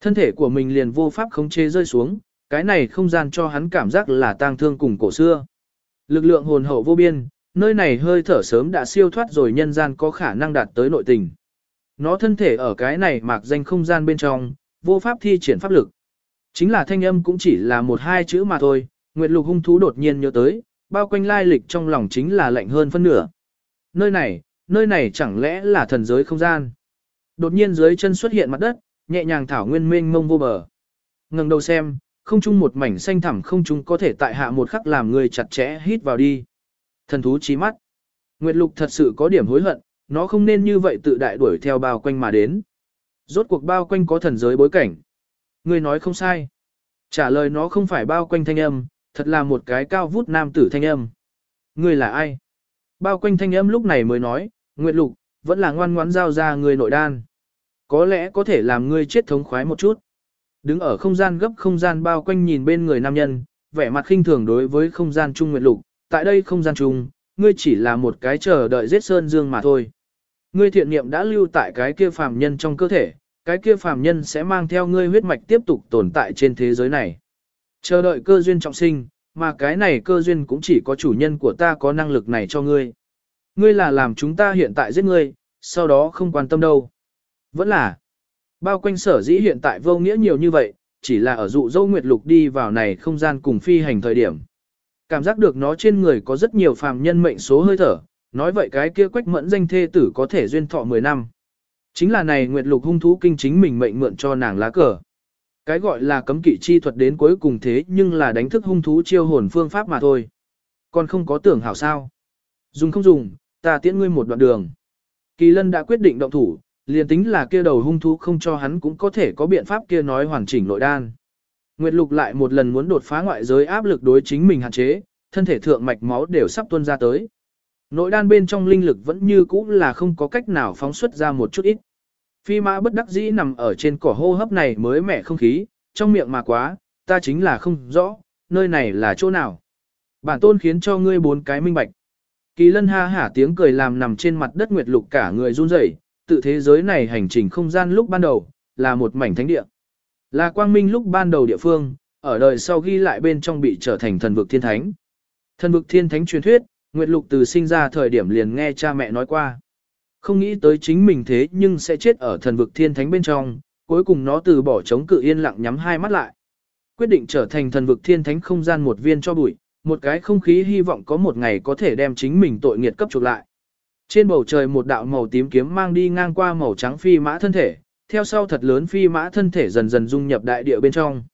Thân thể của mình liền vô pháp khống chế rơi xuống, cái này không gian cho hắn cảm giác là tang thương cùng cổ xưa. Lực lượng hồn hậu vô biên, nơi này hơi thở sớm đã siêu thoát rồi nhân gian có khả năng đạt tới nội tình. Nó thân thể ở cái này mạc danh không gian bên trong, vô pháp thi triển pháp lực. Chính là thanh âm cũng chỉ là một hai chữ mà thôi, Nguyệt Lục hung thú đột nhiên nhớ tới, bao quanh lai lịch trong lòng chính là lạnh hơn phân nửa. Nơi này, nơi này chẳng lẽ là thần giới không gian. Đột nhiên dưới chân xuất hiện mặt đất, nhẹ nhàng thảo nguyên mênh mông vô bờ. Ngẩng đầu xem, không chung một mảnh xanh thẳm không chung có thể tại hạ một khắc làm người chặt chẽ hít vào đi. Thần thú chí mắt. Nguyệt Lục thật sự có điểm hối hận, nó không nên như vậy tự đại đuổi theo bao quanh mà đến. Rốt cuộc bao quanh có thần giới bối cảnh. Người nói không sai. Trả lời nó không phải bao quanh thanh âm, thật là một cái cao vút nam tử thanh âm. Người là ai? Bao quanh thanh âm lúc này mới nói, Nguyệt Lục, vẫn là ngoan ngoãn giao ra người nội đan. Có lẽ có thể làm ngươi chết thống khoái một chút. Đứng ở không gian gấp không gian bao quanh nhìn bên người nam nhân, vẻ mặt khinh thường đối với không gian trung Nguyệt Lục, tại đây không gian trung, ngươi chỉ là một cái chờ đợi giết sơn dương mà thôi. Ngươi thiện niệm đã lưu tại cái kia phàm nhân trong cơ thể, cái kia phàm nhân sẽ mang theo ngươi huyết mạch tiếp tục tồn tại trên thế giới này. Chờ đợi cơ duyên trọng sinh, mà cái này cơ duyên cũng chỉ có chủ nhân của ta có năng lực này cho ngươi. Ngươi là làm chúng ta hiện tại giết ngươi, sau đó không quan tâm đâu. Vẫn là, bao quanh sở dĩ hiện tại vô nghĩa nhiều như vậy, chỉ là ở dụ dâu nguyệt lục đi vào này không gian cùng phi hành thời điểm. Cảm giác được nó trên người có rất nhiều phàm nhân mệnh số hơi thở, nói vậy cái kia quách mẫn danh thê tử có thể duyên thọ 10 năm. Chính là này nguyệt lục hung thú kinh chính mình mệnh mượn cho nàng lá cờ. Cái gọi là cấm kỵ chi thuật đến cuối cùng thế nhưng là đánh thức hung thú chiêu hồn phương pháp mà thôi. Còn không có tưởng hảo sao. Dùng không dùng, ta tiễn ngươi một đoạn đường. Kỳ lân đã quyết định động thủ, liền tính là kia đầu hung thú không cho hắn cũng có thể có biện pháp kia nói hoàn chỉnh nội đan. Nguyệt lục lại một lần muốn đột phá ngoại giới áp lực đối chính mình hạn chế, thân thể thượng mạch máu đều sắp tuôn ra tới. Nội đan bên trong linh lực vẫn như cũ là không có cách nào phóng xuất ra một chút ít. Phi mã bất đắc dĩ nằm ở trên cỏ hô hấp này mới mẻ không khí, trong miệng mà quá, ta chính là không rõ, nơi này là chỗ nào. Bản tôn khiến cho ngươi bốn cái minh bạch. Kỳ lân ha hả tiếng cười làm nằm trên mặt đất nguyệt lục cả người run rẩy, tự thế giới này hành trình không gian lúc ban đầu, là một mảnh thánh địa. Là quang minh lúc ban đầu địa phương, ở đời sau ghi lại bên trong bị trở thành thần vực thiên thánh. Thần vực thiên thánh truyền thuyết, Nguyệt Lục từ sinh ra thời điểm liền nghe cha mẹ nói qua. Không nghĩ tới chính mình thế nhưng sẽ chết ở thần vực thiên thánh bên trong, cuối cùng nó từ bỏ chống cự yên lặng nhắm hai mắt lại. Quyết định trở thành thần vực thiên thánh không gian một viên cho bụi, một cái không khí hy vọng có một ngày có thể đem chính mình tội nghiệt cấp chuộc lại. Trên bầu trời một đạo màu tím kiếm mang đi ngang qua màu trắng phi mã thân thể, theo sau thật lớn phi mã thân thể dần dần dung nhập đại địa bên trong.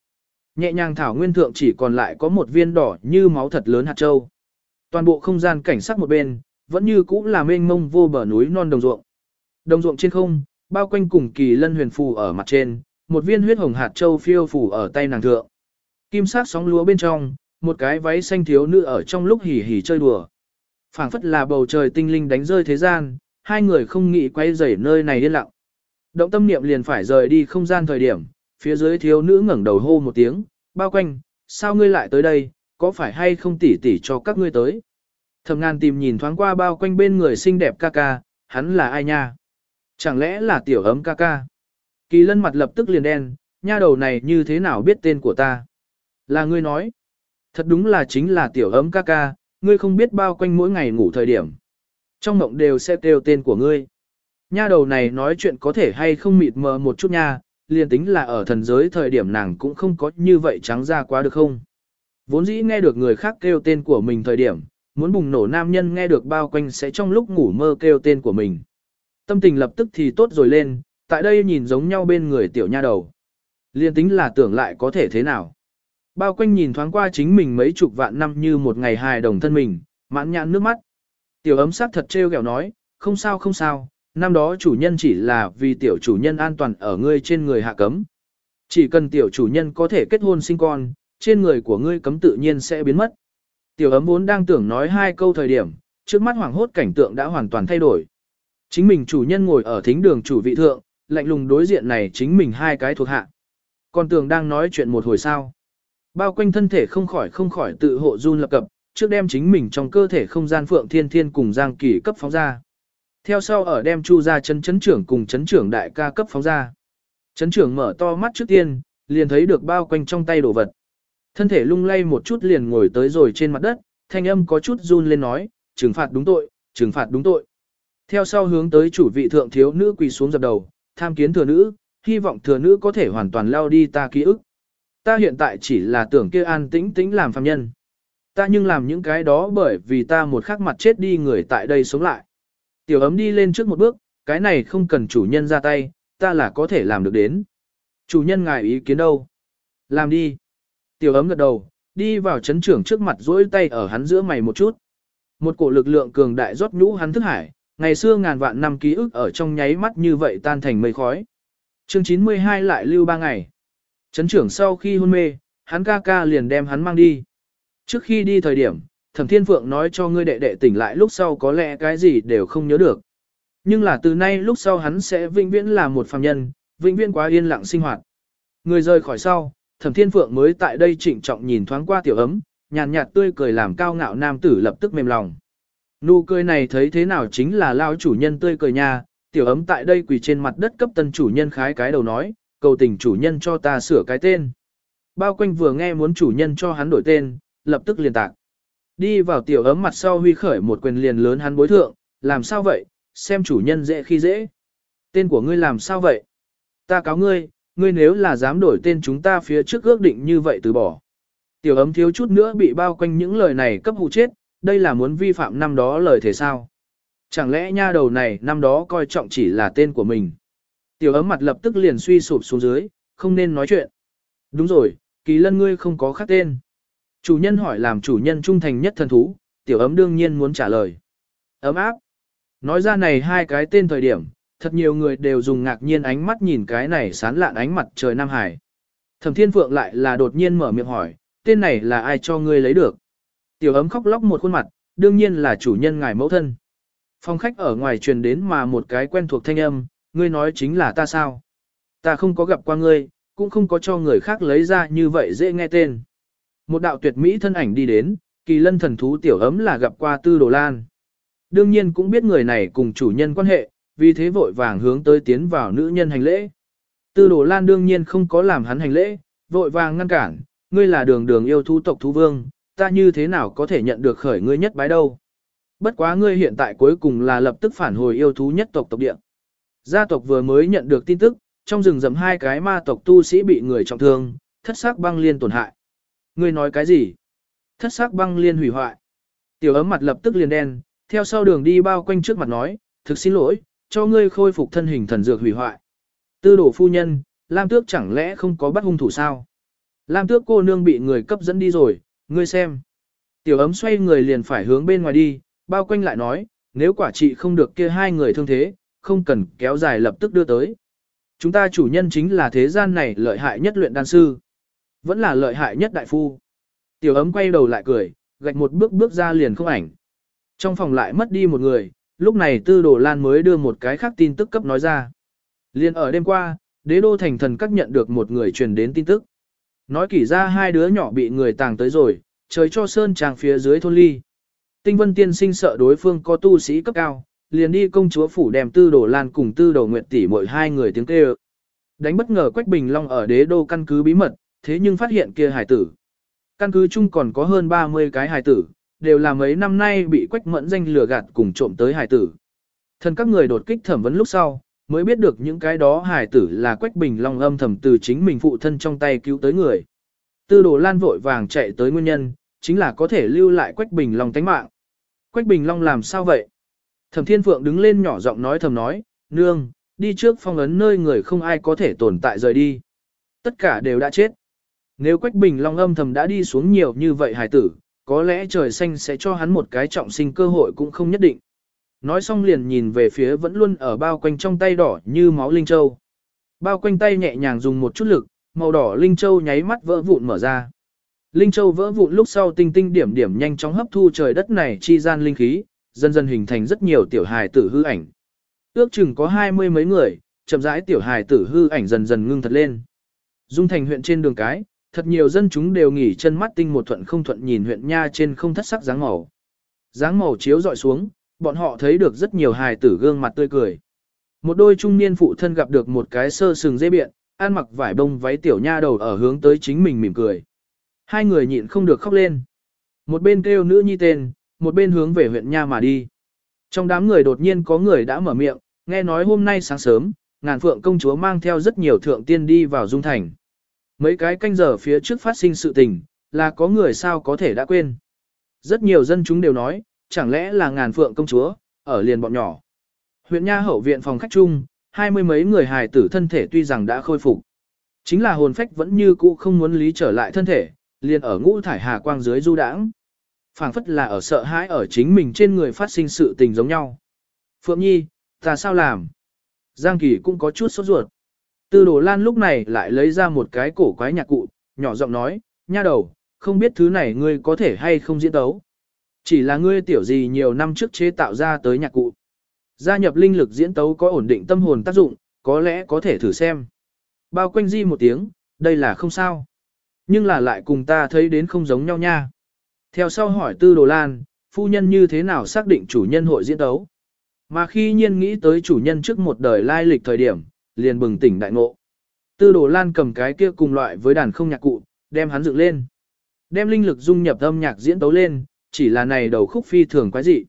Nhẹ nhàng thảo nguyên thượng chỉ còn lại có một viên đỏ như máu thật lớn hạt châu. Toàn bộ không gian cảnh sắc một bên, vẫn như cũ là mênh mông vô bờ núi non đồng ruộng. Đồng ruộng trên không, bao quanh cùng kỳ lân huyền phù ở mặt trên, một viên huyết hồng hạt châu phiêu phù ở tay nàng thượng. Kim sắc sóng lúa bên trong, một cái váy xanh thiếu nữ ở trong lúc hỉ hỉ chơi đùa phảng phất là bầu trời tinh linh đánh rơi thế gian, hai người không nghĩ quay rời nơi này yên lặng. Động tâm niệm liền phải rời đi không gian thời điểm, phía dưới thiếu nữ ngẩng đầu hô một tiếng, bao quanh, sao ngươi lại tới đây, có phải hay không tỉ tỉ cho các ngươi tới. Thẩm ngàn tìm nhìn thoáng qua bao quanh bên người xinh đẹp ca ca, hắn là ai nha? Chẳng lẽ là tiểu ấm ca ca? Kỳ lân mặt lập tức liền đen, nha đầu này như thế nào biết tên của ta? Là ngươi nói. Thật đúng là chính là tiểu ấm ca ca, ngươi không biết bao quanh mỗi ngày ngủ thời điểm. Trong mộng đều sẽ kêu tên của ngươi. Nha đầu này nói chuyện có thể hay không mịt mờ một chút nha, liền tính là ở thần giới thời điểm nàng cũng không có như vậy trắng ra quá được không. Vốn dĩ nghe được người khác kêu tên của mình thời điểm, muốn bùng nổ nam nhân nghe được bao quanh sẽ trong lúc ngủ mơ kêu tên của mình. Tâm tình lập tức thì tốt rồi lên, tại đây nhìn giống nhau bên người tiểu nha đầu. Liên tính là tưởng lại có thể thế nào. Bao quanh nhìn thoáng qua chính mình mấy chục vạn năm như một ngày hài đồng thân mình, mãn nhãn nước mắt. Tiểu ấm sắc thật trêu ghẹo nói, không sao không sao, năm đó chủ nhân chỉ là vì tiểu chủ nhân an toàn ở ngươi trên người hạ cấm. Chỉ cần tiểu chủ nhân có thể kết hôn sinh con, trên người của ngươi cấm tự nhiên sẽ biến mất. Tiểu ấm vốn đang tưởng nói hai câu thời điểm, trước mắt hoàng hốt cảnh tượng đã hoàn toàn thay đổi. Chính mình chủ nhân ngồi ở thính đường chủ vị thượng, lạnh lùng đối diện này chính mình hai cái thuộc hạ. Còn tưởng đang nói chuyện một hồi sao. Bao quanh thân thể không khỏi không khỏi tự hộ run lập cập, trước đem chính mình trong cơ thể không gian phượng thiên thiên cùng giang kỳ cấp phóng ra. Theo sau ở đem chu ra chấn chấn trưởng cùng chấn trưởng đại ca cấp phóng ra. Chấn trưởng mở to mắt trước tiên, liền thấy được bao quanh trong tay đồ vật. Thân thể lung lay một chút liền ngồi tới rồi trên mặt đất, thanh âm có chút run lên nói, trừng phạt đúng tội, trừng phạt đúng tội. Theo sau hướng tới chủ vị thượng thiếu nữ quỳ xuống dập đầu, tham kiến thừa nữ, hy vọng thừa nữ có thể hoàn toàn lao đi ta ký ức. Ta hiện tại chỉ là tưởng kia an tĩnh tĩnh làm phàm nhân. Ta nhưng làm những cái đó bởi vì ta một khắc mặt chết đi người tại đây sống lại. Tiểu ấm đi lên trước một bước, cái này không cần chủ nhân ra tay, ta là có thể làm được đến. Chủ nhân ngài ý kiến đâu? Làm đi. Tiểu ấm gật đầu, đi vào chấn trưởng trước mặt duỗi tay ở hắn giữa mày một chút. Một cổ lực lượng cường đại rót nhũ hắn thức hải, ngày xưa ngàn vạn năm ký ức ở trong nháy mắt như vậy tan thành mây khói. Chương 92 lại lưu ba ngày. Chấn trưởng sau khi hôn mê, hắn ca ca liền đem hắn mang đi. Trước khi đi thời điểm, Thẩm Thiên Phượng nói cho ngươi đệ đệ tỉnh lại lúc sau có lẽ cái gì đều không nhớ được. Nhưng là từ nay lúc sau hắn sẽ vĩnh viễn là một phàm nhân, vĩnh viễn quá yên lặng sinh hoạt. Người rời khỏi sau, Thẩm Thiên Phượng mới tại đây trịnh trọng nhìn thoáng qua tiểu ấm, nhàn nhạt tươi cười làm cao ngạo nam tử lập tức mềm lòng. Nụ cười này thấy thế nào chính là lao chủ nhân tươi cười nhà, tiểu ấm tại đây quỳ trên mặt đất cấp tân chủ nhân khái cái đầu nói, cầu tình chủ nhân cho ta sửa cái tên. Bao quanh vừa nghe muốn chủ nhân cho hắn đổi tên, lập tức liền tạc. Đi vào tiểu ấm mặt sau huy khởi một quyền liền lớn hắn bối thượng, làm sao vậy, xem chủ nhân dễ khi dễ. Tên của ngươi làm sao vậy? Ta cáo ngươi, ngươi nếu là dám đổi tên chúng ta phía trước ước định như vậy từ bỏ. Tiểu ấm thiếu chút nữa bị bao quanh những lời này cấp hụ chết, đây là muốn vi phạm năm đó lời thể sao. Chẳng lẽ nha đầu này năm đó coi trọng chỉ là tên của mình. Tiểu ấm mặt lập tức liền suy sụp xuống dưới, không nên nói chuyện. Đúng rồi, kỳ lân ngươi không có khác tên. Chủ nhân hỏi làm chủ nhân trung thành nhất thần thú, tiểu ấm đương nhiên muốn trả lời. Ấm áp. Nói ra này hai cái tên thời điểm, thật nhiều người đều dùng ngạc nhiên ánh mắt nhìn cái này sán lạn ánh mặt trời Nam Hải. Thẩm Thiên Phượng lại là đột nhiên mở miệng hỏi, tên này là ai cho ngươi lấy được? Tiểu ấm khóc lóc một khuôn mặt, đương nhiên là chủ nhân ngài mẫu thân. Phong khách ở ngoài truyền đến mà một cái quen thuộc thanh âm, ngươi nói chính là ta sao? Ta không có gặp qua ngươi, cũng không có cho người khác lấy ra như vậy dễ nghe tên. Một đạo tuyệt mỹ thân ảnh đi đến, kỳ lân thần thú tiểu ấm là gặp qua tư đồ lan. Đương nhiên cũng biết người này cùng chủ nhân quan hệ, vì thế vội vàng hướng tới tiến vào nữ nhân hành lễ. Tư đồ lan đương nhiên không có làm hắn hành lễ, vội vàng ngăn cản, ngươi là đường đường yêu thú tộc thú vương, ta như thế nào có thể nhận được khởi ngươi nhất bái đâu. Bất quá ngươi hiện tại cuối cùng là lập tức phản hồi yêu thú nhất tộc tộc địa. Gia tộc vừa mới nhận được tin tức, trong rừng rậm hai cái ma tộc tu sĩ bị người trọng thương, thất sắc băng liên tổn hại. Ngươi nói cái gì? Thất sắc băng liên hủy hoại. Tiểu ấm mặt lập tức liền đen, theo sau đường đi bao quanh trước mặt nói, thực xin lỗi, cho ngươi khôi phục thân hình thần dược hủy hoại. Tư đổ phu nhân, Lam Tước chẳng lẽ không có bắt hung thủ sao? Lam Tước cô nương bị người cấp dẫn đi rồi, ngươi xem. Tiểu ấm xoay người liền phải hướng bên ngoài đi, bao quanh lại nói, nếu quả trị không được kia hai người thương thế, không cần kéo dài lập tức đưa tới. Chúng ta chủ nhân chính là thế gian này lợi hại nhất luyện đan sư. Vẫn là lợi hại nhất đại phu. Tiểu ấm quay đầu lại cười, gạch một bước bước ra liền không ảnh. Trong phòng lại mất đi một người, lúc này tư đồ lan mới đưa một cái khác tin tức cấp nói ra. Liên ở đêm qua, đế đô thành thần các nhận được một người truyền đến tin tức. Nói kỹ ra hai đứa nhỏ bị người tàng tới rồi, trời cho sơn tràng phía dưới thôn ly. Tinh vân tiên sinh sợ đối phương có tu sĩ cấp cao, liền đi công chúa phủ đem tư đồ lan cùng tư đồ nguyệt tỷ mỗi hai người tiếng kêu. Đánh bất ngờ Quách Bình Long ở đế đô căn cứ bí mật, thế nhưng phát hiện kia hải tử. Căn cứ chung còn có hơn 30 cái hải tử, đều là mấy năm nay bị Quách mẫn danh lừa gạt cùng trộm tới hải tử. Thần các người đột kích thẩm vấn lúc sau, mới biết được những cái đó hải tử là Quách Bình Long âm thầm từ chính mình phụ thân trong tay cứu tới người. Tư đồ lan vội vàng chạy tới nguyên nhân, chính là có thể lưu lại Quách Bình Long tánh mạng. Quách Bình Long làm sao vậy? Thẩm Thiên Phượng đứng lên nhỏ giọng nói thầm nói, nương, đi trước phong ấn nơi người không ai có thể tồn tại rời đi. Tất cả đều đã chết. Nếu Quách Bình Long âm thầm đã đi xuống nhiều như vậy hài tử, có lẽ trời xanh sẽ cho hắn một cái trọng sinh cơ hội cũng không nhất định. Nói xong liền nhìn về phía vẫn luôn ở bao quanh trong tay đỏ như máu Linh Châu. Bao quanh tay nhẹ nhàng dùng một chút lực, màu đỏ Linh Châu nháy mắt vỡ vụn mở ra. Linh Châu vỡ vụn lúc sau tinh tinh điểm điểm nhanh chóng hấp thu trời đất này chi gian linh khí, dần dần hình thành rất nhiều tiểu hài tử hư ảnh. Ước chừng có hai mươi mấy người, chậm rãi tiểu hài tử hư ảnh dần dần ngưng thật lên. Dung thành huyện trên đường cái, thật nhiều dân chúng đều nghỉ chân mắt tinh một thuận không thuận nhìn huyện nha trên không thất sắc dáng màu. Dáng màu chiếu dọi xuống, bọn họ thấy được rất nhiều hài tử gương mặt tươi cười. Một đôi trung niên phụ thân gặp được một cái sơ sừng dê biện, ăn mặc vải bông váy tiểu nha đầu ở hướng tới chính mình mỉm cười. Hai người nhịn không được khóc lên. Một bên kêu nữ nhi tên, một bên hướng về huyện nha mà đi. Trong đám người đột nhiên có người đã mở miệng, nghe nói hôm nay sáng sớm, ngàn phượng công chúa mang theo rất nhiều thượng tiên đi vào dung thành. Mấy cái canh giờ phía trước phát sinh sự tình, là có người sao có thể đã quên. Rất nhiều dân chúng đều nói, chẳng lẽ là ngàn phượng công chúa, ở liền bọn nhỏ. Huyện Nha hậu viện phòng khách chung, hai mươi mấy người hài tử thân thể tuy rằng đã khôi phục. Chính là hồn phách vẫn như cũ không muốn lý trở lại thân thể, liền ở ngũ thải hà quang dưới du đãng phảng phất là ở sợ hãi ở chính mình trên người phát sinh sự tình giống nhau. Phượng Nhi, ta sao làm? Giang Kỳ cũng có chút sốt ruột. Tư đồ lan lúc này lại lấy ra một cái cổ quái nhạc cụ, nhỏ giọng nói, nha đầu, không biết thứ này ngươi có thể hay không diễn tấu. Chỉ là ngươi tiểu gì nhiều năm trước chế tạo ra tới nhạc cụ. Gia nhập linh lực diễn tấu có ổn định tâm hồn tác dụng, có lẽ có thể thử xem. Bao quanh di một tiếng, đây là không sao. Nhưng là lại cùng ta thấy đến không giống nhau nha. Theo sau hỏi tư đồ lan, phu nhân như thế nào xác định chủ nhân hội diễn tấu. Mà khi nhiên nghĩ tới chủ nhân trước một đời lai lịch thời điểm, liền bừng tỉnh đại ngộ. Tư đồ lan cầm cái kia cùng loại với đàn không nhạc cụ, đem hắn dựng lên. Đem linh lực dung nhập âm nhạc diễn tấu lên, chỉ là này đầu khúc phi thường quái dị.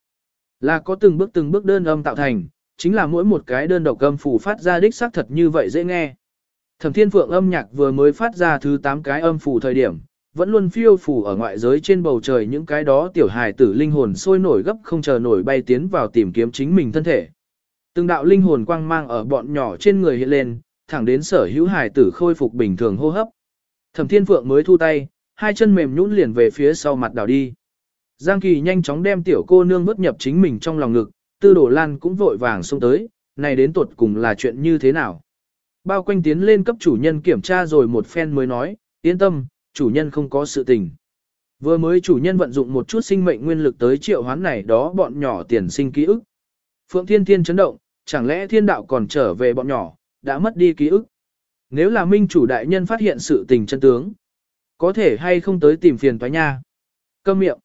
Là có từng bước từng bước đơn âm tạo thành, chính là mỗi một cái đơn độc âm phủ phát ra đích xác thật như vậy dễ nghe. Thẩm Thiên Phượng âm nhạc vừa mới phát ra thứ 8 cái âm phủ thời điểm, vẫn luôn phiêu phủ ở ngoại giới trên bầu trời những cái đó tiểu hài tử linh hồn sôi nổi gấp không chờ nổi bay tiến vào tìm kiếm chính mình thân thể. Từng đạo linh hồn quang mang ở bọn nhỏ trên người hiện lên, thẳng đến sở hữu hài tử khôi phục bình thường hô hấp. Thẩm Thiên Phượng mới thu tay, hai chân mềm nhũn liền về phía sau mặt đảo đi. Giang Kỳ nhanh chóng đem tiểu cô nương vớt nhập chính mình trong lòng ngực, Tư Đổ Lan cũng vội vàng xông tới, này đến tuột cùng là chuyện như thế nào? Bao quanh tiến lên cấp chủ nhân kiểm tra rồi một phen mới nói, yên tâm, chủ nhân không có sự tình. Vừa mới chủ nhân vận dụng một chút sinh mệnh nguyên lực tới triệu hoán này đó bọn nhỏ tiền sinh ký ức. Phượng Thiên Thiên chấn động, chẳng lẽ thiên đạo còn trở về bọn nhỏ, đã mất đi ký ức. Nếu là minh chủ đại nhân phát hiện sự tình chân tướng, có thể hay không tới tìm phiền toái nha. Câm miệng.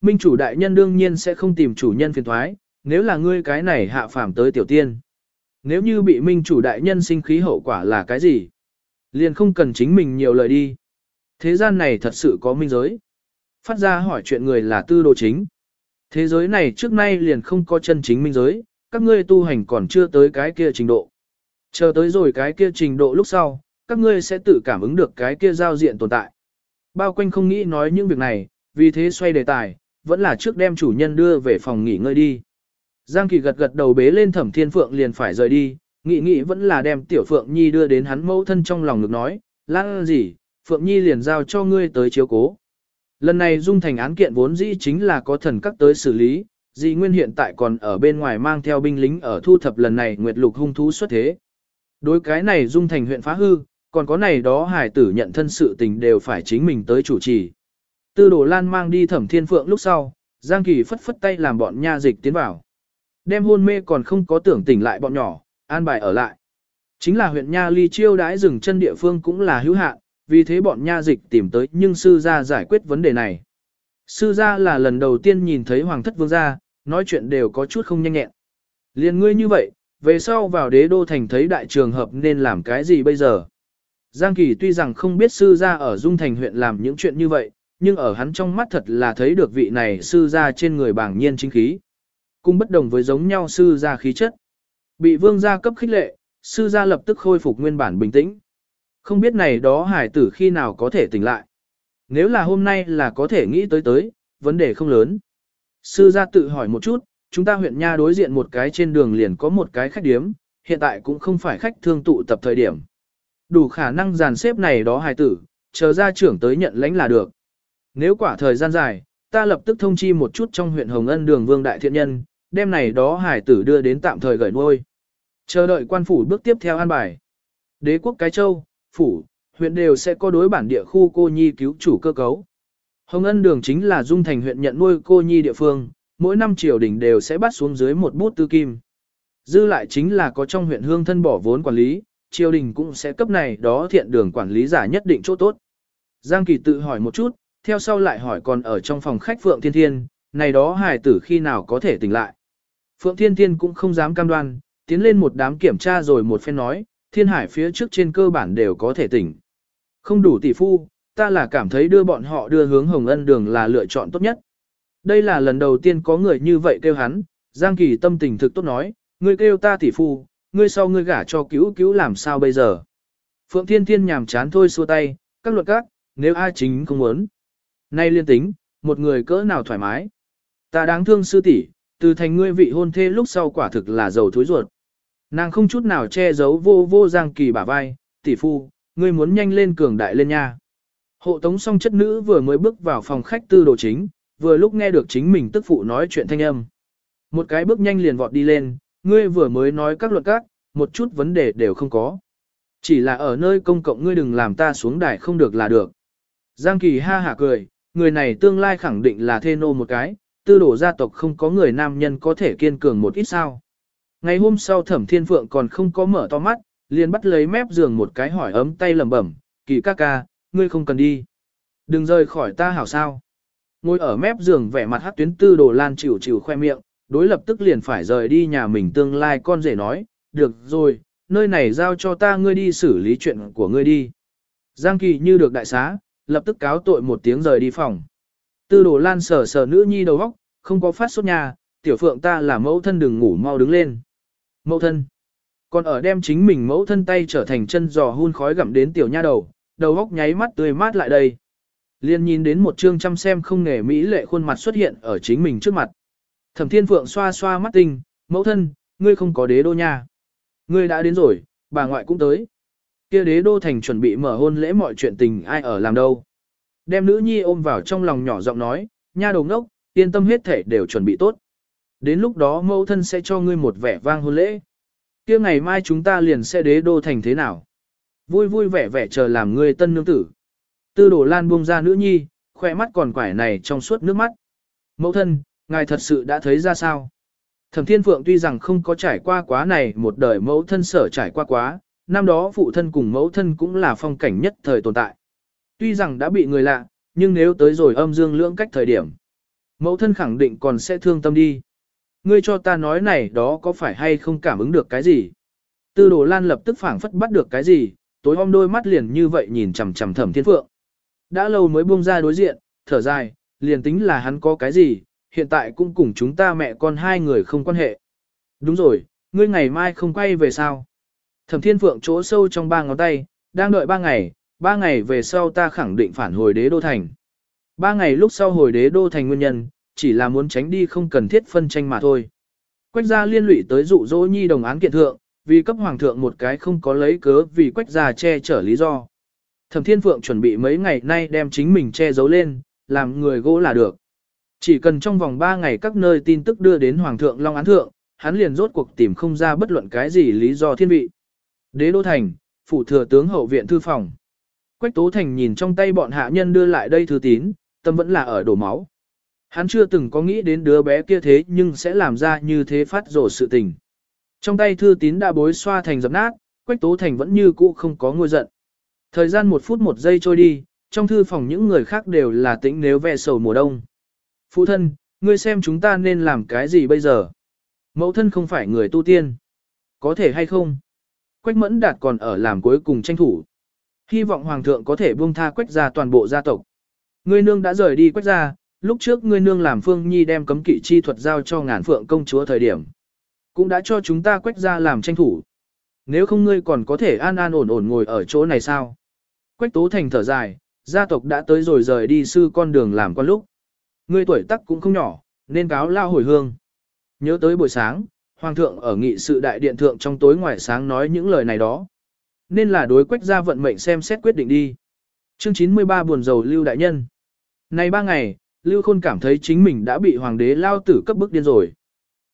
Minh chủ đại nhân đương nhiên sẽ không tìm chủ nhân phiền toái, nếu là ngươi cái này hạ phàm tới tiểu tiên. Nếu như bị minh chủ đại nhân sinh khí hậu quả là cái gì? Liền không cần chính mình nhiều lời đi. Thế gian này thật sự có minh giới. Phát ra hỏi chuyện người là tư đồ chính. Thế giới này trước nay liền không có chân chính minh giới, các ngươi tu hành còn chưa tới cái kia trình độ. Chờ tới rồi cái kia trình độ lúc sau, các ngươi sẽ tự cảm ứng được cái kia giao diện tồn tại. Bao quanh không nghĩ nói những việc này, vì thế xoay đề tài, vẫn là trước đem chủ nhân đưa về phòng nghỉ ngơi đi. Giang Kỳ gật gật đầu bế lên Thẩm Thiên Phượng liền phải rời đi, nghĩ nghĩ vẫn là đem Tiểu Phượng Nhi đưa đến hắn mẫu thân trong lòng ngực nói, lan gì, Phượng Nhi liền giao cho ngươi tới chiếu cố. Lần này dung thành án kiện vốn dĩ chính là có thần các tới xử lý, dì Nguyên hiện tại còn ở bên ngoài mang theo binh lính ở thu thập lần này nguyệt lục hung thú xuất thế. Đối cái này dung thành huyện phá hư, còn có này đó hải tử nhận thân sự tình đều phải chính mình tới chủ trì. Tư đồ lan mang đi thẩm thiên phượng lúc sau, Giang Kỳ phất phất tay làm bọn nha dịch tiến vào. Đem hôn mê còn không có tưởng tỉnh lại bọn nhỏ, an bài ở lại. Chính là huyện Nha Ly chiêu đãi dừng chân địa phương cũng là hữu hạn, vì thế bọn nha dịch tìm tới nhưng sư gia giải quyết vấn đề này. Sư gia là lần đầu tiên nhìn thấy hoàng thất vương gia, nói chuyện đều có chút không nhanh nhẹn. Liên ngươi như vậy, về sau vào đế đô thành thấy đại trường hợp nên làm cái gì bây giờ? Giang Kỳ tuy rằng không biết sư gia ở Dung Thành huyện làm những chuyện như vậy, nhưng ở hắn trong mắt thật là thấy được vị này sư gia trên người bảng nhiên chính khí. Cũng bất đồng với giống nhau sư gia khí chất. Bị vương gia cấp khích lệ, sư gia lập tức khôi phục nguyên bản bình tĩnh. Không biết này đó hải tử khi nào có thể tỉnh lại. Nếu là hôm nay là có thể nghĩ tới tới, vấn đề không lớn. Sư gia tự hỏi một chút, chúng ta huyện Nha đối diện một cái trên đường liền có một cái khách điếm, hiện tại cũng không phải khách thương tụ tập thời điểm. Đủ khả năng dàn xếp này đó hài tử, chờ ra trưởng tới nhận lãnh là được. Nếu quả thời gian dài, ta lập tức thông chi một chút trong huyện Hồng Ân đường vương đại thiện nhân, đem này đó hài tử đưa đến tạm thời gửi nuôi. Chờ đợi quan phủ bước tiếp theo an bài. Đế quốc cái châu, phủ, huyện đều sẽ có đối bản địa khu cô nhi cứu chủ cơ cấu. Hồng Ân đường chính là dung thành huyện nhận nuôi cô nhi địa phương, mỗi năm triều đình đều sẽ bắt xuống dưới một bút tư kim. Dư lại chính là có trong huyện hương thân bỏ vốn quản lý, triều đình cũng sẽ cấp này đó thiện đường quản lý giả nhất định chỗ tốt. Giang Kỳ tự hỏi một chút, theo sau lại hỏi còn ở trong phòng khách Phượng Thiên Thiên, này đó hài tử khi nào có thể tỉnh lại. Phượng Thiên Thiên cũng không dám cam đoan, tiến lên một đám kiểm tra rồi một phen nói, thiên hải phía trước trên cơ bản đều có thể tỉnh. Không đủ tỷ phu, ta là cảm thấy đưa bọn họ đưa hướng Hồng Ân đường là lựa chọn tốt nhất. Đây là lần đầu tiên có người như vậy kêu hắn, Giang Kỳ tâm tình thực tốt nói, ngươi kêu ta tỷ phu, ngươi sau ngươi gả cho cứu cứu làm sao bây giờ. Phượng Thiên Thiên nhàm chán thôi xua tay, các luật các, nếu ai chính không muốn. Nay liên tính, một người cỡ nào thoải mái. Ta đáng thương sư tỷ, từ thành ngươi vị hôn thê lúc sau quả thực là giàu thối ruột. Nàng không chút nào che giấu vô vô Giang Kỳ bả vai, tỷ phu, ngươi muốn nhanh lên cường đại lên nha. Hộ tống song chất nữ vừa mới bước vào phòng khách tư đồ chính, vừa lúc nghe được chính mình tức phụ nói chuyện thanh âm. Một cái bước nhanh liền vọt đi lên, ngươi vừa mới nói các luật các, một chút vấn đề đều không có. Chỉ là ở nơi công cộng ngươi đừng làm ta xuống đài không được là được. Giang Kỳ ha hả cười, người này tương lai khẳng định là thê nô một cái, tư đồ gia tộc không có người nam nhân có thể kiên cường một ít sao. Ngày hôm sau thẩm thiên phượng còn không có mở to mắt, liền bắt lấy mép giường một cái hỏi ấm tay lẩm bẩm, kỳ ca ca, ngươi không cần đi. Đừng rời khỏi ta hảo sao. Ngồi ở mép giường vẻ mặt hát tuyến tư đồ lan chịu chịu khoe miệng, đối lập tức liền phải rời đi nhà mình tương lai con rể nói, được rồi, nơi này giao cho ta ngươi đi xử lý chuyện của ngươi đi. Giang Kỳ như được đại xá, lập tức cáo tội một tiếng rời đi phòng. Tư đồ lan sờ sờ nữ nhi đầu óc, không có phát sốt nhà, tiểu phượng ta là mẫu thân đừng ngủ mau đứng lên. Mẫu thân. Còn ở đem chính mình mẫu thân tay trở thành chân giò hun khói gặm đến tiểu nha đầu, đầu góc nháy mắt tươi mát lại đây. Liên nhìn đến một chương chăm xem không nghề mỹ lệ khuôn mặt xuất hiện ở chính mình trước mặt. Thẩm Thiên Phượng xoa xoa mắt tinh, mẫu thân, ngươi không có đế đô nha. Ngươi đã đến rồi, bà ngoại cũng tới. Kia đế đô thành chuẩn bị mở hôn lễ mọi chuyện tình ai ở làm đâu. Đem nữ nhi ôm vào trong lòng nhỏ giọng nói, nha đầu ngốc, yên tâm hết thể đều chuẩn bị tốt. Đến lúc đó mẫu thân sẽ cho ngươi một vẻ vang hôn lễ. Kia ngày mai chúng ta liền sẽ đế đô thành thế nào? Vui vui vẻ vẻ chờ làm ngươi tân nương tử. Tư đổ lan buông ra nữ nhi, khỏe mắt còn quải này trong suốt nước mắt. Mẫu thân, ngài thật sự đã thấy ra sao? Thẩm Thiên Phượng tuy rằng không có trải qua quá này một đời mẫu thân sở trải qua quá, năm đó phụ thân cùng mẫu thân cũng là phong cảnh nhất thời tồn tại. Tuy rằng đã bị người lạ, nhưng nếu tới rồi âm dương lưỡng cách thời điểm, mẫu thân khẳng định còn sẽ thương tâm đi. Ngươi cho ta nói này đó có phải hay không cảm ứng được cái gì? Tư đồ lan lập tức phảng phất bắt được cái gì, tối om đôi mắt liền như vậy nhìn chằm chằm thẩm thiên phượng. Đã lâu mới buông ra đối diện, thở dài, liền tính là hắn có cái gì, hiện tại cũng cùng chúng ta mẹ con hai người không quan hệ. Đúng rồi, ngươi ngày mai không quay về sao? Thẩm thiên phượng chỗ sâu trong ba ngón tay, đang đợi ba ngày, ba ngày về sau ta khẳng định phản hồi đế đô thành. Ba ngày lúc sau hồi đế đô thành nguyên nhân, chỉ là muốn tránh đi không cần thiết phân tranh mà thôi. Quách gia liên lụy tới dụ dỗ nhi đồng án kiện thượng, vì cấp hoàng thượng một cái không có lấy cớ vì quách gia che chở lý do. Thẩm Thiên Phượng chuẩn bị mấy ngày nay đem chính mình che giấu lên, làm người gỗ là được. Chỉ cần trong vòng 3 ngày các nơi tin tức đưa đến Hoàng thượng Long Án Thượng, hắn liền rốt cuộc tìm không ra bất luận cái gì lý do thiên vị. Đế Đô Thành, phủ thừa tướng hậu viện thư phòng. Quách Tố Thành nhìn trong tay bọn hạ nhân đưa lại đây thư tín, tâm vẫn là ở đổ máu. Hắn chưa từng có nghĩ đến đứa bé kia thế nhưng sẽ làm ra như thế phát rổ sự tình. Trong tay thư tín đã bối xoa thành dập nát, Quách Tố Thành vẫn như cũ không có ngôi giận. Thời gian một phút một giây trôi đi, trong thư phòng những người khác đều là tĩnh nếu vẹ sầu mùa đông. Phụ thân, ngươi xem chúng ta nên làm cái gì bây giờ? Mẫu thân không phải người tu tiên. Có thể hay không? Quách mẫn đạt còn ở làm cuối cùng tranh thủ. Hy vọng hoàng thượng có thể buông tha quách ra toàn bộ gia tộc. Ngươi nương đã rời đi quách ra, lúc trước ngươi nương làm phương nhi đem cấm kỵ chi thuật giao cho ngàn phượng công chúa thời điểm. Cũng đã cho chúng ta quách ra làm tranh thủ. Nếu không ngươi còn có thể an an ổn ổn ngồi ở chỗ này sao? Quách Tố Thành thở dài, gia tộc đã tới rồi rời đi sư con đường làm con lúc. Ngươi tuổi tác cũng không nhỏ, nên cáo lao hồi hương. Nhớ tới buổi sáng, Hoàng thượng ở nghị sự đại điện thượng trong tối ngoài sáng nói những lời này đó. Nên là đối quách gia vận mệnh xem xét quyết định đi. Chương 93 buồn giàu Lưu Đại Nhân. Này ba ngày, Lưu Khôn cảm thấy chính mình đã bị Hoàng đế lao tử cấp bức điên rồi.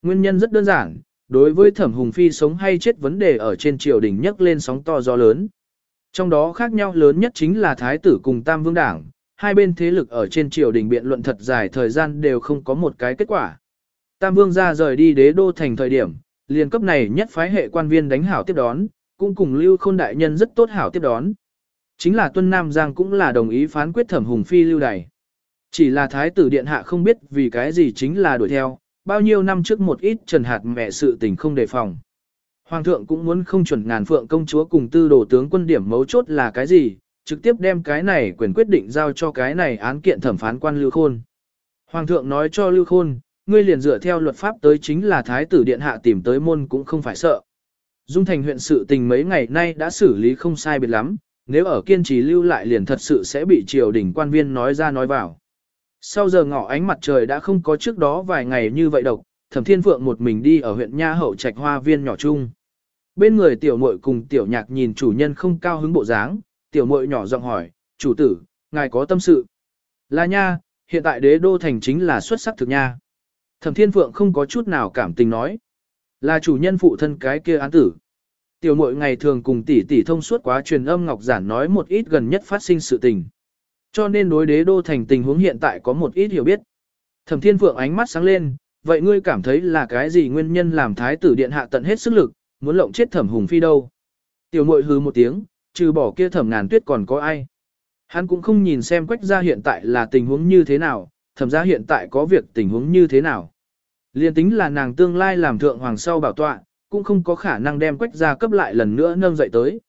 Nguyên nhân rất đơn giản, đối với thẩm hùng phi sống hay chết vấn đề ở trên triều đình nhấc lên sóng to gió lớn. Trong đó khác nhau lớn nhất chính là thái tử cùng tam vương đảng, hai bên thế lực ở trên triều đình biện luận thật dài thời gian đều không có một cái kết quả. Tam vương ra rời đi đế đô thành thời điểm, liền cấp này nhất phái hệ quan viên đánh hảo tiếp đón, cũng cùng lưu khôn đại nhân rất tốt hảo tiếp đón. Chính là Tuân Nam Giang cũng là đồng ý phán quyết thẩm hùng phi lưu đày. Chỉ là thái tử điện hạ không biết vì cái gì chính là đuổi theo, bao nhiêu năm trước một ít trần hạt mẹ sự tình không đề phòng. Hoàng thượng cũng muốn không chuẩn ngàn phượng công chúa cùng tư đồ tướng quân điểm mấu chốt là cái gì, trực tiếp đem cái này quyền quyết định giao cho cái này án kiện thẩm phán quan Lưu Khôn. Hoàng thượng nói cho Lưu Khôn, ngươi liền dựa theo luật pháp tới chính là thái tử điện hạ tìm tới môn cũng không phải sợ. Dung thành huyện sự tình mấy ngày nay đã xử lý không sai biệt lắm, nếu ở kiên trì lưu lại liền thật sự sẽ bị triều đình quan viên nói ra nói vào. Sau giờ ngọ ánh mặt trời đã không có trước đó vài ngày như vậy độc, Thẩm Thiên Phượng một mình đi ở huyện Nha Hậu Trạch Hoa Viên nhỏ chung. Bên người tiểu muội cùng tiểu nhạc nhìn chủ nhân không cao hứng bộ dáng, tiểu muội nhỏ giọng hỏi, chủ tử, ngài có tâm sự. Là nha, hiện tại đế đô thành chính là xuất sắc thực nha. Thẩm Thiên Phượng không có chút nào cảm tình nói. Là chủ nhân phụ thân cái kia án tử. Tiểu muội ngày thường cùng tỷ tỷ thông suốt quá truyền âm ngọc giản nói một ít gần nhất phát sinh sự tình. Cho nên đối đế đô thành tình huống hiện tại có một ít hiểu biết. Thẩm Thiên Phượng ánh mắt sáng lên, vậy ngươi cảm thấy là cái gì nguyên nhân làm thái tử điện hạ tận hết sức lực, muốn lộng chết thẩm hùng phi đâu? Tiểu muội hừ một tiếng, trừ bỏ kia thẩm ngàn tuyết còn có ai? Hắn cũng không nhìn xem quách gia hiện tại là tình huống như thế nào, thẩm gia hiện tại có việc tình huống như thế nào. Liên tính là nàng tương lai làm thượng hoàng sau bảo tọa, cũng không có khả năng đem quách gia cấp lại lần nữa nâng dậy tới.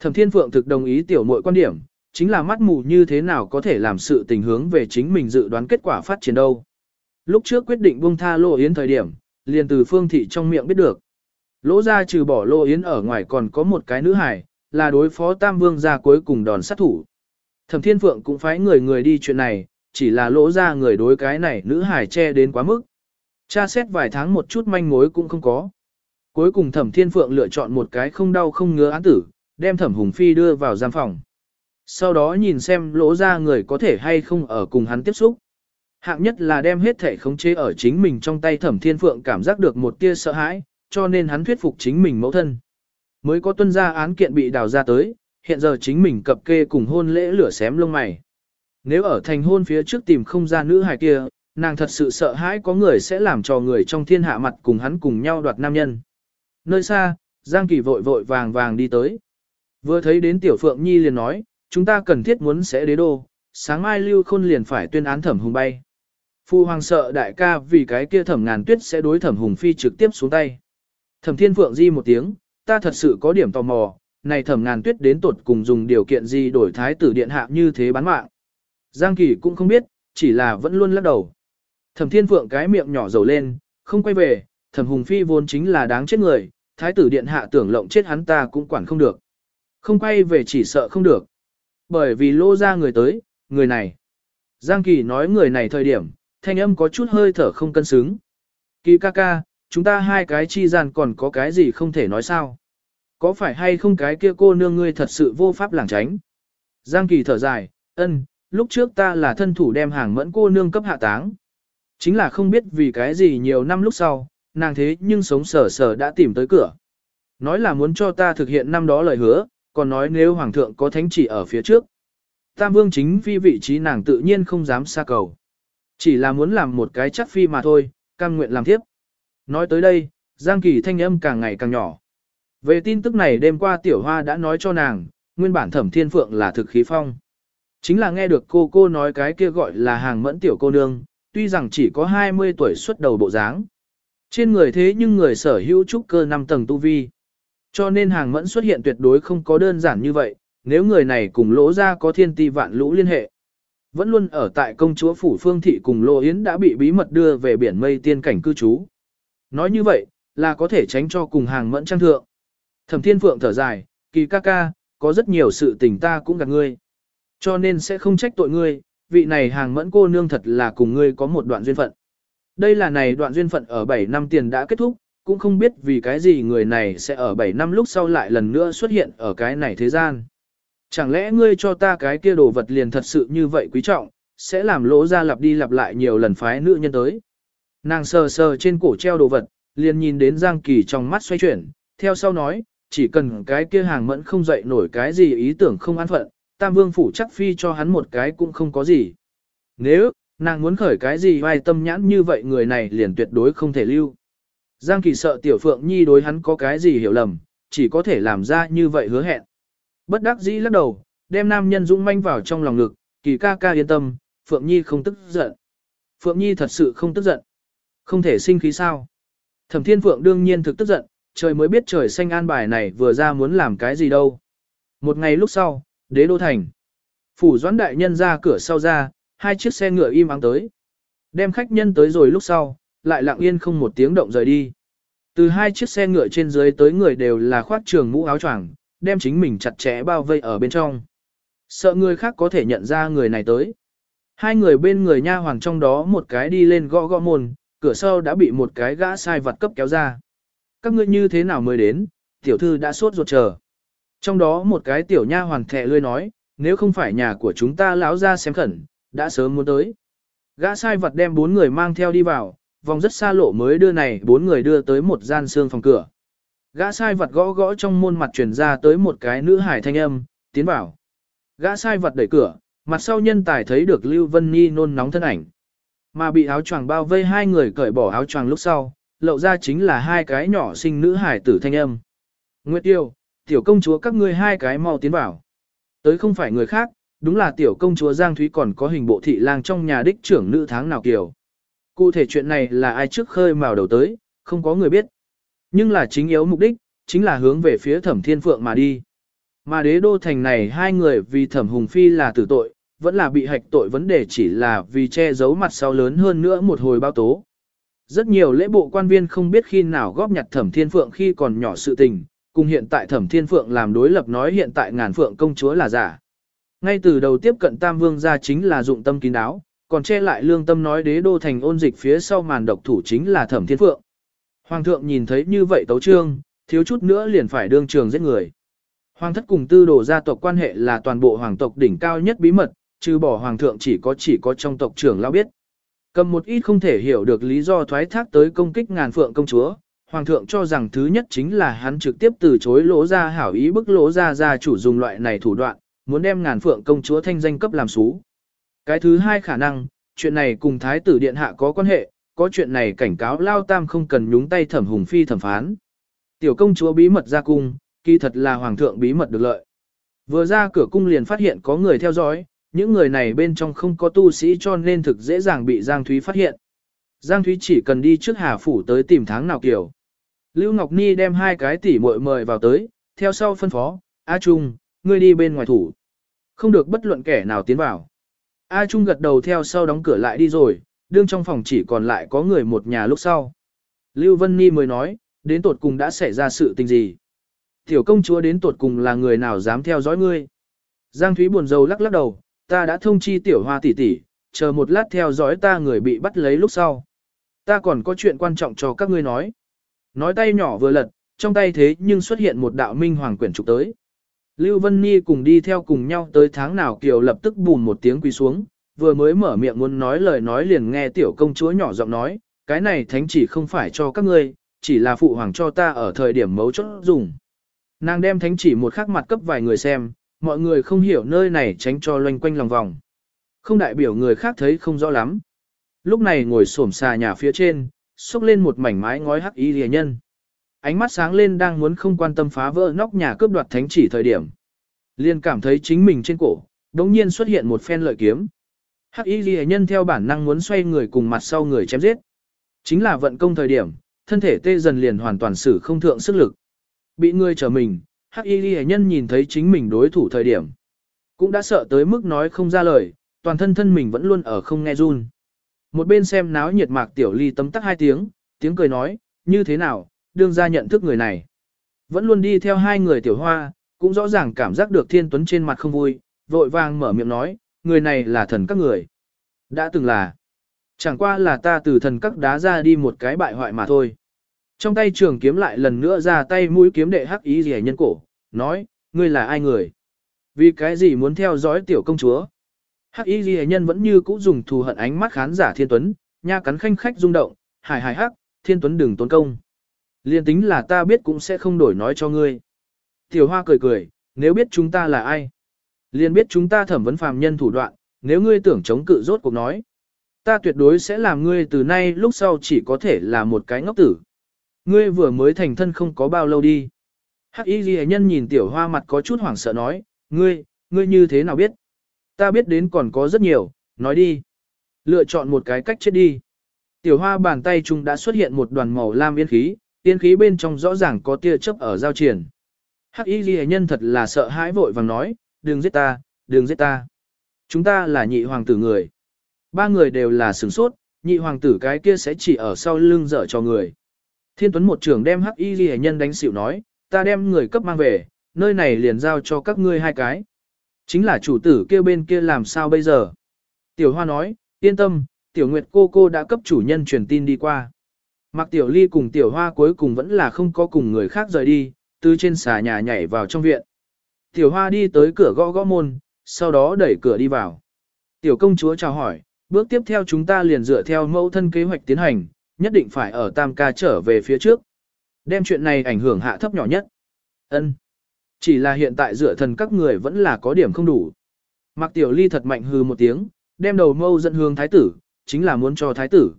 Thẩm Thiên Phượng thực đồng ý tiểu muội quan điểm, chính là mắt mù như thế nào có thể làm sự tình hướng về chính mình dự đoán kết quả phát triển đâu. Lúc trước quyết định buông tha Lô Yến thời điểm, liền từ Phương Thị trong miệng biết được. Lỗ ra trừ bỏ Lô Yến ở ngoài còn có một cái nữ hải, là đối phó Tam Vương gia cuối cùng đòn sát thủ. Thẩm Thiên Phượng cũng phái người người đi chuyện này, chỉ là lỗ ra người đối cái này nữ hải che đến quá mức. Cha xét vài tháng một chút manh mối cũng không có. Cuối cùng Thẩm Thiên Phượng lựa chọn một cái không đau không ngứa án tử, đem Thẩm Hùng Phi đưa vào giam phòng. Sau đó nhìn xem lỗ ra người có thể hay không ở cùng hắn tiếp xúc. Hạng nhất là đem hết thể khống chế ở chính mình trong tay Thẩm Thiên Phượng cảm giác được một tia sợ hãi, cho nên hắn thuyết phục chính mình mẫu thân. Mới có tuân gia án kiện bị đào ra tới, hiện giờ chính mình cập kê cùng hôn lễ lửa xém lông mày. Nếu ở thành hôn phía trước tìm không ra nữ hài kia, nàng thật sự sợ hãi có người sẽ làm cho người trong thiên hạ mặt cùng hắn cùng nhau đoạt nam nhân. Nơi xa, Giang Kỳ vội vội vàng vàng đi tới. Vừa thấy đến Tiểu Phượng Nhi liền nói, chúng ta cần thiết muốn sẽ đế đô, sáng mai Lưu Khôn liền phải tuyên án thẩm hùng bay. Phu hoàng sợ đại ca vì cái kia thẩm ngàn tuyết sẽ đối thẩm hùng phi trực tiếp xuống tay. Thẩm thiên phượng di một tiếng, ta thật sự có điểm tò mò, này thẩm ngàn tuyết đến tột cùng dùng điều kiện gì đổi thái tử điện hạ như thế bán mạng. Giang kỳ cũng không biết, chỉ là vẫn luôn lắc đầu. Thẩm thiên phượng cái miệng nhỏ dầu lên, không quay về, thẩm hùng phi vốn chính là đáng chết người, thái tử điện hạ tưởng lộng chết hắn ta cũng quản không được. Không quay về chỉ sợ không được. Bởi vì lô ra người tới, người này. Giang kỳ nói người này thời điểm, thanh âm có chút hơi thở không cân xứng. Kỳ ca ca, chúng ta hai cái chi gian còn có cái gì không thể nói sao? Có phải hay không cái kia cô nương ngươi thật sự vô pháp lảng tránh? Giang Kỳ thở dài, ân, lúc trước ta là thân thủ đem hàng mẫn cô nương cấp hạ táng. Chính là không biết vì cái gì nhiều năm lúc sau, nàng thế nhưng sống sở sở đã tìm tới cửa. Nói là muốn cho ta thực hiện năm đó lời hứa, còn nói nếu hoàng thượng có thánh chỉ ở phía trước. Tam vương chính phi vị trí nàng tự nhiên không dám xa cầu. Chỉ là muốn làm một cái chắc phi mà thôi, cam nguyện làm tiếp. Nói tới đây, Giang Kỳ thanh âm càng ngày càng nhỏ. Về tin tức này đêm qua Tiểu Hoa đã nói cho nàng, nguyên bản thẩm thiên phượng là thực khí phong. Chính là nghe được cô cô nói cái kia gọi là hàng mẫn tiểu cô nương, tuy rằng chỉ có 20 tuổi xuất đầu bộ dáng. Trên người thế nhưng người sở hữu trúc cơ 5 tầng tu vi. Cho nên hàng mẫn xuất hiện tuyệt đối không có đơn giản như vậy, nếu người này cùng lỗ ra có thiên ti vạn lũ liên hệ. Vẫn luôn ở tại công chúa Phủ Phương Thị cùng Lô Yến đã bị bí mật đưa về biển mây tiên cảnh cư trú. Nói như vậy, là có thể tránh cho cùng hàng mẫn trang thượng. Thẩm Thiên Phượng thở dài, kỳ ca ca, có rất nhiều sự tình ta cũng gặp ngươi. Cho nên sẽ không trách tội ngươi, vị này hàng mẫn cô nương thật là cùng ngươi có một đoạn duyên phận. Đây là này đoạn duyên phận ở 7 năm tiền đã kết thúc, cũng không biết vì cái gì người này sẽ ở 7 năm lúc sau lại lần nữa xuất hiện ở cái này thế gian. Chẳng lẽ ngươi cho ta cái kia đồ vật liền thật sự như vậy quý trọng, sẽ làm lỗ ra lặp đi lặp lại nhiều lần phái nữ nhân tới. Nàng sờ sờ trên cổ treo đồ vật, liền nhìn đến Giang Kỳ trong mắt xoay chuyển, theo sau nói, chỉ cần cái kia hàng mẫn không dậy nổi cái gì ý tưởng không an phận, Tam Vương phủ chắc phi cho hắn một cái cũng không có gì. Nếu, nàng muốn khởi cái gì vai tâm nhãn như vậy người này liền tuyệt đối không thể lưu. Giang Kỳ sợ Tiểu Phượng Nhi đối hắn có cái gì hiểu lầm, chỉ có thể làm ra như vậy hứa hẹn. Bất đắc dĩ lắc đầu, đem nam nhân dũng manh vào trong lòng ngực, Kỳ ca ca yên tâm, Phượng Nhi không tức giận. Phượng Nhi thật sự không tức giận. Không thể sinh khí sao. Thẩm Thiên Phượng đương nhiên thực tức giận, trời mới biết trời xanh an bài này vừa ra muốn làm cái gì đâu. Một ngày lúc sau, đế đô thành. Phủ doãn đại nhân ra cửa sau ra, hai chiếc xe ngựa im ắng tới. Đem khách nhân tới rồi lúc sau, lại lặng yên không một tiếng động rời đi. Từ hai chiếc xe ngựa trên dưới tới người đều là khoác trường mũ áo choàng, đem chính mình chặt chẽ bao vây ở bên trong. Sợ người khác có thể nhận ra người này tới. Hai người bên người nha hoàng trong đó một cái đi lên gõ gõ môn, cửa sau đã bị một cái gã sai vặt cấp kéo ra. Các ngươi như thế nào mới đến, tiểu thư đã sốt ruột chờ. Trong đó một cái tiểu nha hoàng thẻ lươi nói, nếu không phải nhà của chúng ta lão ra xem khẩn, đã sớm muốn tới. Gã sai vật đem bốn người mang theo đi vào, vòng rất xa lộ mới đưa này bốn người đưa tới một gian xương phòng cửa. Gã sai vật gõ gõ trong môn mặt truyền ra tới một cái nữ hải thanh âm, tiến vào. Gã sai vật đẩy cửa, mặt sau nhân tài thấy được Lưu Vân Nhi nôn nóng thân ảnh. Mà bị áo choàng bao vây hai người cởi bỏ áo choàng lúc sau, lậu ra chính là hai cái nhỏ sinh nữ hải tử thanh âm. Nguyệt Tiêu, tiểu công chúa các ngươi hai cái mau tiến vào. Tới không phải người khác, đúng là tiểu công chúa Giang Thúy còn có hình bộ thị lang trong nhà đích trưởng nữ tháng nào kiều. Cụ thể chuyện này là ai trước khơi mào đầu tới, không có người biết. Nhưng là chính yếu mục đích, chính là hướng về phía thẩm thiên phượng mà đi. Mà đế đô thành này hai người vì thẩm hùng phi là tử tội, vẫn là bị hạch tội vấn đề chỉ là vì che giấu mặt sau lớn hơn nữa một hồi bao tố. Rất nhiều lễ bộ quan viên không biết khi nào góp nhặt thẩm thiên phượng khi còn nhỏ sự tình, cùng hiện tại thẩm thiên phượng làm đối lập nói hiện tại ngàn phượng công chúa là giả. Ngay từ đầu tiếp cận tam vương ra chính là dụng tâm kín đáo, còn che lại lương tâm nói đế đô thành ôn dịch phía sau màn độc thủ chính là thẩm thiên phượng. Hoàng thượng nhìn thấy như vậy tấu trương, thiếu chút nữa liền phải đương trường giết người. Hoàng thất cùng tư đồ gia tộc quan hệ là toàn bộ hoàng tộc đỉnh cao nhất bí mật, trừ bỏ hoàng thượng chỉ có chỉ có trong tộc trưởng lao biết. Cầm một ít không thể hiểu được lý do thoái thác tới công kích ngàn phượng công chúa, hoàng thượng cho rằng thứ nhất chính là hắn trực tiếp từ chối lỗ ra hảo ý bức lỗ ra gia chủ dùng loại này thủ đoạn, muốn đem ngàn phượng công chúa thanh danh cấp làm xú. Cái thứ hai khả năng, chuyện này cùng thái tử điện hạ có quan hệ, có chuyện này cảnh cáo lao tam không cần nhúng tay thẩm hùng phi thẩm phán. Tiểu công chúa bí mật ra cung, kỳ thật là hoàng thượng bí mật được lợi. Vừa ra cửa cung liền phát hiện có người theo dõi, những người này bên trong không có tu sĩ cho nên thực dễ dàng bị Giang Thúy phát hiện. Giang Thúy chỉ cần đi trước Hà Phủ tới tìm tháng nào kiểu. Lưu Ngọc Ni đem hai cái tỷ muội mời vào tới, theo sau phân phó, A Trung, ngươi đi bên ngoài thủ. Không được bất luận kẻ nào tiến vào. A Trung gật đầu theo sau đóng cửa lại đi rồi, đương trong phòng chỉ còn lại có người một nhà lúc sau. Lưu Vân Ni mới nói, đến tột cùng đã xảy ra sự tình gì. Tiểu công chúa đến tột cùng là người nào dám theo dõi ngươi. Giang Thúy buồn rầu lắc lắc đầu, ta đã thông chi tiểu hoa tỷ tỷ, chờ một lát theo dõi ta người bị bắt lấy lúc sau. Ta còn có chuyện quan trọng cho các ngươi nói. Nói tay nhỏ vừa lật, trong tay thế nhưng xuất hiện một đạo minh hoàng quyển trục tới. Lưu Vân Ni cùng đi theo cùng nhau tới tháng nào Kiều lập tức bùn một tiếng quỳ xuống, vừa mới mở miệng muốn nói lời nói liền nghe tiểu công chúa nhỏ giọng nói, cái này thánh chỉ không phải cho các ngươi, chỉ là phụ hoàng cho ta ở thời điểm mấu chốt dùng. Nàng đem thánh chỉ một khắc mặt cấp vài người xem, mọi người không hiểu nơi này tránh cho loanh quanh lòng vòng. Không đại biểu người khác thấy không rõ lắm. Lúc này ngồi xổm xà nhà phía trên, xúc lên một mảnh mái ngói hắc y rìa nhân. Ánh mắt sáng lên đang muốn không quan tâm phá vỡ nóc nhà cướp đoạt thánh chỉ thời điểm. Liên cảm thấy chính mình trên cổ, đống nhiên xuất hiện một phen lợi kiếm. Hắc y ghi nhân theo bản năng muốn xoay người cùng mặt sau người chém giết. Chính là vận công thời điểm, thân thể tê dần liền hoàn toàn xử không thượng sức lực. Bị người trở mình, hắc y ghi nhân nhìn thấy chính mình đối thủ thời điểm. Cũng đã sợ tới mức nói không ra lời, toàn thân thân mình vẫn luôn ở không nghe run. Một bên xem náo nhiệt mạc tiểu ly tấm tắc hai tiếng, tiếng cười nói, như thế nào, đương ra nhận thức người này. Vẫn luôn đi theo hai người tiểu hoa, cũng rõ ràng cảm giác được thiên tuấn trên mặt không vui, vội vàng mở miệng nói, người này là thần các người. Đã từng là. Chẳng qua là ta từ thần các đá ra đi một cái bại hoại mà thôi. Trong tay trường kiếm lại lần nữa ra tay mũi kiếm đệ hắc ý rẻ nhân cổ, nói, ngươi là ai người? Vì cái gì muốn theo dõi tiểu công chúa? Hắc y ghi nhân vẫn như cũ dùng thù hận ánh mắt khán giả thiên tuấn, nha cắn khanh khách rung động, hài hài hắc, thiên tuấn đừng tốn công. Liên tính là ta biết cũng sẽ không đổi nói cho ngươi. Tiểu hoa cười cười, nếu biết chúng ta là ai? Liên biết chúng ta thẩm vấn phàm nhân thủ đoạn, nếu ngươi tưởng chống cự rốt cuộc nói. Ta tuyệt đối sẽ làm ngươi từ nay lúc sau chỉ có thể là một cái ngốc tử. Ngươi vừa mới thành thân không có bao lâu đi. Hắc y ghi nhân nhìn tiểu hoa mặt có chút hoảng sợ nói, ngươi, ngươi như thế nào biết? Ta biết đến còn có rất nhiều, nói đi. Lựa chọn một cái cách chết đi. Tiểu hoa bàn tay trung đã xuất hiện một đoàn màu lam yên khí, Tiên khí bên trong rõ ràng có tia chớp ở giao triển. Hắc y ghi nhân thật là sợ hãi vội vàng nói, đừng giết ta, đừng giết ta. Chúng ta là nhị hoàng tử người. Ba người đều là sửng sốt, nhị hoàng tử cái kia sẽ chỉ ở sau lưng dở cho người. Thiên Tuấn một trưởng đem hắc y ghi nhân đánh xỉu nói, ta đem người cấp mang về, nơi này liền giao cho các ngươi hai cái. Chính là chủ tử kia bên kia làm sao bây giờ? Tiểu Hoa nói, yên tâm, Tiểu Nguyệt cô cô đã cấp chủ nhân truyền tin đi qua. Mạc Tiểu Ly cùng Tiểu Hoa cuối cùng vẫn là không có cùng người khác rời đi, từ trên xà nhà nhảy vào trong viện. Tiểu Hoa đi tới cửa gõ gõ môn, sau đó đẩy cửa đi vào. Tiểu công chúa chào hỏi, bước tiếp theo chúng ta liền dựa theo mẫu thân kế hoạch tiến hành, nhất định phải ở Tam Ca trở về phía trước. Đem chuyện này ảnh hưởng hạ thấp nhỏ nhất. Ân. Chỉ là hiện tại dựa thần các người vẫn là có điểm không đủ. Mạc Tiểu Ly thật mạnh hừ một tiếng, đem đầu mâu dẫn hướng thái tử, chính là muốn cho thái tử.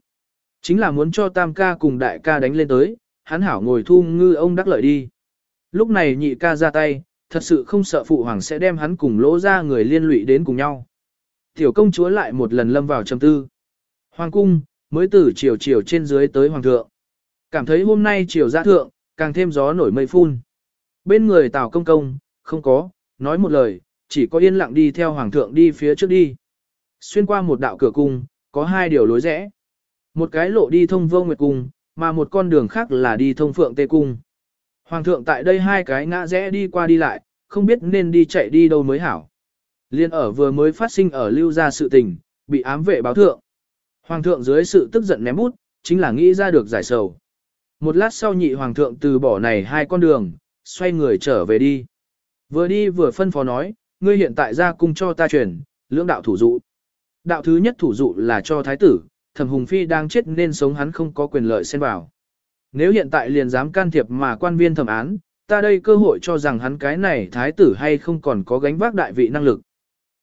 Chính là muốn cho tam ca cùng đại ca đánh lên tới, hắn hảo ngồi thu ngư ông đắc lợi đi. Lúc này nhị ca ra tay, thật sự không sợ phụ hoàng sẽ đem hắn cùng lỗ ra người liên lụy đến cùng nhau. Tiểu công chúa lại một lần lâm vào trầm tư. Hoàng cung, mới từ chiều chiều trên dưới tới hoàng thượng. Cảm thấy hôm nay chiều ra thượng, càng thêm gió nổi mây phun. Bên người tào công công, không có, nói một lời, chỉ có yên lặng đi theo hoàng thượng đi phía trước đi. Xuyên qua một đạo cửa cung, có hai điều lối rẽ. Một cái lộ đi thông vô nguyệt cung, mà một con đường khác là đi thông phượng tê cung. Hoàng thượng tại đây hai cái ngã rẽ đi qua đi lại, không biết nên đi chạy đi đâu mới hảo. Liên ở vừa mới phát sinh ở lưu ra sự tình, bị ám vệ báo thượng. Hoàng thượng dưới sự tức giận ném bút, chính là nghĩ ra được giải sầu. Một lát sau nhị hoàng thượng từ bỏ này hai con đường, xoay người trở về đi. Vừa đi vừa phân phó nói, ngươi hiện tại ra cung cho ta truyền, lưỡng đạo thủ dụ. Đạo thứ nhất thủ dụ là cho thái tử, thẩm hùng phi đang chết nên sống hắn không có quyền lợi xen vào. Nếu hiện tại liền dám can thiệp mà quan viên thẩm án, ta đây cơ hội cho rằng hắn cái này thái tử hay không còn có gánh vác đại vị năng lực.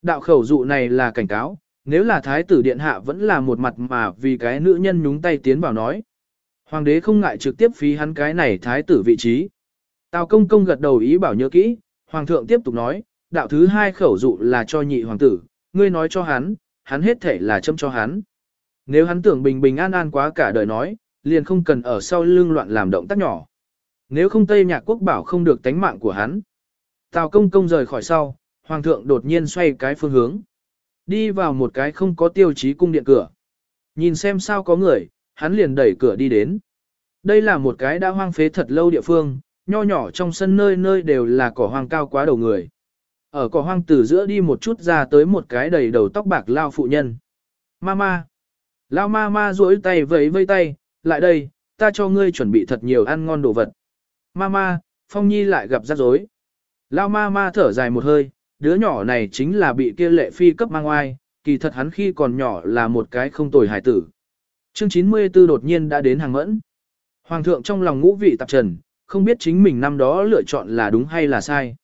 Đạo khẩu dụ này là cảnh cáo, nếu là thái tử điện hạ vẫn là một mặt mà vì cái nữ nhân nhúng tay tiến vào nói. Hoàng đế không ngại trực tiếp phí hắn cái này thái tử vị trí. Tào công công gật đầu ý bảo nhớ kỹ, hoàng thượng tiếp tục nói, đạo thứ hai khẩu dụ là cho nhị hoàng tử, ngươi nói cho hắn, hắn hết thể là châm cho hắn. Nếu hắn tưởng bình bình an an quá cả đời nói, liền không cần ở sau lưng loạn làm động tác nhỏ. Nếu không Tây Nhạc Quốc bảo không được tánh mạng của hắn. Tào công công rời khỏi sau, hoàng thượng đột nhiên xoay cái phương hướng. Đi vào một cái không có tiêu chí cung điện cửa. Nhìn xem sao có người, hắn liền đẩy cửa đi đến. Đây là một cái đã hoang phế thật lâu địa phương, nho nhỏ trong sân nơi nơi đều là cỏ hoang cao quá đầu người. Ở cỏ hoang từ giữa đi một chút ra tới một cái đầy đầu tóc bạc lao phụ nhân. Mama. Lao mama duỗi tay vẫy vây tay, lại đây, ta cho ngươi chuẩn bị thật nhiều ăn ngon đồ vật. Mama, Phong Nhi lại gặp rắc rối. Lao mama thở dài một hơi, đứa nhỏ này chính là bị kia lệ phi cấp mang oai, kỳ thật hắn khi còn nhỏ là một cái không tồi hải tử. Chương 94 đột nhiên đã đến hàng mẫn. Hoàng thượng trong lòng ngũ vị tạp trần, không biết chính mình năm đó lựa chọn là đúng hay là sai.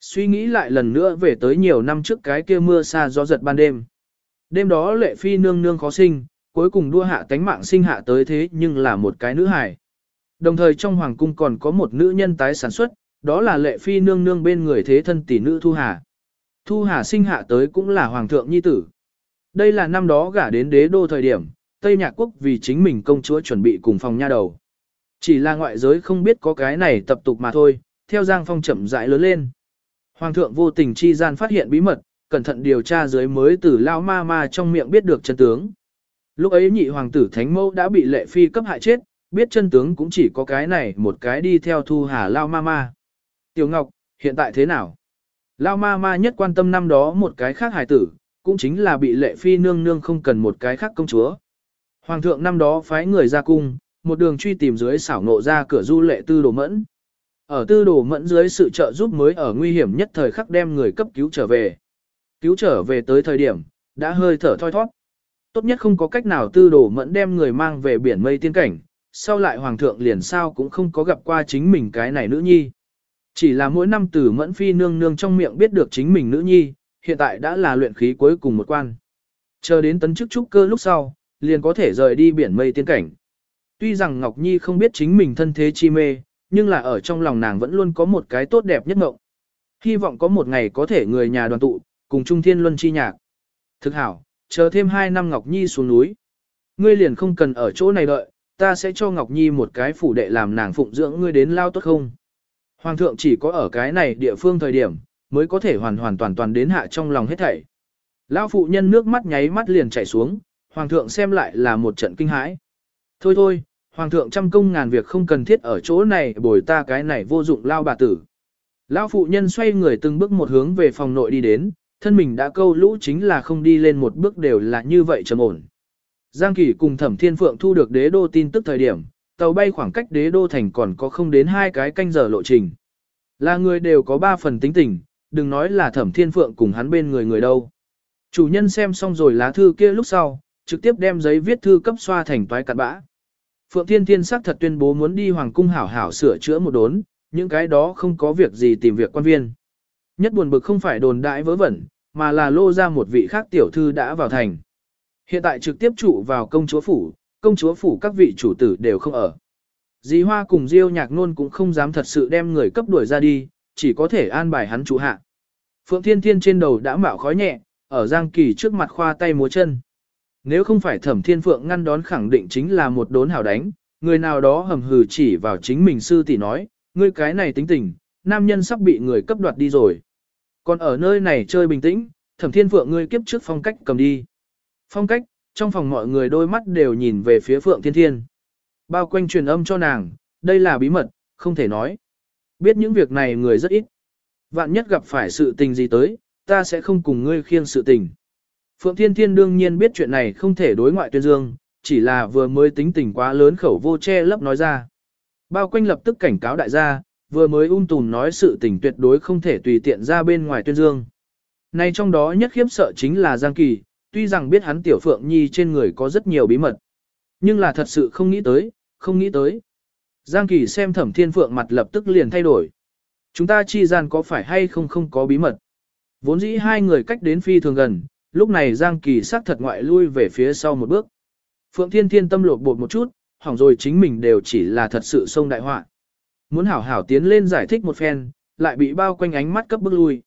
Suy nghĩ lại lần nữa về tới nhiều năm trước cái kia mưa xa gió giật ban đêm. Đêm đó lệ phi nương nương khó sinh, cuối cùng đua hạ tánh mạng sinh hạ tới thế nhưng là một cái nữ hài. Đồng thời trong hoàng cung còn có một nữ nhân tái sản xuất, đó là lệ phi nương nương bên người thế thân tỷ nữ Thu Hà. Thu Hà sinh hạ tới cũng là hoàng thượng nhi tử. Đây là năm đó gả đến đế đô thời điểm, Tây Nhạc Quốc vì chính mình công chúa chuẩn bị cùng phòng nha đầu. Chỉ là ngoại giới không biết có cái này tập tục mà thôi, theo Giang Phong chậm rãi lớn lên. Hoàng thượng vô tình chi gian phát hiện bí mật, cẩn thận điều tra dưới mới từ lao ma ma trong miệng biết được chân tướng. Lúc ấy nhị hoàng tử Thánh Mẫu đã bị lệ phi cấp hại chết, biết chân tướng cũng chỉ có cái này một cái đi theo thu hà lao ma ma. Tiểu Ngọc, hiện tại thế nào? Lao ma ma nhất quan tâm năm đó một cái khác hài tử, cũng chính là bị lệ phi nương nương không cần một cái khác công chúa. Hoàng thượng năm đó phái người ra cung, một đường truy tìm dưới xảo nộ ra cửa du lệ tư đồ mẫn. Ở tư đồ mẫn dưới sự trợ giúp mới ở nguy hiểm nhất thời khắc đem người cấp cứu trở về. Cứu trở về tới thời điểm, đã hơi thở thoi thoát. Tốt nhất không có cách nào tư đồ mẫn đem người mang về biển mây tiên cảnh, sau lại hoàng thượng liền sao cũng không có gặp qua chính mình cái này nữ nhi. Chỉ là mỗi năm từ mẫn phi nương nương trong miệng biết được chính mình nữ nhi, hiện tại đã là luyện khí cuối cùng một quan. Chờ đến tấn chức trúc cơ lúc sau, liền có thể rời đi biển mây tiên cảnh. Tuy rằng Ngọc Nhi không biết chính mình thân thế chi mê, nhưng là ở trong lòng nàng vẫn luôn có một cái tốt đẹp nhất ngộng. Hy vọng có một ngày có thể người nhà đoàn tụ, cùng Trung Thiên Luân chi nhạc. Thực hảo, chờ thêm 2 năm Ngọc Nhi xuống núi. Ngươi liền không cần ở chỗ này đợi, ta sẽ cho Ngọc Nhi một cái phủ đệ làm nàng phụng dưỡng ngươi đến lao tốt không. Hoàng thượng chỉ có ở cái này địa phương thời điểm, mới có thể hoàn hoàn toàn toàn đến hạ trong lòng hết thảy. Lão phụ nhân nước mắt nháy mắt liền chảy xuống, hoàng thượng xem lại là một trận kinh hãi. Thôi thôi, hoàng thượng trăm công ngàn việc không cần thiết ở chỗ này bồi ta cái này vô dụng lao bà tử. Lão phụ nhân xoay người từng bước một hướng về phòng nội đi đến, thân mình đã câu lũ chính là không đi lên một bước đều là như vậy trầm ổn. Giang Kỳ cùng Thẩm Thiên Phượng thu được đế đô tin tức thời điểm, tàu bay khoảng cách đế đô thành còn có không đến hai cái canh giờ lộ trình. Là người đều có ba phần tính tình, đừng nói là Thẩm Thiên Phượng cùng hắn bên người người đâu. Chủ nhân xem xong rồi lá thư kia lúc sau, trực tiếp đem giấy viết thư cấp xoa thành toái cặn bã. Phượng Thiên Thiên sắc thật tuyên bố muốn đi Hoàng Cung hảo hảo sửa chữa một đốn, những cái đó không có việc gì tìm việc quan viên. Nhất buồn bực không phải đồn đại vớ vẩn, mà là lô ra một vị khác tiểu thư đã vào thành. Hiện tại trực tiếp trụ vào công chúa phủ, công chúa phủ các vị chủ tử đều không ở. Dì Hoa cùng Diêu nhạc nôn cũng không dám thật sự đem người cấp đuổi ra đi, chỉ có thể an bài hắn trụ hạ. Phượng Thiên Thiên trên đầu đã mạo khói nhẹ, ở Giang Kỳ trước mặt khoa tay múa chân. Nếu không phải Thẩm Thiên Phượng ngăn đón khẳng định chính là một đốn hảo đánh, người nào đó hầm hừ chỉ vào chính mình sư tỷ nói, ngươi cái này tính tình, nam nhân sắp bị người cấp đoạt đi rồi. Còn ở nơi này chơi bình tĩnh, Thẩm Thiên Phượng ngươi kiếp trước phong cách cầm đi. Phong cách, trong phòng mọi người đôi mắt đều nhìn về phía Phượng Thiên Thiên. Bao quanh truyền âm cho nàng, đây là bí mật, không thể nói. Biết những việc này người rất ít. Vạn nhất gặp phải sự tình gì tới, ta sẽ không cùng ngươi khiêng sự tình. Phượng Thiên Thiên đương nhiên biết chuyện này không thể đối ngoại tuyên dương, chỉ là vừa mới tính tình quá lớn khẩu vô che lấp nói ra. Bao quanh lập tức cảnh cáo đại gia, vừa mới ung tùm nói sự tình tuyệt đối không thể tùy tiện ra bên ngoài tuyên dương. Này trong đó nhất khiếp sợ chính là Giang Kỳ, tuy rằng biết hắn tiểu Phượng Nhi trên người có rất nhiều bí mật. Nhưng là thật sự không nghĩ tới, không nghĩ tới. Giang Kỳ xem thẩm thiên phượng mặt lập tức liền thay đổi. Chúng ta chi gian có phải hay không không có bí mật. Vốn dĩ hai người cách đến phi thường gần, lúc này Giang Kỳ xác thật ngoại lui về phía sau một bước. Phượng Thiên Thiên tâm lột bột một chút, hỏng rồi chính mình đều chỉ là thật sự sông đại họa. Muốn hảo hảo tiến lên giải thích một phen, lại bị bao quanh ánh mắt cấp bước lui.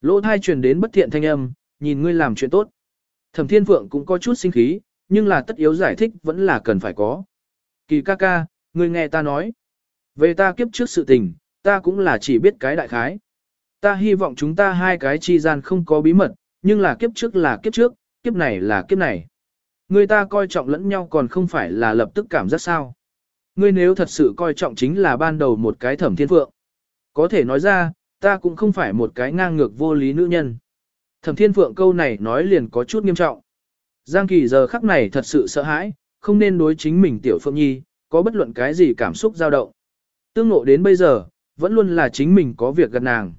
Lỗ thai truyền đến bất thiện thanh âm, nhìn ngươi làm chuyện tốt. Thẩm Thiên Phượng cũng có chút sinh khí, nhưng là tất yếu giải thích vẫn là cần phải có. Kỳ ca ca, ngươi nghe ta nói. Về ta kiếp trước sự tình, ta cũng là chỉ biết cái đại khái. Ta hy vọng chúng ta hai cái chi gian không có bí mật, nhưng là kiếp trước là kiếp trước, kiếp này là kiếp này. Người ta coi trọng lẫn nhau còn không phải là lập tức cảm giác sao. Ngươi nếu thật sự coi trọng chính là ban đầu một cái thẩm thiên phượng. Có thể nói ra, ta cũng không phải một cái ngang ngược vô lý nữ nhân. Thẩm thiên phượng câu này nói liền có chút nghiêm trọng. Giang kỳ giờ khắc này thật sự sợ hãi, không nên đối chính mình tiểu phượng nhi, có bất luận cái gì cảm xúc dao động. Tương ngộ đến bây giờ, vẫn luôn là chính mình có việc gần nàng.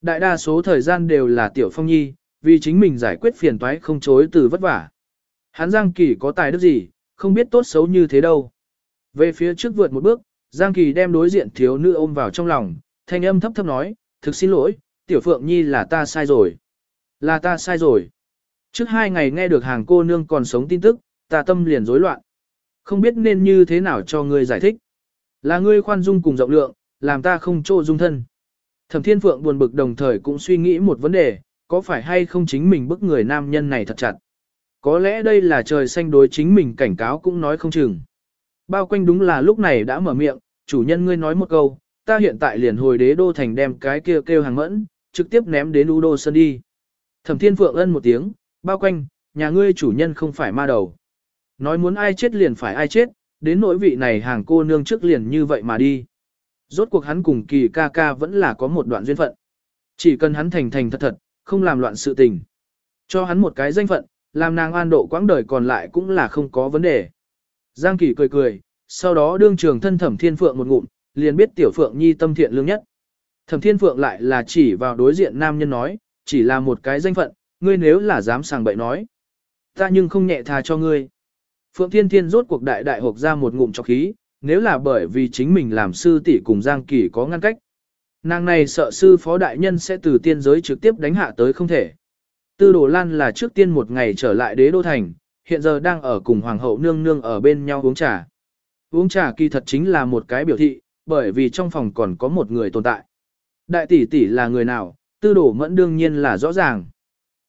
Đại đa số thời gian đều là tiểu phong nhi, vì chính mình giải quyết phiền toái không chối từ vất vả. Hắn Giang Kỳ có tài đức gì, không biết tốt xấu như thế đâu. Về phía trước vượt một bước, Giang Kỳ đem đối diện thiếu nữ ôm vào trong lòng, thanh âm thấp thấp nói, thực xin lỗi, tiểu phượng nhi là ta sai rồi. Là ta sai rồi. Trước hai ngày nghe được hàng cô nương còn sống tin tức, ta tâm liền rối loạn. Không biết nên như thế nào cho ngươi giải thích. Là ngươi khoan dung cùng rộng lượng, làm ta không trô dung thân. Thẩm Thiên Phượng buồn bực đồng thời cũng suy nghĩ một vấn đề, có phải hay không chính mình bức người nam nhân này thật chặt. Có lẽ đây là trời xanh đối chính mình cảnh cáo cũng nói không chừng. Bao quanh đúng là lúc này đã mở miệng, chủ nhân ngươi nói một câu, ta hiện tại liền hồi đế đô thành đem cái kia kêu hàng mẫn, trực tiếp ném đến U đô sân đi. Thẩm Thiên Phượng ân một tiếng, bao quanh, nhà ngươi chủ nhân không phải ma đầu. Nói muốn ai chết liền phải ai chết, đến nỗi vị này hàng cô nương trước liền như vậy mà đi. Rốt cuộc hắn cùng kỳ ca ca vẫn là có một đoạn duyên phận. Chỉ cần hắn thành thành thật thật, không làm loạn sự tình. Cho hắn một cái danh phận, làm nàng an độ quãng đời còn lại cũng là không có vấn đề. Giang Kỳ cười cười, sau đó đương trường thân thẩm thiên phượng một ngụm, liền biết tiểu phượng nhi tâm thiện lương nhất. Thẩm thiên phượng lại là chỉ vào đối diện nam nhân nói, chỉ là một cái danh phận, ngươi nếu là dám sàng bậy nói. Ta nhưng không nhẹ tha cho ngươi. Phượng Thiên Thiên rốt cuộc đại đại hộp ra một ngụm cho khí, nếu là bởi vì chính mình làm sư tỷ cùng Giang Kỳ có ngăn cách. Nàng này sợ sư phó đại nhân sẽ từ tiên giới trực tiếp đánh hạ tới không thể. Tư Đồ Lan là trước tiên một ngày trở lại đế đô thành, hiện giờ đang ở cùng hoàng hậu nương nương ở bên nhau uống trà. Uống trà kỳ thật chính là một cái biểu thị, bởi vì trong phòng còn có một người tồn tại. Đại tỷ tỷ là người nào, tư đổ mẫn đương nhiên là rõ ràng.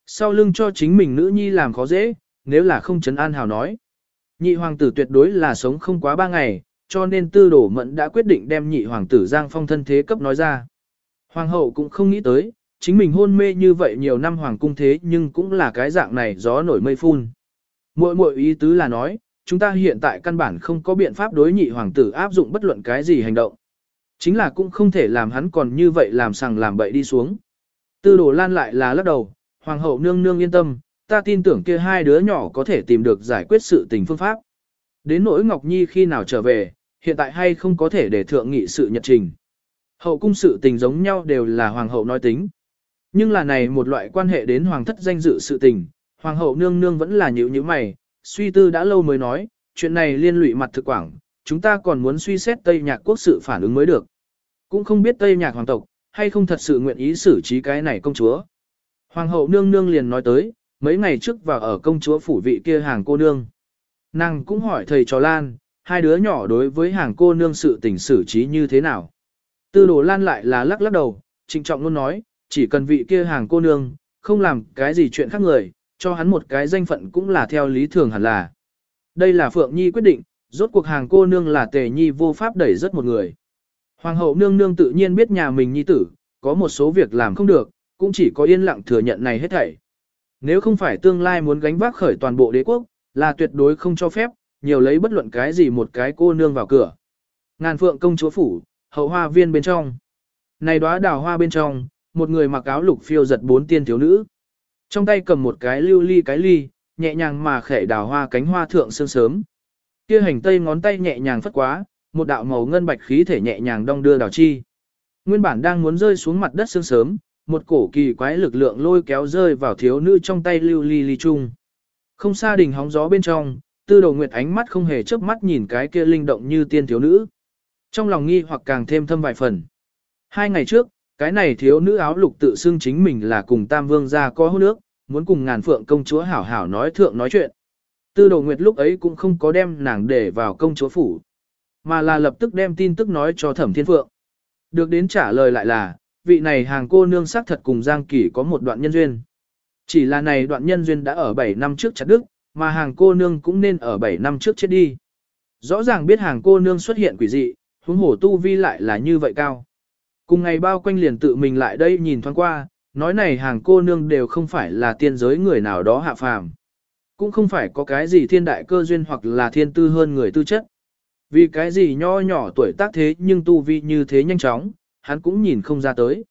Sau lưng cho chính mình nữ nhi làm khó dễ, nếu là không chấn an hào nói. Nhị hoàng tử tuyệt đối là sống không quá ba ngày, cho nên tư đổ mẫn đã quyết định đem nhị hoàng tử Giang Phong thân thế cấp nói ra. Hoàng hậu cũng không nghĩ tới, chính mình hôn mê như vậy nhiều năm hoàng cung thế nhưng cũng là cái dạng này gió nổi mây phun. Muội muội ý tứ là nói, chúng ta hiện tại căn bản không có biện pháp đối nhị hoàng tử áp dụng bất luận cái gì hành động. Chính là cũng không thể làm hắn còn như vậy làm sằng làm bậy đi xuống. Tư đồ lan lại là lắc đầu, hoàng hậu nương nương yên tâm, ta tin tưởng kia hai đứa nhỏ có thể tìm được giải quyết sự tình phương pháp. Đến nỗi Ngọc Nhi khi nào trở về, hiện tại hay không có thể để thượng nghị sự nhật trình. Hậu cung sự tình giống nhau đều là hoàng hậu nói tính. Nhưng là này một loại quan hệ đến hoàng thất danh dự sự tình, hoàng hậu nương nương vẫn là nhịu như mày, suy tư đã lâu mới nói, chuyện này liên lụy mặt thực quảng, chúng ta còn muốn suy xét Tây Nhạc quốc sự phản ứng mới được. Cũng không biết Tây Nhạc hoàng tộc, hay không thật sự nguyện ý xử trí cái này công chúa. Hoàng hậu nương nương liền nói tới, mấy ngày trước vào ở công chúa phủ vị kia hàng cô nương. Nàng cũng hỏi thầy trò Lan, hai đứa nhỏ đối với hàng cô nương sự tình xử trí như thế nào. Tư đồ Lan lại là lắc lắc đầu, trịnh trọng luôn nói, chỉ cần vị kia hàng cô nương, không làm cái gì chuyện khác người, cho hắn một cái danh phận cũng là theo lý thường hẳn là. Đây là Phượng Nhi quyết định, rốt cuộc hàng cô nương là tề nhi vô pháp đẩy rất một người. Hoàng hậu nương nương tự nhiên biết nhà mình nhi tử, có một số việc làm không được, cũng chỉ có yên lặng thừa nhận này hết thảy. Nếu không phải tương lai muốn gánh vác khởi toàn bộ đế quốc, là tuyệt đối không cho phép, nhiều lấy bất luận cái gì một cái cô nương vào cửa. Ngàn phượng công chúa phủ, hậu hoa viên bên trong. Này đóa đào hoa bên trong, một người mặc áo lục phiêu giật bốn tiên thiếu nữ. Trong tay cầm một cái lưu ly cái ly, nhẹ nhàng mà khẽ đào hoa cánh hoa thượng sương sớm. Kia hành tây ngón tay nhẹ nhàng phất quá, một đạo màu ngân bạch khí thể nhẹ nhàng đong đưa đào chi. Nguyên bản đang muốn rơi xuống mặt đất sương sớm, một cổ kỳ quái lực lượng lôi kéo rơi vào thiếu nữ trong tay lưu ly ly chung. Không xa đỉnh hóng gió bên trong, tư đầu nguyệt ánh mắt không hề chớp mắt nhìn cái kia linh động như tiên thiếu nữ. Trong lòng nghi hoặc càng thêm thâm vài phần. Hai ngày trước, cái này thiếu nữ áo lục tự xưng chính mình là cùng Tam Vương gia có hôn nước, muốn cùng ngàn phượng công chúa hảo hảo nói thượng nói chuyện. Tư đồ nguyệt lúc ấy cũng không có đem nàng để vào công chúa phủ, mà là lập tức đem tin tức nói cho thẩm thiên phượng. Được đến trả lời lại là, vị này hàng cô nương sắc thật cùng Giang Kỳ có một đoạn nhân duyên. Chỉ là này đoạn nhân duyên đã ở 7 năm trước chặt đức, mà hàng cô nương cũng nên ở 7 năm trước chết đi. Rõ ràng biết hàng cô nương xuất hiện quỷ dị, huống hổ tu vi lại là như vậy cao. Cùng ngày bao quanh liền tự mình lại đây nhìn thoáng qua, nói này hàng cô nương đều không phải là tiên giới người nào đó hạ phàm. Cũng không phải có cái gì thiên đại cơ duyên hoặc là thiên tư hơn người tư chất. Vì cái gì nho nhỏ tuổi tác thế nhưng tu vi như thế nhanh chóng, hắn cũng nhìn không ra tới.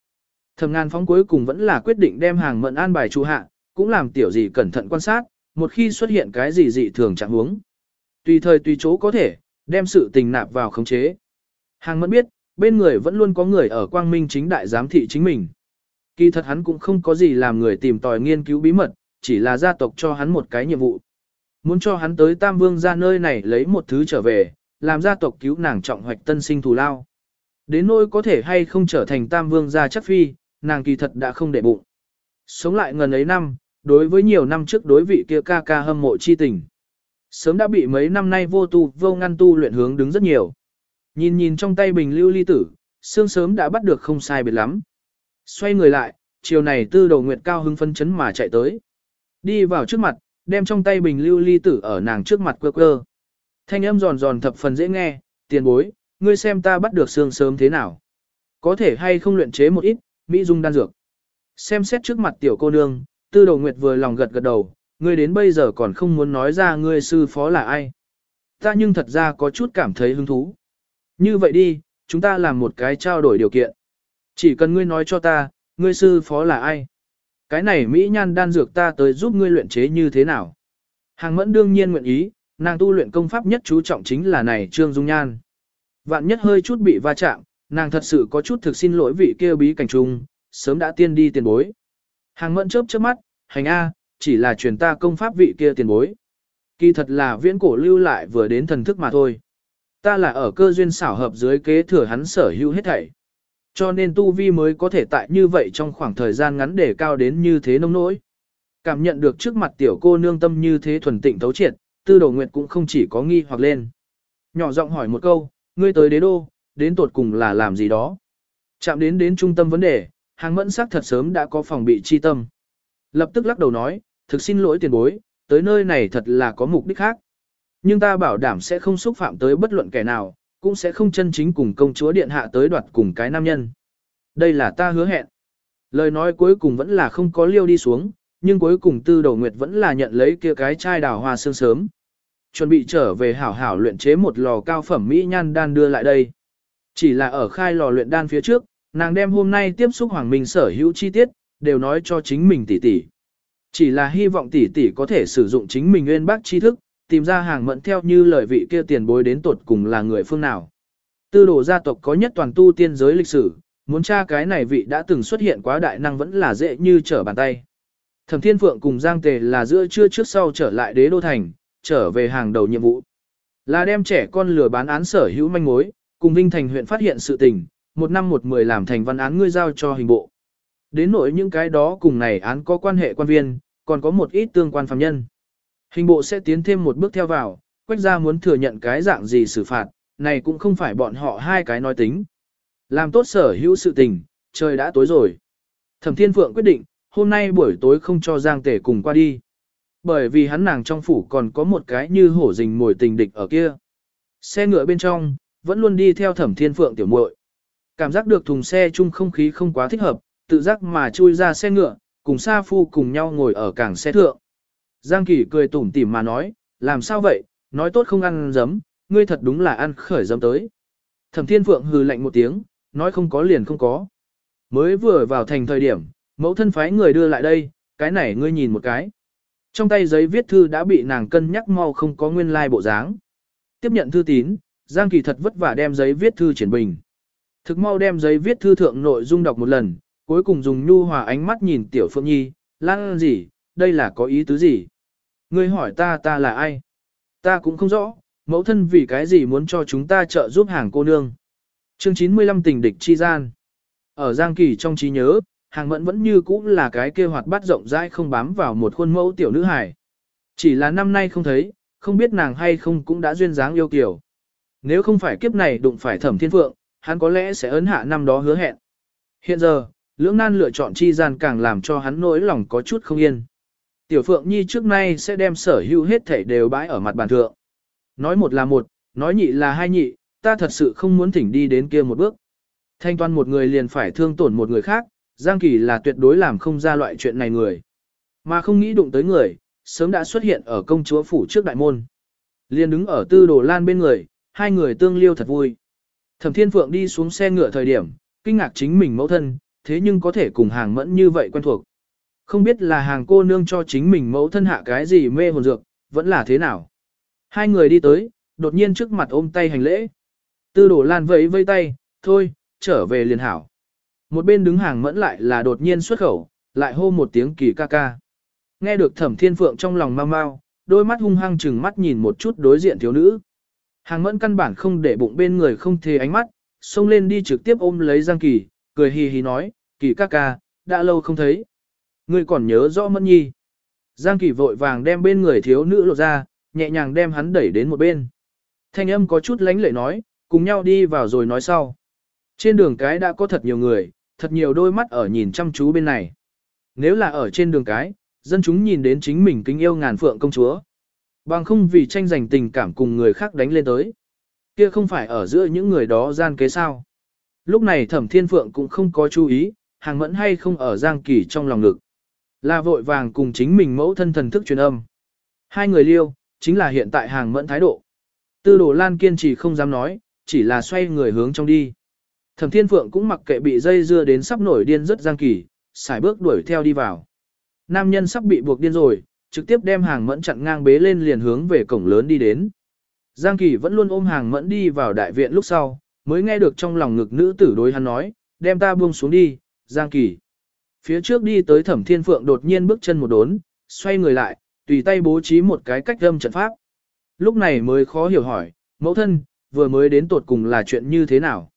Thẩm ngàn phóng cuối cùng vẫn là quyết định đem hàng mận an bài chủ hạ, cũng làm tiểu gì cẩn thận quan sát, một khi xuất hiện cái gì dị thường trạng huống. Tùy thời tùy chỗ có thể, đem sự tình nạp vào khống chế. Hàng mẫn biết, bên người vẫn luôn có người ở quang minh chính đại giám thị chính mình. Kỳ thật hắn cũng không có gì làm người tìm tòi nghiên cứu bí mật, chỉ là gia tộc cho hắn một cái nhiệm vụ. Muốn cho hắn tới Tam Vương ra nơi này lấy một thứ trở về, làm gia tộc cứu nàng trọng hoạch tân sinh thù lao. Đến nỗi có thể hay không trở thành Tam Vương gia chắc phi, nàng kỳ thật đã không để bụng. Sống lại ngần ấy năm, đối với nhiều năm trước đối vị kia ca ca hâm mộ chi tình. Sớm đã bị mấy năm nay vô tu vô ngăn tu luyện hướng đứng rất nhiều. Nhìn nhìn trong tay bình lưu ly tử, xương sớm đã bắt được không sai biệt lắm. Xoay người lại, chiều này tư đầu nguyệt cao hưng phân chấn mà chạy tới. Đi vào trước mặt, đem trong tay bình lưu ly tử ở nàng trước mặt quơ quơ. Thanh âm giòn giòn thập phần dễ nghe, tiền bối, ngươi xem ta bắt được xương sớm thế nào. Có thể hay không luyện chế một ít, Mỹ dung đan dược. Xem xét trước mặt tiểu cô nương, tư đầu nguyệt vừa lòng gật gật đầu, ngươi đến bây giờ còn không muốn nói ra ngươi sư phó là ai. Ta nhưng thật ra có chút cảm thấy hứng thú. Như vậy đi, chúng ta làm một cái trao đổi điều kiện. Chỉ cần ngươi nói cho ta, ngươi sư phó là ai. Cái này Mỹ nhan đan dược ta tới giúp ngươi luyện chế như thế nào. Hàng mẫn đương nhiên nguyện ý, nàng tu luyện công pháp nhất chú trọng chính là này trương dung nhan. Vạn nhất hơi chút bị va chạm, nàng thật sự có chút thực xin lỗi vị kia bí cảnh trung, sớm đã tiên đi tiền bối. Hàng mẫn chớp chớp mắt, hành A, chỉ là truyền ta công pháp vị kia tiền bối. Kỳ thật là viễn cổ lưu lại vừa đến thần thức mà thôi. Ta là ở cơ duyên xảo hợp dưới kế thừa hắn sở hữu hết thảy. Cho nên tu vi mới có thể tại như vậy trong khoảng thời gian ngắn để cao đến như thế nông nỗi. Cảm nhận được trước mặt tiểu cô nương tâm như thế thuần tịnh thấu triệt, tư đồ nguyệt cũng không chỉ có nghi hoặc lên. Nhỏ giọng hỏi một câu, ngươi tới đế đô, đến tột cùng là làm gì đó. Chạm đến đến trung tâm vấn đề, hàng mẫn sắc thật sớm đã có phòng bị chi tâm. Lập tức lắc đầu nói, thực xin lỗi tiền bối, tới nơi này thật là có mục đích khác. Nhưng ta bảo đảm sẽ không xúc phạm tới bất luận kẻ nào, cũng sẽ không chân chính cùng công chúa điện hạ tới đoạt cùng cái nam nhân. Đây là ta hứa hẹn. Lời nói cuối cùng vẫn là không có liêu đi xuống, nhưng cuối cùng tư đầu nguyệt vẫn là nhận lấy kia cái chai đào hoa sương sớm. Chuẩn bị trở về hảo hảo luyện chế một lò cao phẩm mỹ nhan đan đưa lại đây. Chỉ là ở khai lò luyện đan phía trước, nàng đem hôm nay tiếp xúc Hoàng Minh sở hữu chi tiết, đều nói cho chính mình tỷ tỷ. Chỉ là hy vọng tỷ tỷ có thể sử dụng chính mình nguyên bác tri thức, tìm ra hàng mẫn theo như lời vị kia tiền bối đến tột cùng là người phương nào. Tư đồ gia tộc có nhất toàn tu tiên giới lịch sử, muốn tra cái này vị đã từng xuất hiện quá đại năng vẫn là dễ như trở bàn tay. Thẩm Thiên Phượng cùng Giang Tề là giữa trưa trước sau trở lại đế đô thành, trở về hàng đầu nhiệm vụ. Là đem trẻ con lừa bán án sở hữu manh mối, cùng Vinh Thành huyện phát hiện sự tình, một năm một mười làm thành văn án ngươi giao cho hình bộ. Đến nỗi những cái đó cùng này án có quan hệ quan viên, còn có một ít tương quan phạm nhân. Hình bộ sẽ tiến thêm một bước theo vào, quách gia muốn thừa nhận cái dạng gì xử phạt, này cũng không phải bọn họ hai cái nói tính. Làm tốt sở hữu sự tình, trời đã tối rồi. Thẩm Thiên Phượng quyết định, hôm nay buổi tối không cho Giang Tể cùng qua đi. Bởi vì hắn nàng trong phủ còn có một cái như hổ rình mồi tình địch ở kia. Xe ngựa bên trong, vẫn luôn đi theo Thẩm Thiên Phượng tiểu muội. Cảm giác được thùng xe chung không khí không quá thích hợp, tự giác mà chui ra xe ngựa, cùng Sa Phu cùng nhau ngồi ở cảng xe thượng. Giang Kỳ cười tủm tỉm mà nói, làm sao vậy, nói tốt không ăn giấm, ngươi thật đúng là ăn khởi giấm tới. Thẩm Thiên Phượng hừ lạnh một tiếng, nói không có liền không có. Mới vừa vào thành thời điểm, mẫu thân phái người đưa lại đây, cái này ngươi nhìn một cái. Trong tay giấy viết thư đã bị nàng cân nhắc mau không có nguyên lai like bộ dáng. Tiếp nhận thư tín, Giang Kỳ thật vất vả đem giấy viết thư triển bình. Thực mau đem giấy viết thư thượng nội dung đọc một lần, cuối cùng dùng nhu hòa ánh mắt nhìn Tiểu Phượng Nhi, lan gì, đây là có ý tứ gì? Ngươi hỏi ta ta là ai? Ta cũng không rõ, mẫu thân vì cái gì muốn cho chúng ta trợ giúp hàng cô nương. Chương 95 tình địch chi gian. Ở Giang Kỳ trong trí nhớ, hàng mẫn vẫn như cũ là cái kia hoạt bát rộng rãi không bám vào một khuôn mẫu tiểu nữ hài. Chỉ là năm nay không thấy, không biết nàng hay không cũng đã duyên dáng yêu kiều. Nếu không phải kiếp này đụng phải thẩm thiên phượng, hắn có lẽ sẽ ấn hạ năm đó hứa hẹn. Hiện giờ, lưỡng nan lựa chọn chi gian càng làm cho hắn nỗi lòng có chút không yên. Tiểu Phượng Nhi trước nay sẽ đem sở hữu hết thảy đều bãi ở mặt bàn thượng. Nói một là một, nói nhị là hai nhị, ta thật sự không muốn thỉnh đi đến kia một bước. Thanh toán một người liền phải thương tổn một người khác, Giang Kỳ là tuyệt đối làm không ra loại chuyện này người. Mà không nghĩ đụng tới người, sớm đã xuất hiện ở công chúa phủ trước đại môn. Liền đứng ở tư đồ lan bên người, hai người tương liêu thật vui. Thẩm Thiên Phượng đi xuống xe ngựa thời điểm, kinh ngạc chính mình mẫu thân, thế nhưng có thể cùng hàng mẫn như vậy quen thuộc. Không biết là hàng cô nương cho chính mình mẫu thân hạ cái gì mê hồn dược, vẫn là thế nào. Hai người đi tới, đột nhiên trước mặt ôm tay hành lễ. Tư đổ lan vẫy vây tay, thôi, trở về liền hảo. Một bên đứng hàng mẫn lại là đột nhiên xuất khẩu, lại hô một tiếng kỳ ca ca. Nghe được thẩm thiên phượng trong lòng mau mau, đôi mắt hung hăng chừng mắt nhìn một chút đối diện thiếu nữ. Hàng mẫn căn bản không để bụng bên người không thề ánh mắt, xông lên đi trực tiếp ôm lấy Giang Kỳ, cười hì hì nói, Kỳ ca ca, đã lâu không thấy. Ngươi còn nhớ rõ Mẫn Nhi. Giang Kỳ vội vàng đem bên người thiếu nữ lột ra, nhẹ nhàng đem hắn đẩy đến một bên. Thanh âm có chút lánh lệ nói, cùng nhau đi vào rồi nói sau. Trên đường cái đã có thật nhiều người, thật nhiều đôi mắt ở nhìn chăm chú bên này. Nếu là ở trên đường cái, dân chúng nhìn đến chính mình kính yêu ngàn phượng công chúa. Bằng không vì tranh giành tình cảm cùng người khác đánh lên tới. Kia không phải ở giữa những người đó gian kế sao. Lúc này thẩm thiên phượng cũng không có chú ý, hàng mẫn hay không ở giang kỳ trong lòng ngực. Là vội vàng cùng chính mình mẫu thân thần thức truyền âm. Hai người liêu, chính là hiện tại hàng mẫn thái độ. Tư đồ lan kiên trì không dám nói, chỉ là xoay người hướng trong đi. Thẩm thiên phượng cũng mặc kệ bị dây dưa đến sắp nổi điên rất giang kỳ, xài bước đuổi theo đi vào. Nam nhân sắp bị buộc điên rồi, trực tiếp đem hàng mẫn chặn ngang bế lên liền hướng về cổng lớn đi đến. Giang Kỳ vẫn luôn ôm hàng mẫn đi vào đại viện lúc sau, mới nghe được trong lòng ngực nữ tử đối hắn nói, đem ta buông xuống đi, Giang Kỳ. Phía trước đi tới thẩm thiên phượng đột nhiên bước chân một đốn, xoay người lại, tùy tay bố trí một cái cách âm trận pháp. Lúc này mới khó hiểu hỏi, mẫu thân, vừa mới đến tột cùng là chuyện như thế nào?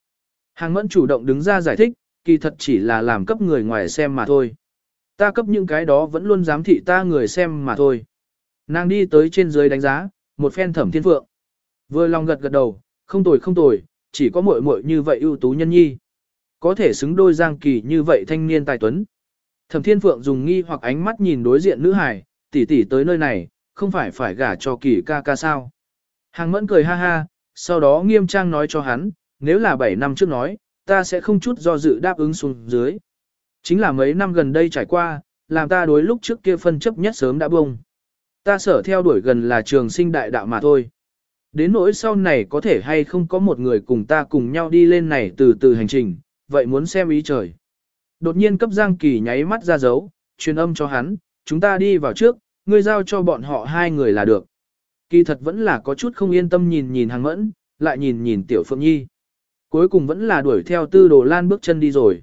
Hàng mẫn chủ động đứng ra giải thích, kỳ thật chỉ là làm cấp người ngoài xem mà thôi. Ta cấp những cái đó vẫn luôn dám thị ta người xem mà thôi. Nàng đi tới trên dưới đánh giá, một phen thẩm thiên phượng. Vừa lòng gật gật đầu, không tồi không tồi, chỉ có muội muội như vậy ưu tú nhân nhi. Có thể xứng đôi giang kỳ như vậy thanh niên tài tuấn. Thẩm thiên phượng dùng nghi hoặc ánh mắt nhìn đối diện nữ Hải, tỷ tỷ tới nơi này, không phải phải gả cho kỳ ca ca sao. Hàng mẫn cười ha ha, sau đó nghiêm trang nói cho hắn, nếu là 7 năm trước nói, ta sẽ không chút do dự đáp ứng xuống dưới. Chính là mấy năm gần đây trải qua, làm ta đối lúc trước kia phân chấp nhất sớm đã bông. Ta sở theo đuổi gần là trường sinh đại đạo mà thôi. Đến nỗi sau này có thể hay không có một người cùng ta cùng nhau đi lên này từ từ hành trình, vậy muốn xem ý trời. Đột nhiên cấp Giang Kỳ nháy mắt ra dấu, truyền âm cho hắn, chúng ta đi vào trước, ngươi giao cho bọn họ hai người là được. Kỳ thật vẫn là có chút không yên tâm nhìn nhìn hàng mẫn, lại nhìn nhìn tiểu phượng nhi. Cuối cùng vẫn là đuổi theo tư đồ lan bước chân đi rồi.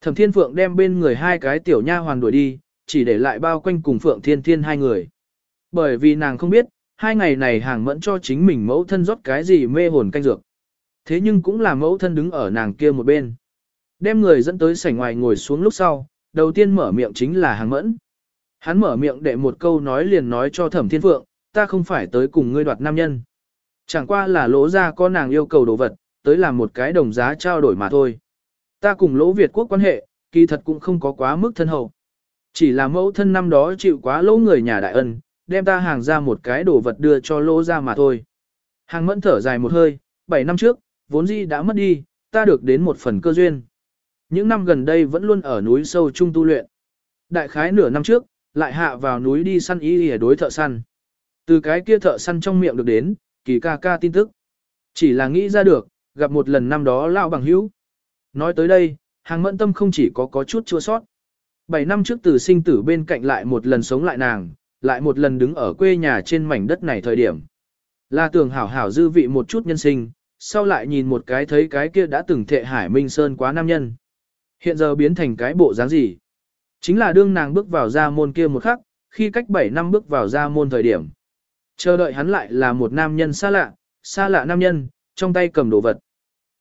Thẩm Thiên Phượng đem bên người hai cái tiểu nha hoàn đuổi đi, chỉ để lại bao quanh cùng Phượng Thiên Thiên hai người. Bởi vì nàng không biết, hai ngày này hàng mẫn cho chính mình mẫu thân rót cái gì mê hồn canh dược. Thế nhưng cũng là mẫu thân đứng ở nàng kia một bên. Đem người dẫn tới sảnh ngoài ngồi xuống lúc sau, đầu tiên mở miệng chính là hàng mẫn. Hắn mở miệng để một câu nói liền nói cho thẩm thiên phượng, ta không phải tới cùng ngươi đoạt nam nhân. Chẳng qua là lỗ ra có nàng yêu cầu đồ vật, tới làm một cái đồng giá trao đổi mà thôi. Ta cùng lỗ Việt quốc quan hệ, kỳ thật cũng không có quá mức thân hậu. Chỉ là mẫu thân năm đó chịu quá lỗ người nhà đại ân, đem ta hàng ra một cái đồ vật đưa cho lỗ ra mà thôi. Hàng mẫn thở dài một hơi, 7 năm trước, vốn dĩ đã mất đi, ta được đến một phần cơ duyên. Những năm gần đây vẫn luôn ở núi sâu trung tu luyện. Đại khái nửa năm trước, lại hạ vào núi đi săn ý để đối thợ săn. Từ cái kia thợ săn trong miệng được đến, kỳ ca ca tin tức. Chỉ là nghĩ ra được, gặp một lần năm đó lão bằng hữu. Nói tới đây, hàng mẫn tâm không chỉ có có chút chua sót. Bảy năm trước từ sinh tử bên cạnh lại một lần sống lại nàng, lại một lần đứng ở quê nhà trên mảnh đất này thời điểm. Là tưởng hảo hảo dư vị một chút nhân sinh, sau lại nhìn một cái thấy cái kia đã từng thệ hải minh sơn quá nam nhân. Hiện giờ biến thành cái bộ dáng gì? Chính là đương nàng bước vào ra môn kia một khắc, khi cách 7 năm bước vào ra môn thời điểm. Chờ đợi hắn lại là một nam nhân xa lạ, xa lạ nam nhân, trong tay cầm đồ vật.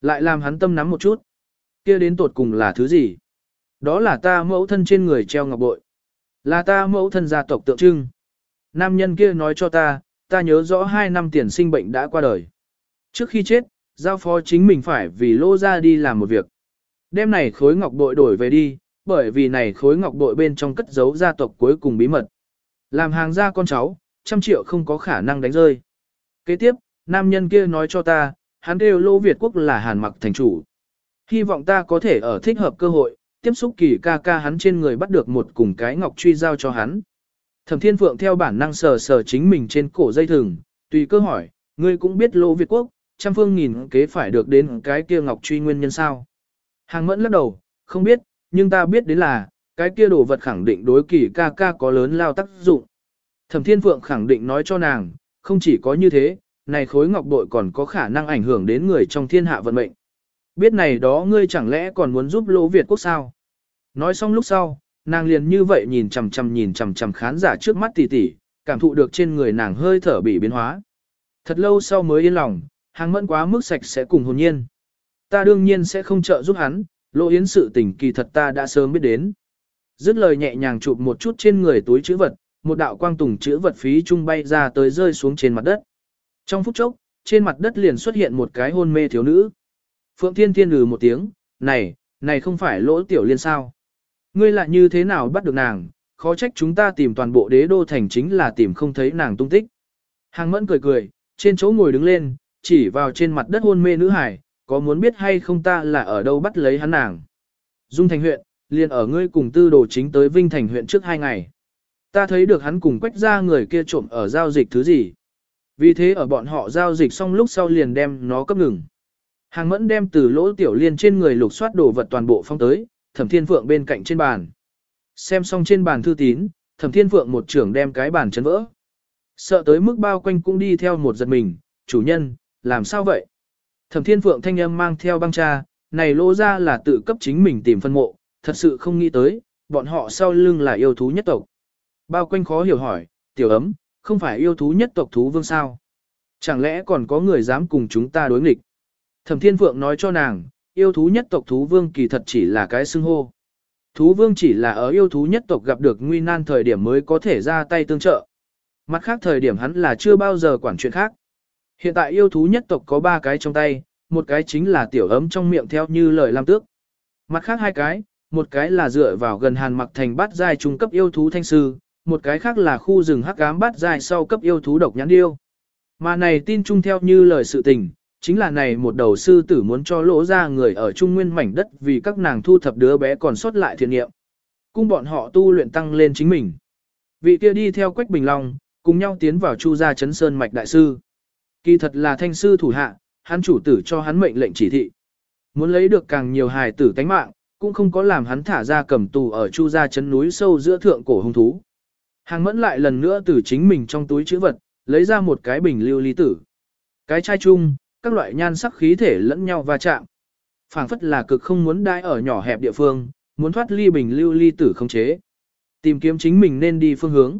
Lại làm hắn tâm nắm một chút. Kia đến tột cùng là thứ gì? Đó là ta mẫu thân trên người treo ngọc bội. Là ta mẫu thân gia tộc tượng trưng. Nam nhân kia nói cho ta, ta nhớ rõ hai năm tiền sinh bệnh đã qua đời. Trước khi chết, giao phó chính mình phải vì lô ra đi làm một việc. Đêm này khối ngọc bội đổi về đi, bởi vì này khối ngọc bội bên trong cất giấu gia tộc cuối cùng bí mật. Làm hàng gia con cháu, trăm triệu không có khả năng đánh rơi. Kế tiếp, nam nhân kia nói cho ta, hắn đều lô Việt quốc là hàn mặc thành chủ. Hy vọng ta có thể ở thích hợp cơ hội, tiếp xúc kỳ ca ca hắn trên người bắt được một cùng cái ngọc truy giao cho hắn. Thẩm Thiên Phượng theo bản năng sờ sờ chính mình trên cổ dây thừng, tùy cơ hỏi, ngươi cũng biết lô Việt quốc, trăm phương nghìn kế phải được đến cái kia ngọc truy nguyên nhân sao. Hàng mẫn lắc đầu, không biết, nhưng ta biết đến là, cái kia đồ vật khẳng định đối kỳ ca ca có lớn lao tác dụng. Thẩm Thiên Phượng khẳng định nói cho nàng, không chỉ có như thế, này khối ngọc bội còn có khả năng ảnh hưởng đến người trong thiên hạ vận mệnh. Biết này đó ngươi chẳng lẽ còn muốn giúp lỗ Việt quốc sao? Nói xong lúc sau, nàng liền như vậy nhìn chằm chằm nhìn chằm chằm khán giả trước mắt tỉ tỉ, cảm thụ được trên người nàng hơi thở bị biến hóa. Thật lâu sau mới yên lòng, hàng mẫn quá mức sạch sẽ cùng hồn nhiên. Ta đương nhiên sẽ không trợ giúp hắn, lỗ yến sự tình kỳ thật ta đã sớm biết đến. Dứt lời nhẹ nhàng chụp một chút trên người túi chữ vật, một đạo quang tùng chữ vật phí trung bay ra tới rơi xuống trên mặt đất. Trong phút chốc, trên mặt đất liền xuất hiện một cái hôn mê thiếu nữ. Phượng Thiên Thiên lừ một tiếng, này, này không phải lỗ tiểu liên sao. Ngươi lại như thế nào bắt được nàng, khó trách chúng ta tìm toàn bộ đế đô thành chính là tìm không thấy nàng tung tích. Hàng mẫn cười cười, trên chỗ ngồi đứng lên, chỉ vào trên mặt đất hôn mê nữ hải, có muốn biết hay không ta là ở đâu bắt lấy hắn nàng. Dung thành huyện, liền ở ngươi cùng tư đồ chính tới Vinh thành huyện trước hai ngày. Ta thấy được hắn cùng quách ra người kia trộm ở giao dịch thứ gì. Vì thế ở bọn họ giao dịch xong lúc sau liền đem nó cấp ngừng. Hàng mẫn đem từ lỗ tiểu liên trên người lục soát đồ vật toàn bộ phong tới, thẩm thiên phượng bên cạnh trên bàn. Xem xong trên bàn thư tín, thẩm thiên phượng một trưởng đem cái bàn chấn vỡ. Sợ tới mức bao quanh cũng đi theo một giật mình, chủ nhân, làm sao vậy? Thẩm thiên phượng thanh âm mang theo băng cha, này lô ra là tự cấp chính mình tìm phân mộ, thật sự không nghĩ tới, bọn họ sau lưng là yêu thú nhất tộc. Bao quanh khó hiểu hỏi, tiểu ấm, không phải yêu thú nhất tộc thú vương sao? Chẳng lẽ còn có người dám cùng chúng ta đối nghịch? Thẩm Thiên Phượng nói cho nàng, yêu thú nhất tộc thú vương kỳ thật chỉ là cái xưng hô. Thú vương chỉ là ở yêu thú nhất tộc gặp được nguy nan thời điểm mới có thể ra tay tương trợ. Mặt khác thời điểm hắn là chưa bao giờ quản chuyện khác. Hiện tại yêu thú nhất tộc có ba cái trong tay, một cái chính là tiểu ấm trong miệng theo như lời Lam Tước. Mặt khác hai cái, một cái là dựa vào gần hàn mặc thành bát giai trung cấp yêu thú thanh sư, một cái khác là khu rừng hắc ám bát giai sau cấp yêu thú độc nhãn điêu. Mà này tin chung theo như lời sự tình, chính là này một đầu sư tử muốn cho lỗ ra người ở trung nguyên mảnh đất vì các nàng thu thập đứa bé còn sót lại thiện nghiệm. Cung bọn họ tu luyện tăng lên chính mình. Vị kia đi theo Quách Bình Long, cùng nhau tiến vào Chu gia chấn sơn mạch đại sư. Kỳ thật là thanh sư thủ hạ, hắn chủ tử cho hắn mệnh lệnh chỉ thị. Muốn lấy được càng nhiều hài tử tánh mạng, cũng không có làm hắn thả ra cầm tù ở Chu gia chấn núi sâu giữa thượng cổ hung thú. Hàng mẫn lại lần nữa từ chính mình trong túi chữ vật, lấy ra một cái bình lưu ly tử. Cái chai chung, các loại nhan sắc khí thể lẫn nhau va chạm. phảng phất là cực không muốn đai ở nhỏ hẹp địa phương, muốn thoát ly bình lưu ly tử không chế. Tìm kiếm chính mình nên đi phương hướng.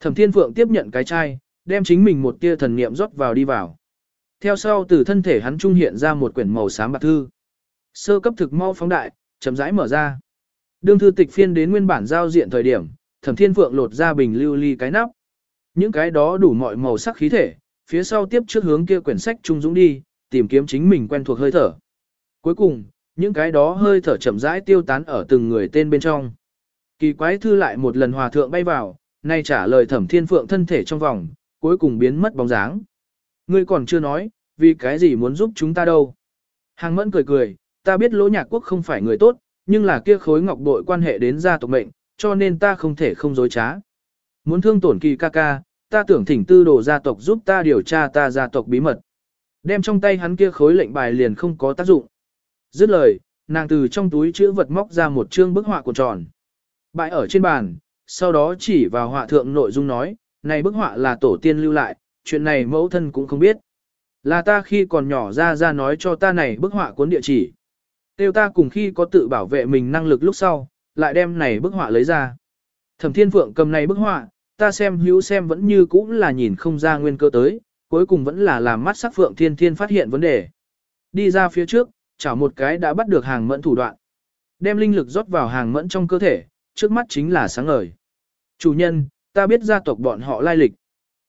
Thẩm Thiên Phượng tiếp nhận cái chai, đem chính mình một tia thần niệm rót vào đi vào. Theo sau từ thân thể hắn trung hiện ra một quyển màu xám bạc thư. Sơ cấp thực mau phóng đại, chậm rãi mở ra. Đương thư tịch phiên đến nguyên bản giao diện thời điểm, thẩm thiên phượng lột ra bình lưu ly cái nắp. Những cái đó đủ mọi màu sắc khí thể, phía sau tiếp trước hướng kia quyển sách trung dũng đi, tìm kiếm chính mình quen thuộc hơi thở. Cuối cùng, những cái đó hơi thở chậm rãi tiêu tán ở từng người tên bên trong. Kỳ quái thư lại một lần hòa thượng bay vào, nay trả lời thẩm thiên phượng thân thể trong vòng, cuối cùng biến mất bóng dáng. Ngươi còn chưa nói, vì cái gì muốn giúp chúng ta đâu. Hàng mẫn cười cười, ta biết lỗ nhạc quốc không phải người tốt, nhưng là kia khối ngọc bội quan hệ đến gia tộc mệnh, cho nên ta không thể không dối trá. Muốn thương tổn kỳ ca ca, ta tưởng thỉnh tư đồ gia tộc giúp ta điều tra ta gia tộc bí mật. Đem trong tay hắn kia khối lệnh bài liền không có tác dụng. Dứt lời, nàng từ trong túi chữ vật móc ra một chương bức họa của tròn. Bại ở trên bàn, sau đó chỉ vào họa thượng nội dung nói, này bức họa là tổ tiên lưu lại, chuyện này mẫu thân cũng không biết. Là ta khi còn nhỏ ra ra nói cho ta này bức họa cuốn địa chỉ. Tiêu ta cùng khi có tự bảo vệ mình năng lực lúc sau, lại đem này bức họa lấy ra. Thẩm Thiên Phượng cầm này bức họa, ta xem hữu xem vẫn như cũng là nhìn không ra nguyên cơ tới, cuối cùng vẫn là làm mắt sắc Phượng Thiên Thiên phát hiện vấn đề. Đi ra phía trước, chảo một cái đã bắt được hàng mẫn thủ đoạn. Đem linh lực rót vào hàng mẫn trong cơ thể, trước mắt chính là sáng ngời. Chủ nhân, ta biết gia tộc bọn họ lai lịch.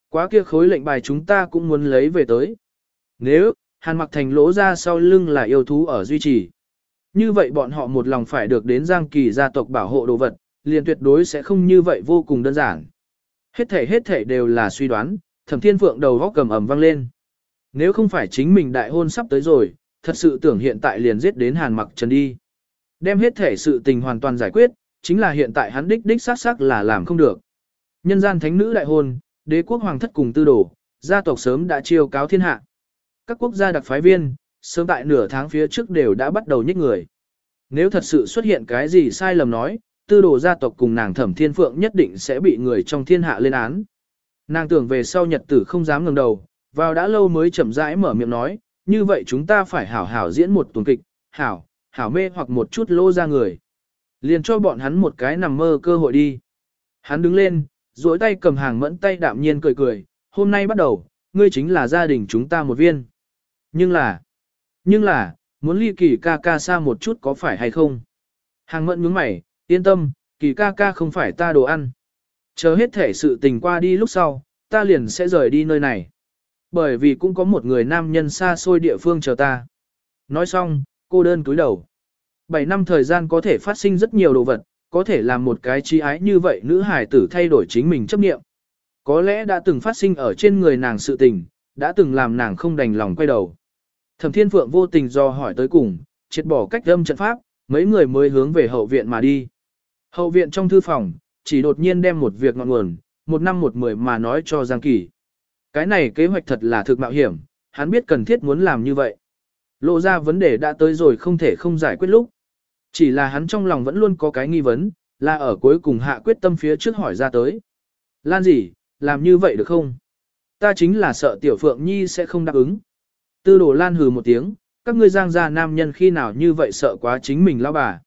Quá kia khối lệnh bài chúng ta cũng muốn lấy về tới. Nếu, hàn mặc thành lỗ ra sau lưng là yêu thú ở duy trì. Như vậy bọn họ một lòng phải được đến giang kỳ gia tộc bảo hộ đồ vật, liền tuyệt đối sẽ không như vậy vô cùng đơn giản. Hết thể hết thể đều là suy đoán, thẩm thiên phượng đầu góc cầm ẩm vang lên. Nếu không phải chính mình đại hôn sắp tới rồi, thật sự tưởng hiện tại liền giết đến hàn mặc trần đi. Đem hết thể sự tình hoàn toàn giải quyết, chính là hiện tại hắn đích đích xác xác là làm không được. Nhân gian thánh nữ đại hôn, đế quốc hoàng thất cùng tư đồ, gia tộc sớm đã chiêu cáo thiên hạ. Các quốc gia đặc phái viên, sớm tại nửa tháng phía trước đều đã bắt đầu nhích người. Nếu thật sự xuất hiện cái gì sai lầm nói, tư đồ gia tộc cùng nàng thẩm thiên phượng nhất định sẽ bị người trong thiên hạ lên án. Nàng tưởng về sau nhật tử không dám ngẩng đầu, vào đã lâu mới chậm rãi mở miệng nói, như vậy chúng ta phải hảo hảo diễn một tuần kịch, hảo, hảo mê hoặc một chút lô ra người. Liền cho bọn hắn một cái nằm mơ cơ hội đi. Hắn đứng lên, duỗi tay cầm hàng mẫn tay đạm nhiên cười cười, hôm nay bắt đầu, ngươi chính là gia đình chúng ta một viên. Nhưng là, nhưng là, muốn ly kỳ ca ca xa một chút có phải hay không? Hàng mẫn nhướng mày, yên tâm, kỳ ca ca không phải ta đồ ăn. Chờ hết thể sự tình qua đi lúc sau, ta liền sẽ rời đi nơi này. Bởi vì cũng có một người nam nhân xa xôi địa phương chờ ta. Nói xong, cô đơn cúi đầu. Bảy năm thời gian có thể phát sinh rất nhiều đồ vật, có thể làm một cái trí ái như vậy nữ hải tử thay đổi chính mình chấp nghiệm. Có lẽ đã từng phát sinh ở trên người nàng sự tình, đã từng làm nàng không đành lòng quay đầu. Thẩm Thiên Phượng vô tình do hỏi tới cùng, triệt bỏ cách âm trận pháp, mấy người mới hướng về hậu viện mà đi. Hậu viện trong thư phòng, chỉ đột nhiên đem một việc ngọn nguồn, một năm một mười mà nói cho Giang Kỳ. Cái này kế hoạch thật là thực mạo hiểm, hắn biết cần thiết muốn làm như vậy. Lộ ra vấn đề đã tới rồi không thể không giải quyết lúc. Chỉ là hắn trong lòng vẫn luôn có cái nghi vấn, là ở cuối cùng hạ quyết tâm phía trước hỏi ra tới. Lan gì, làm như vậy được không? Ta chính là sợ tiểu phượng nhi sẽ không đáp ứng. Tư đồ lan hừ một tiếng, các ngươi giang gia nam nhân khi nào như vậy sợ quá chính mình lao bà.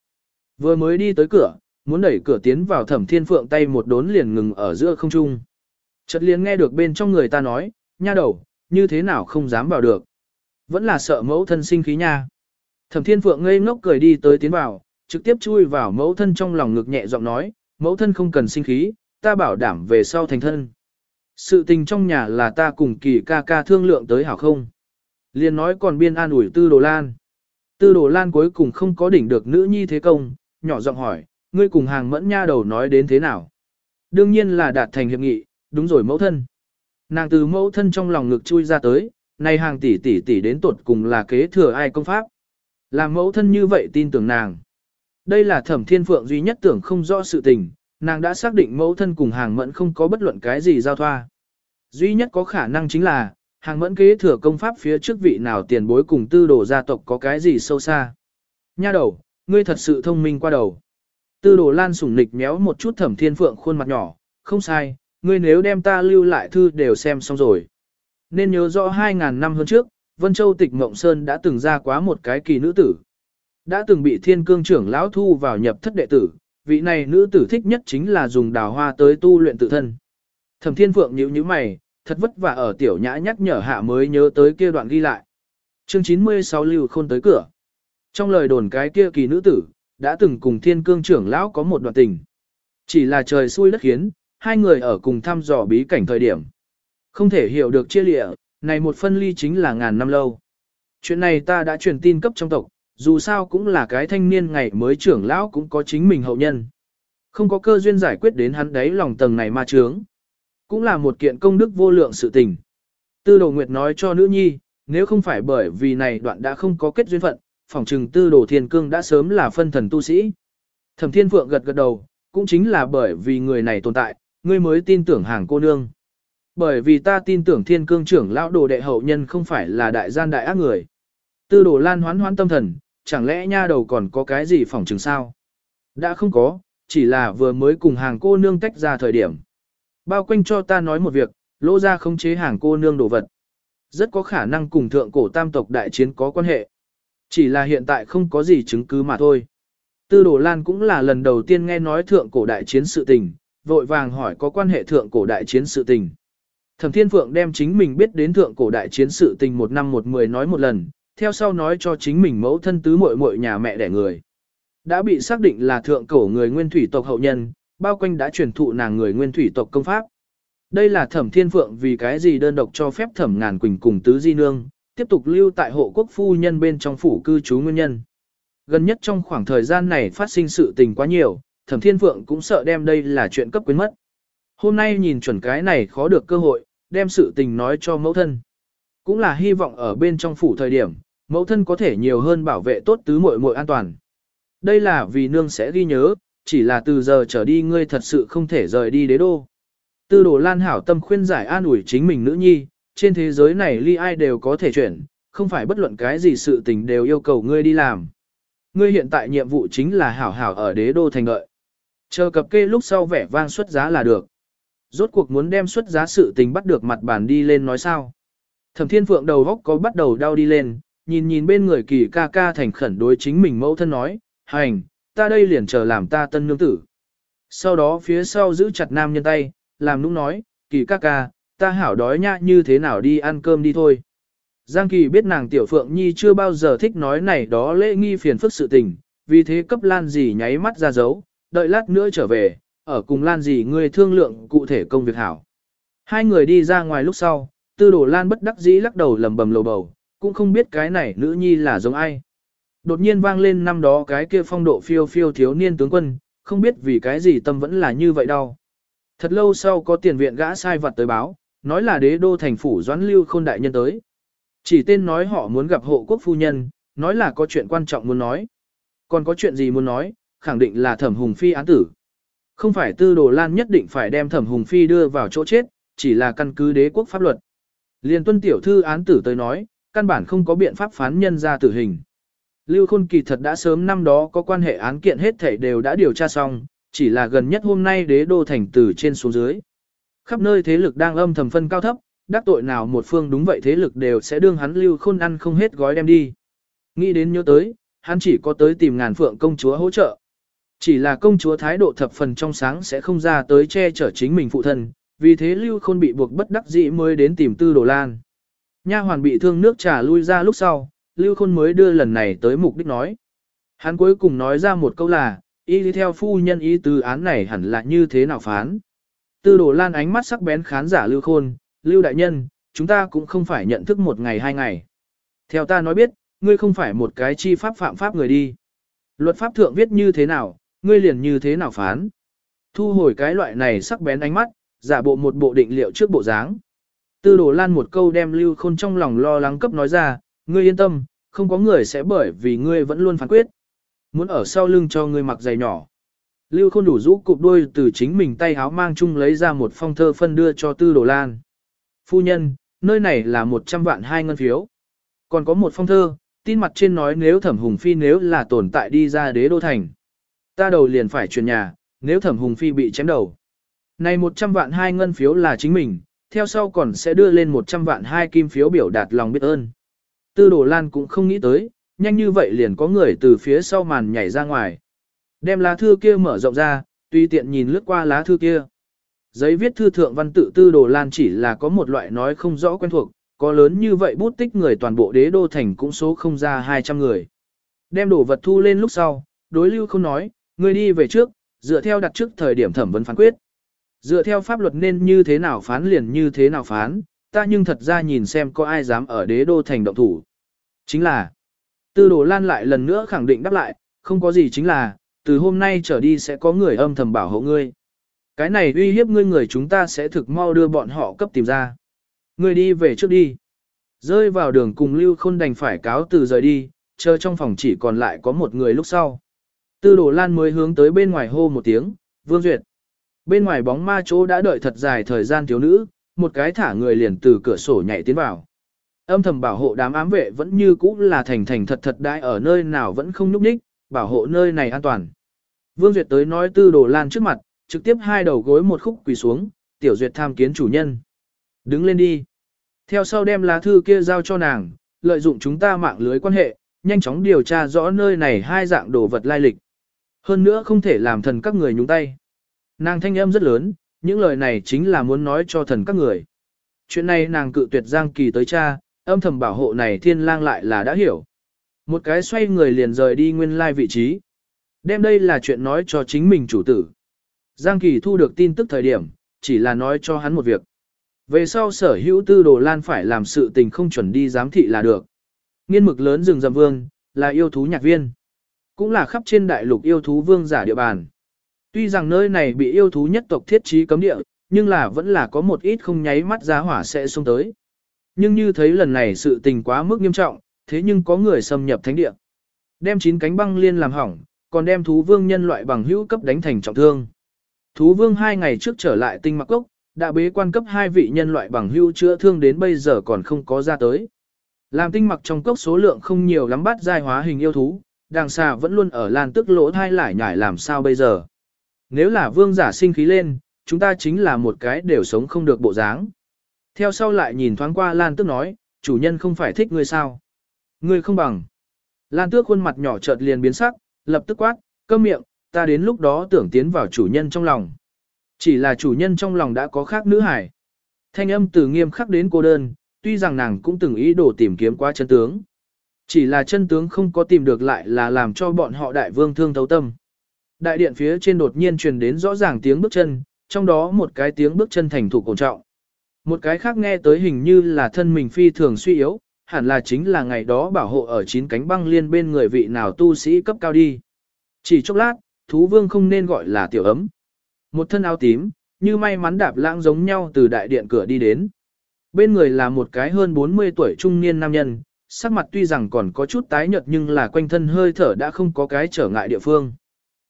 Vừa mới đi tới cửa, muốn đẩy cửa tiến vào thẩm thiên phượng tay một đốn liền ngừng ở giữa không trung. Chợt liền nghe được bên trong người ta nói, nha đầu, như thế nào không dám vào được. Vẫn là sợ mẫu thân sinh khí nha. Thẩm thiên phượng ngây ngốc cười đi tới tiến vào, trực tiếp chui vào mẫu thân trong lòng ngực nhẹ giọng nói, mẫu thân không cần sinh khí, ta bảo đảm về sau thành thân. Sự tình trong nhà là ta cùng kỳ ca ca thương lượng tới hảo không. Liên nói còn biên an ủi tư đồ lan. Tư đồ lan cuối cùng không có đỉnh được nữ nhi thế công, nhỏ giọng hỏi, ngươi cùng hàng mẫn nha đầu nói đến thế nào. Đương nhiên là đạt thành hiệp nghị, đúng rồi mẫu thân. Nàng từ mẫu thân trong lòng ngực chui ra tới, nay hàng tỷ tỷ tỷ đến tuột cùng là kế thừa ai công pháp. Làm mẫu thân như vậy tin tưởng nàng. Đây là thẩm thiên phượng duy nhất tưởng không rõ sự tình, nàng đã xác định mẫu thân cùng hàng mẫn không có bất luận cái gì giao thoa. Duy nhất có khả năng chính là, hàng mẫn kế thừa công pháp phía trước vị nào tiền bối cùng tư đồ gia tộc có cái gì sâu xa. Nha đầu, ngươi thật sự thông minh qua đầu. Tư đồ lan sủng nịch méo một chút thẩm thiên phượng khuôn mặt nhỏ, không sai, ngươi nếu đem ta lưu lại thư đều xem xong rồi. Nên nhớ rõ 2.000 năm hơn trước, Vân Châu tịch Mộng Sơn đã từng ra quá một cái kỳ nữ tử. Đã từng bị thiên cương trưởng lão thu vào nhập thất đệ tử, vị này nữ tử thích nhất chính là dùng đào hoa tới tu luyện tự thân. Thẩm thiên phượng nhíu nhíu mày, thật vất vả ở tiểu nhã nhắc nhở hạ mới nhớ tới kia đoạn ghi lại. Chương 96 lưu khôn tới cửa. Trong lời đồn cái kia kỳ nữ tử, đã từng cùng thiên cương trưởng lão có một đoạn tình. Chỉ là trời xui đất khiến, hai người ở cùng thăm dò bí cảnh thời điểm. Không thể hiểu được chia lịa, này một phân ly chính là ngàn năm lâu. Chuyện này ta đã truyền tin cấp trong tộc, dù sao cũng là cái thanh niên ngày mới trưởng lão cũng có chính mình hậu nhân. Không có cơ duyên giải quyết đến hắn đấy lòng tầng này ma trướng. Cũng là một kiện công đức vô lượng sự tình. Tư đồ nguyệt nói cho nữ nhi, nếu không phải bởi vì này đoạn đã không có kết duyên phận, phỏng trừng tư đồ thiên cương đã sớm là phân thần tu sĩ. Thẩm thiên phượng gật gật đầu, cũng chính là bởi vì người này tồn tại, ngươi mới tin tưởng hàng cô nương. Bởi vì ta tin tưởng thiên cương trưởng lão đồ đệ hậu nhân không phải là đại gian đại ác người. Tư đồ lan hoán hoán tâm thần, chẳng lẽ nha đầu còn có cái gì phỏng chừng sao? Đã không có, chỉ là vừa mới cùng hàng cô nương tách ra thời điểm. Bao quanh cho ta nói một việc, lỗ ra khống chế hàng cô nương đồ vật. Rất có khả năng cùng thượng cổ tam tộc đại chiến có quan hệ. Chỉ là hiện tại không có gì chứng cứ mà thôi. Tư đồ lan cũng là lần đầu tiên nghe nói thượng cổ đại chiến sự tình, vội vàng hỏi có quan hệ thượng cổ đại chiến sự tình. Thẩm Thiên Phượng đem chính mình biết đến thượng cổ đại chiến sự tình một năm một mười nói một lần, theo sau nói cho chính mình mẫu thân tứ muội muội nhà mẹ đẻ người. Đã bị xác định là thượng cổ người nguyên thủy tộc hậu nhân, bao quanh đã truyền thụ nàng người nguyên thủy tộc công pháp. Đây là Thẩm Thiên Phượng vì cái gì đơn độc cho phép Thẩm Ngàn Quỳnh cùng tứ di nương, tiếp tục lưu tại hộ quốc phu nhân bên trong phủ cư trú nguyên nhân. Gần nhất trong khoảng thời gian này phát sinh sự tình quá nhiều, Thẩm Thiên Phượng cũng sợ đem đây là chuyện cấp quyến mất. Hôm nay nhìn chuẩn cái này khó được cơ hội, đem sự tình nói cho mẫu thân. Cũng là hy vọng ở bên trong phủ thời điểm, mẫu thân có thể nhiều hơn bảo vệ tốt tứ muội muội an toàn. Đây là vì nương sẽ ghi nhớ, chỉ là từ giờ trở đi ngươi thật sự không thể rời đi đế đô. Tư đồ lan hảo tâm khuyên giải an ủi chính mình nữ nhi, trên thế giới này ly ai đều có thể chuyển, không phải bất luận cái gì sự tình đều yêu cầu ngươi đi làm. Ngươi hiện tại nhiệm vụ chính là hảo hảo ở đế đô thành lợi. Chờ cập kê lúc sau vẻ vang xuất giá là được. Rốt cuộc muốn đem xuất giá sự tình bắt được mặt bàn đi lên nói sao. Thẩm thiên phượng đầu góc có bắt đầu đau đi lên, nhìn nhìn bên người kỳ ca ca thành khẩn đối chính mình mẫu thân nói, hành, ta đây liền chờ làm ta tân nương tử. Sau đó phía sau giữ chặt nam nhân tay, làm nũng nói, kỳ ca ca, ta hảo đói nhá như thế nào đi ăn cơm đi thôi. Giang Kỳ biết nàng Tiểu Phượng Nhi chưa bao giờ thích nói này đó lễ nghi phiền phức sự tình, vì thế cấp Lan dì nháy mắt ra dấu, đợi lát nữa trở về, ở cùng Lan gì ngươi thương lượng cụ thể công việc hảo. Hai người đi ra ngoài lúc sau, tư đồ Lan bất đắc dĩ lắc đầu lầm bầm lầu bầu, cũng không biết cái này nữ nhi là giống ai. Đột nhiên vang lên năm đó cái kia phong độ phiêu phiêu thiếu niên tướng quân, không biết vì cái gì tâm vẫn là như vậy đâu. Thật lâu sau có tiền viện gã sai vật tới báo, nói là đế đô thành phủ doãn lưu khôn đại nhân tới. Chỉ tên nói họ muốn gặp hộ quốc phu nhân, nói là có chuyện quan trọng muốn nói. Còn có chuyện gì muốn nói, khẳng định là thẩm hùng phi án tử. Không phải tư đồ lan nhất định phải đem thẩm hùng phi đưa vào chỗ chết, chỉ là căn cứ đế quốc pháp luật. Liên tuân tiểu thư án tử tới nói, căn bản không có biện pháp phán nhân ra tử hình. Lưu Khôn kỳ thật đã sớm năm đó có quan hệ án kiện hết thảy đều đã điều tra xong, chỉ là gần nhất hôm nay đế đô thành từ trên xuống dưới. Khắp nơi thế lực đang âm thầm phân cao thấp, đắc tội nào một phương đúng vậy thế lực đều sẽ đương hắn Lưu Khôn ăn không hết gói đem đi. Nghĩ đến nhớ tới, hắn chỉ có tới tìm ngàn phượng công chúa hỗ trợ. Chỉ là công chúa thái độ thập phần trong sáng sẽ không ra tới che chở chính mình phụ thân, vì thế Lưu Khôn bị buộc bất đắc dĩ mới đến tìm Tư Đồ Lan. Nha hoàn bị thương nước trà lui ra lúc sau, Lưu Khôn mới đưa lần này tới mục đích nói. Hắn cuối cùng nói ra một câu là, y đi theo phu nhân ý từ án này hẳn là như thế nào phán. Tư Đồ Lan ánh mắt sắc bén khán giả Lưu Khôn, Lưu Đại Nhân, chúng ta cũng không phải nhận thức một ngày hai ngày. Theo ta nói biết, ngươi không phải một cái chi pháp phạm pháp người đi. Luật pháp thượng viết như thế nào, ngươi liền như thế nào phán. Thu hồi cái loại này sắc bén ánh mắt, giả bộ một bộ định liệu trước bộ dáng. Tư đồ lan một câu đem lưu khôn trong lòng lo lắng cấp nói ra, ngươi yên tâm, không có người sẽ bởi vì ngươi vẫn luôn phán quyết. Muốn ở sau lưng cho ngươi mặc giày nhỏ. Lưu khôn đủ rũ cụp đôi từ chính mình tay háo mang chung lấy ra một phong thơ phân đưa cho tư đồ lan. Phu nhân, nơi này là 100 vạn hai ngân phiếu. Còn có một phong thơ, tin mặt trên nói nếu thẩm hùng phi nếu là tồn tại đi ra đế đô thành. Ta đầu liền phải chuyển nhà, nếu thẩm hùng phi bị chém đầu. Này 100 vạn hai ngân phiếu là chính mình, theo sau còn sẽ đưa lên 100 vạn hai kim phiếu biểu đạt lòng biết ơn. Tư đồ lan cũng không nghĩ tới, nhanh như vậy liền có người từ phía sau màn nhảy ra ngoài. Đem lá thư kia mở rộng ra, tùy tiện nhìn lướt qua lá thư kia. Giấy viết thư thượng văn tự tư đồ lan chỉ là có một loại nói không rõ quen thuộc, có lớn như vậy bút tích người toàn bộ đế đô thành cũng số không ra 200 người. Đem đồ vật thu lên lúc sau, đối lưu không nói, ngươi đi về trước, dựa theo đặt trước thời điểm thẩm vấn phán quyết. Dựa theo pháp luật nên như thế nào phán liền như thế nào phán, ta nhưng thật ra nhìn xem có ai dám ở đế đô thành động thủ. Chính là, tư đồ lan lại lần nữa khẳng định đáp lại, không có gì chính là, từ hôm nay trở đi sẽ có người âm thầm bảo hộ ngươi. Cái này uy hiếp ngươi người chúng ta sẽ thực mau đưa bọn họ cấp tìm ra. Ngươi đi về trước đi. Rơi vào đường cùng lưu khôn đành phải cáo từ rời đi, chờ trong phòng chỉ còn lại có một người lúc sau. Tư đồ lan mới hướng tới bên ngoài hô một tiếng, vương duyệt. Bên ngoài bóng ma chỗ đã đợi thật dài thời gian thiếu nữ, một cái thả người liền từ cửa sổ nhảy tiến vào. Âm thầm bảo hộ đám ám vệ vẫn như cũ là thành thành thật thật đại ở nơi nào vẫn không nhúc nhích, bảo hộ nơi này an toàn. Vương Duyệt tới nói tư đồ lan trước mặt, trực tiếp hai đầu gối một khúc quỳ xuống, tiểu Duyệt tham kiến chủ nhân. Đứng lên đi. Theo sau đem lá thư kia giao cho nàng, lợi dụng chúng ta mạng lưới quan hệ, nhanh chóng điều tra rõ nơi này hai dạng đồ vật lai lịch. Hơn nữa không thể làm thần các người nhúng tay. Nàng thanh âm rất lớn, những lời này chính là muốn nói cho thần các người. Chuyện này nàng cự tuyệt Giang Kỳ tới cha, âm thầm bảo hộ này thiên lang lại là đã hiểu. Một cái xoay người liền rời đi nguyên lai vị trí. Đem đây là chuyện nói cho chính mình chủ tử. Giang Kỳ thu được tin tức thời điểm, chỉ là nói cho hắn một việc. Về sau sở hữu tư đồ lan phải làm sự tình không chuẩn đi giám thị là được. Nghiên mực lớn rừng rầm vương, là yêu thú nhạc viên. Cũng là khắp trên đại lục yêu thú vương giả địa bàn. Tuy rằng nơi này bị yêu thú nhất tộc thiết trí cấm địa, nhưng là vẫn là có một ít không nháy mắt giá hỏa sẽ xông tới. Nhưng như thấy lần này sự tình quá mức nghiêm trọng, thế nhưng có người xâm nhập thánh địa. Đem chín cánh băng liên làm hỏng, còn đem thú vương nhân loại bằng hữu cấp đánh thành trọng thương. Thú vương hai ngày trước trở lại tinh mặc cốc, đã bế quan cấp hai vị nhân loại bằng hữu chữa thương đến bây giờ còn không có ra tới. Làm tinh mặc trong cốc số lượng không nhiều lắm bắt giai hóa hình yêu thú, đàng xa vẫn luôn ở lan tức lỗ thai lại nhải làm sao bây giờ. Nếu là vương giả sinh khí lên, chúng ta chính là một cái đều sống không được bộ dáng. Theo sau lại nhìn thoáng qua Lan Tước nói, chủ nhân không phải thích ngươi sao. Ngươi không bằng. Lan Tước khuôn mặt nhỏ chợt liền biến sắc, lập tức quát, câm miệng, ta đến lúc đó tưởng tiến vào chủ nhân trong lòng. Chỉ là chủ nhân trong lòng đã có khác nữ hải. Thanh âm từ nghiêm khắc đến cô đơn, tuy rằng nàng cũng từng ý đồ tìm kiếm qua chân tướng. Chỉ là chân tướng không có tìm được lại là làm cho bọn họ đại vương thương thấu tâm. Đại điện phía trên đột nhiên truyền đến rõ ràng tiếng bước chân, trong đó một cái tiếng bước chân thành thủ cổ trọng. Một cái khác nghe tới hình như là thân mình phi thường suy yếu, hẳn là chính là ngày đó bảo hộ ở chín cánh băng liên bên người vị nào tu sĩ cấp cao đi. Chỉ chốc lát, thú vương không nên gọi là tiểu ấm. Một thân áo tím, như may mắn đạp lãng giống nhau từ đại điện cửa đi đến. Bên người là một cái hơn 40 tuổi trung niên nam nhân, sắc mặt tuy rằng còn có chút tái nhợt nhưng là quanh thân hơi thở đã không có cái trở ngại địa phương.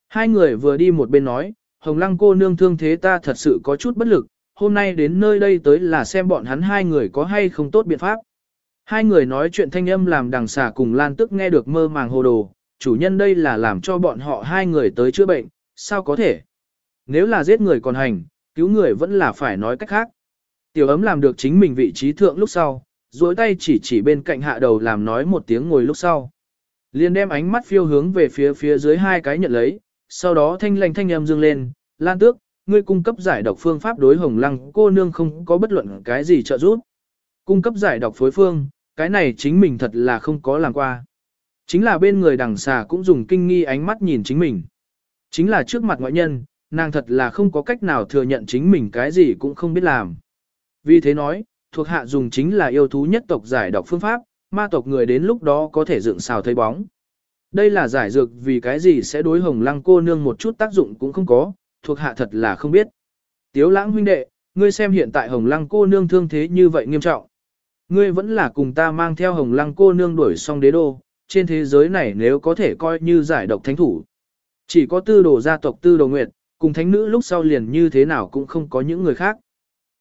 Hai người vừa đi một bên nói, Hồng Lăng cô nương thương thế ta thật sự có chút bất lực, hôm nay đến nơi đây tới là xem bọn hắn hai người có hay không tốt biện pháp. Hai người nói chuyện thanh âm làm đằng xà cùng Lan Tức nghe được mơ màng hồ đồ, chủ nhân đây là làm cho bọn họ hai người tới chữa bệnh, sao có thể? Nếu là giết người còn hành, cứu người vẫn là phải nói cách khác. Tiểu ấm làm được chính mình vị trí thượng lúc sau, duỗi tay chỉ chỉ bên cạnh hạ đầu làm nói một tiếng ngồi lúc sau. Liền đem ánh mắt phiêu hướng về phía phía dưới hai cái nhận lấy, sau đó thanh lành thanh âm dương lên, Lan Tước, ngươi cung cấp giải độc phương pháp đối hồng lăng cô nương không có bất luận cái gì trợ giúp. Cung cấp giải độc phối phương, cái này chính mình thật là không có làm qua. Chính là bên người đằng xà cũng dùng kinh nghi ánh mắt nhìn chính mình. Chính là trước mặt ngoại nhân, nàng thật là không có cách nào thừa nhận chính mình cái gì cũng không biết làm. Vì thế nói, thuộc hạ dùng chính là yêu thú nhất tộc giải độc phương pháp, ma tộc người đến lúc đó có thể dựng xào thấy bóng. Đây là giải dược vì cái gì sẽ đối hồng lăng cô nương một chút tác dụng cũng không có, thuộc hạ thật là không biết. Tiếu lãng huynh đệ, ngươi xem hiện tại hồng lăng cô nương thương thế như vậy nghiêm trọng. Ngươi vẫn là cùng ta mang theo hồng lăng cô nương đuổi xong đế đô, trên thế giới này nếu có thể coi như giải độc thánh thủ. Chỉ có tư đồ gia tộc tư đồ nguyệt, cùng thánh nữ lúc sau liền như thế nào cũng không có những người khác.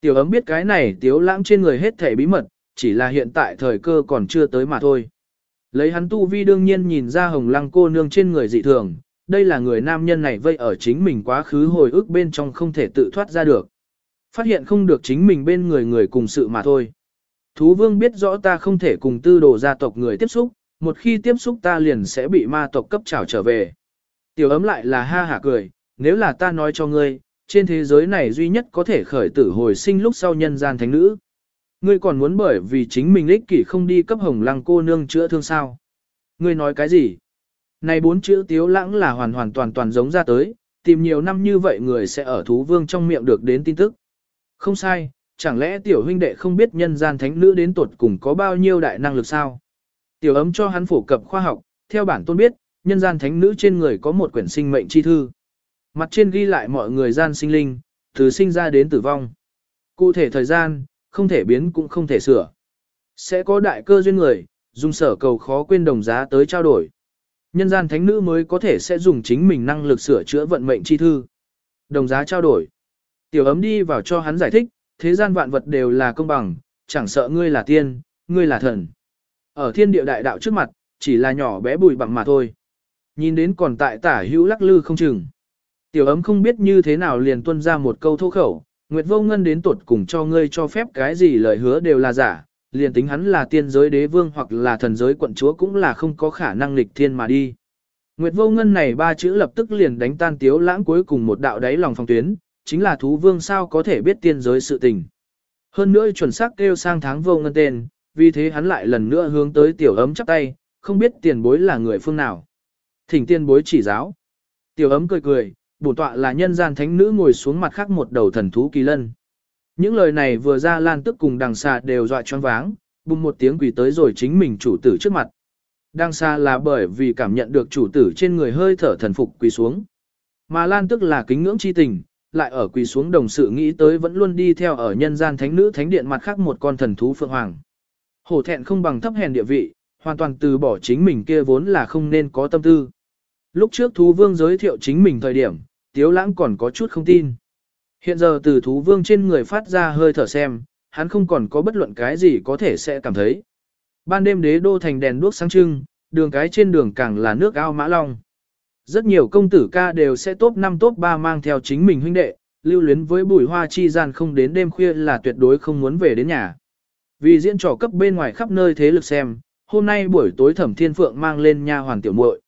Tiểu ấm biết cái này tiếu lãng trên người hết thể bí mật, chỉ là hiện tại thời cơ còn chưa tới mà thôi. Lấy hắn tu vi đương nhiên nhìn ra hồng lăng cô nương trên người dị thường, đây là người nam nhân này vây ở chính mình quá khứ hồi ức bên trong không thể tự thoát ra được. Phát hiện không được chính mình bên người người cùng sự mà thôi. Thú vương biết rõ ta không thể cùng tư đồ gia tộc người tiếp xúc, một khi tiếp xúc ta liền sẽ bị ma tộc cấp trảo trở về. Tiểu ấm lại là ha hả cười, nếu là ta nói cho ngươi, trên thế giới này duy nhất có thể khởi tử hồi sinh lúc sau nhân gian thánh nữ. Ngươi còn muốn bởi vì chính mình ích kỷ không đi cấp hồng lăng cô nương chữa thương sao? Ngươi nói cái gì? Này bốn chữ tiếu lãng là hoàn hoàn toàn toàn giống ra tới, tìm nhiều năm như vậy người sẽ ở thú vương trong miệng được đến tin tức. Không sai, chẳng lẽ tiểu huynh đệ không biết nhân gian thánh nữ đến tuột cùng có bao nhiêu đại năng lực sao? Tiểu ấm cho hắn phổ cập khoa học, theo bản tôn biết, nhân gian thánh nữ trên người có một quyển sinh mệnh chi thư. Mặt trên ghi lại mọi người gian sinh linh, từ sinh ra đến tử vong. Cụ thể thời gian, không thể biến cũng không thể sửa. Sẽ có đại cơ duyên người, dùng sở cầu khó quên đồng giá tới trao đổi. Nhân gian thánh nữ mới có thể sẽ dùng chính mình năng lực sửa chữa vận mệnh chi thư. Đồng giá trao đổi. Tiểu ấm đi vào cho hắn giải thích, thế gian vạn vật đều là công bằng, chẳng sợ ngươi là tiên, ngươi là thần. Ở thiên địa đại đạo trước mặt, chỉ là nhỏ bé bùi bằng mà thôi. Nhìn đến còn tại tả hữu lắc lư không chừng. Tiểu ấm không biết như thế nào liền tuân ra một câu thô khẩu, Nguyệt vô ngân đến tuột cùng cho ngươi cho phép cái gì lời hứa đều là giả, liền tính hắn là tiên giới đế vương hoặc là thần giới quận chúa cũng là không có khả năng lịch thiên mà đi. Nguyệt vô ngân này ba chữ lập tức liền đánh tan tiếu lãng cuối cùng một đạo đáy lòng phong tuyến, chính là thú vương sao có thể biết tiên giới sự tình. Hơn nữa chuẩn xác kêu sang tháng vô ngân tên, vì thế hắn lại lần nữa hướng tới tiểu ấm chắp tay, không biết tiền bối là người phương nào. Thỉnh tiên bối chỉ giáo. Tiểu ấm cười cười, bổn tọa là nhân gian thánh nữ ngồi xuống mặt khác một đầu thần thú kỳ lân. Những lời này vừa ra lan tức cùng đằng xà đều dọa choáng váng, bùng một tiếng quỳ tới rồi chính mình chủ tử trước mặt. Đằng xà là bởi vì cảm nhận được chủ tử trên người hơi thở thần phục quỳ xuống. Mà lan tức là kính ngưỡng chi tình, lại ở quỳ xuống đồng sự nghĩ tới vẫn luôn đi theo ở nhân gian thánh nữ thánh điện mặt khác một con thần thú phượng hoàng. Hổ thẹn không bằng thấp hèn địa vị, hoàn toàn từ bỏ chính mình kia vốn là không nên có tâm tư. Lúc trước thú vương giới thiệu chính mình thời điểm, tiếu lãng còn có chút không tin. Hiện giờ từ thú vương trên người phát ra hơi thở xem, hắn không còn có bất luận cái gì có thể sẽ cảm thấy. Ban đêm đế đô thành đèn đuốc sáng trưng, đường cái trên đường càng là nước ao mã long. Rất nhiều công tử ca đều sẽ top 5 top 3 mang theo chính mình huynh đệ, lưu luyến với bùi hoa chi gian không đến đêm khuya là tuyệt đối không muốn về đến nhà. Vì diễn trò cấp bên ngoài khắp nơi thế lực xem, hôm nay buổi tối thẩm thiên phượng mang lên nha hoàng tiểu muội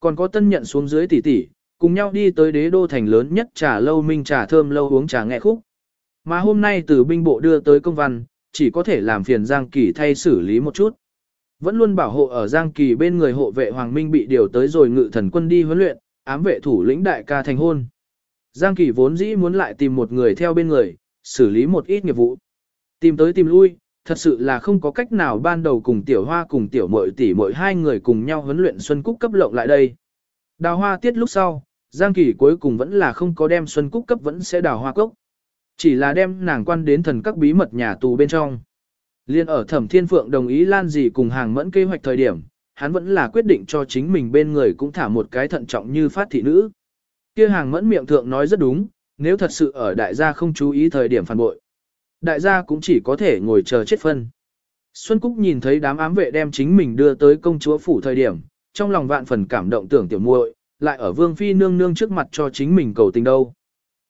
Còn có tân nhận xuống dưới tỷ tỷ, cùng nhau đi tới đế đô thành lớn nhất trà lâu minh trà thơm lâu uống trà nghe khúc. Mà hôm nay từ binh bộ đưa tới công văn, chỉ có thể làm phiền Giang Kỳ thay xử lý một chút. Vẫn luôn bảo hộ ở Giang Kỳ bên người hộ vệ Hoàng Minh bị điều tới rồi ngự thần quân đi huấn luyện, ám vệ thủ lĩnh đại ca thành hôn. Giang Kỳ vốn dĩ muốn lại tìm một người theo bên người, xử lý một ít nghiệp vụ. Tìm tới tìm lui, thật sự là không có cách nào ban đầu cùng tiểu hoa cùng tiểu mội tỷ mội hai người cùng nhau huấn luyện Xuân Cúc cấp lộng lại đây. Đào hoa tiết lúc sau, Giang Kỳ cuối cùng vẫn là không có đem Xuân Cúc cấp vẫn sẽ đào hoa cốc. Chỉ là đem nàng quan đến thần các bí mật nhà tù bên trong. Liên ở thẩm thiên phượng đồng ý lan gì cùng hàng mẫn kế hoạch thời điểm, hắn vẫn là quyết định cho chính mình bên người cũng thả một cái thận trọng như phát thị nữ. kia hàng mẫn miệng thượng nói rất đúng, nếu thật sự ở đại gia không chú ý thời điểm phản bội. Đại gia cũng chỉ có thể ngồi chờ chết phân. Xuân Cúc nhìn thấy đám ám vệ đem chính mình đưa tới công chúa phủ thời điểm, trong lòng vạn phần cảm động tưởng tiểu muội, lại ở vương phi nương nương trước mặt cho chính mình cầu tình đâu.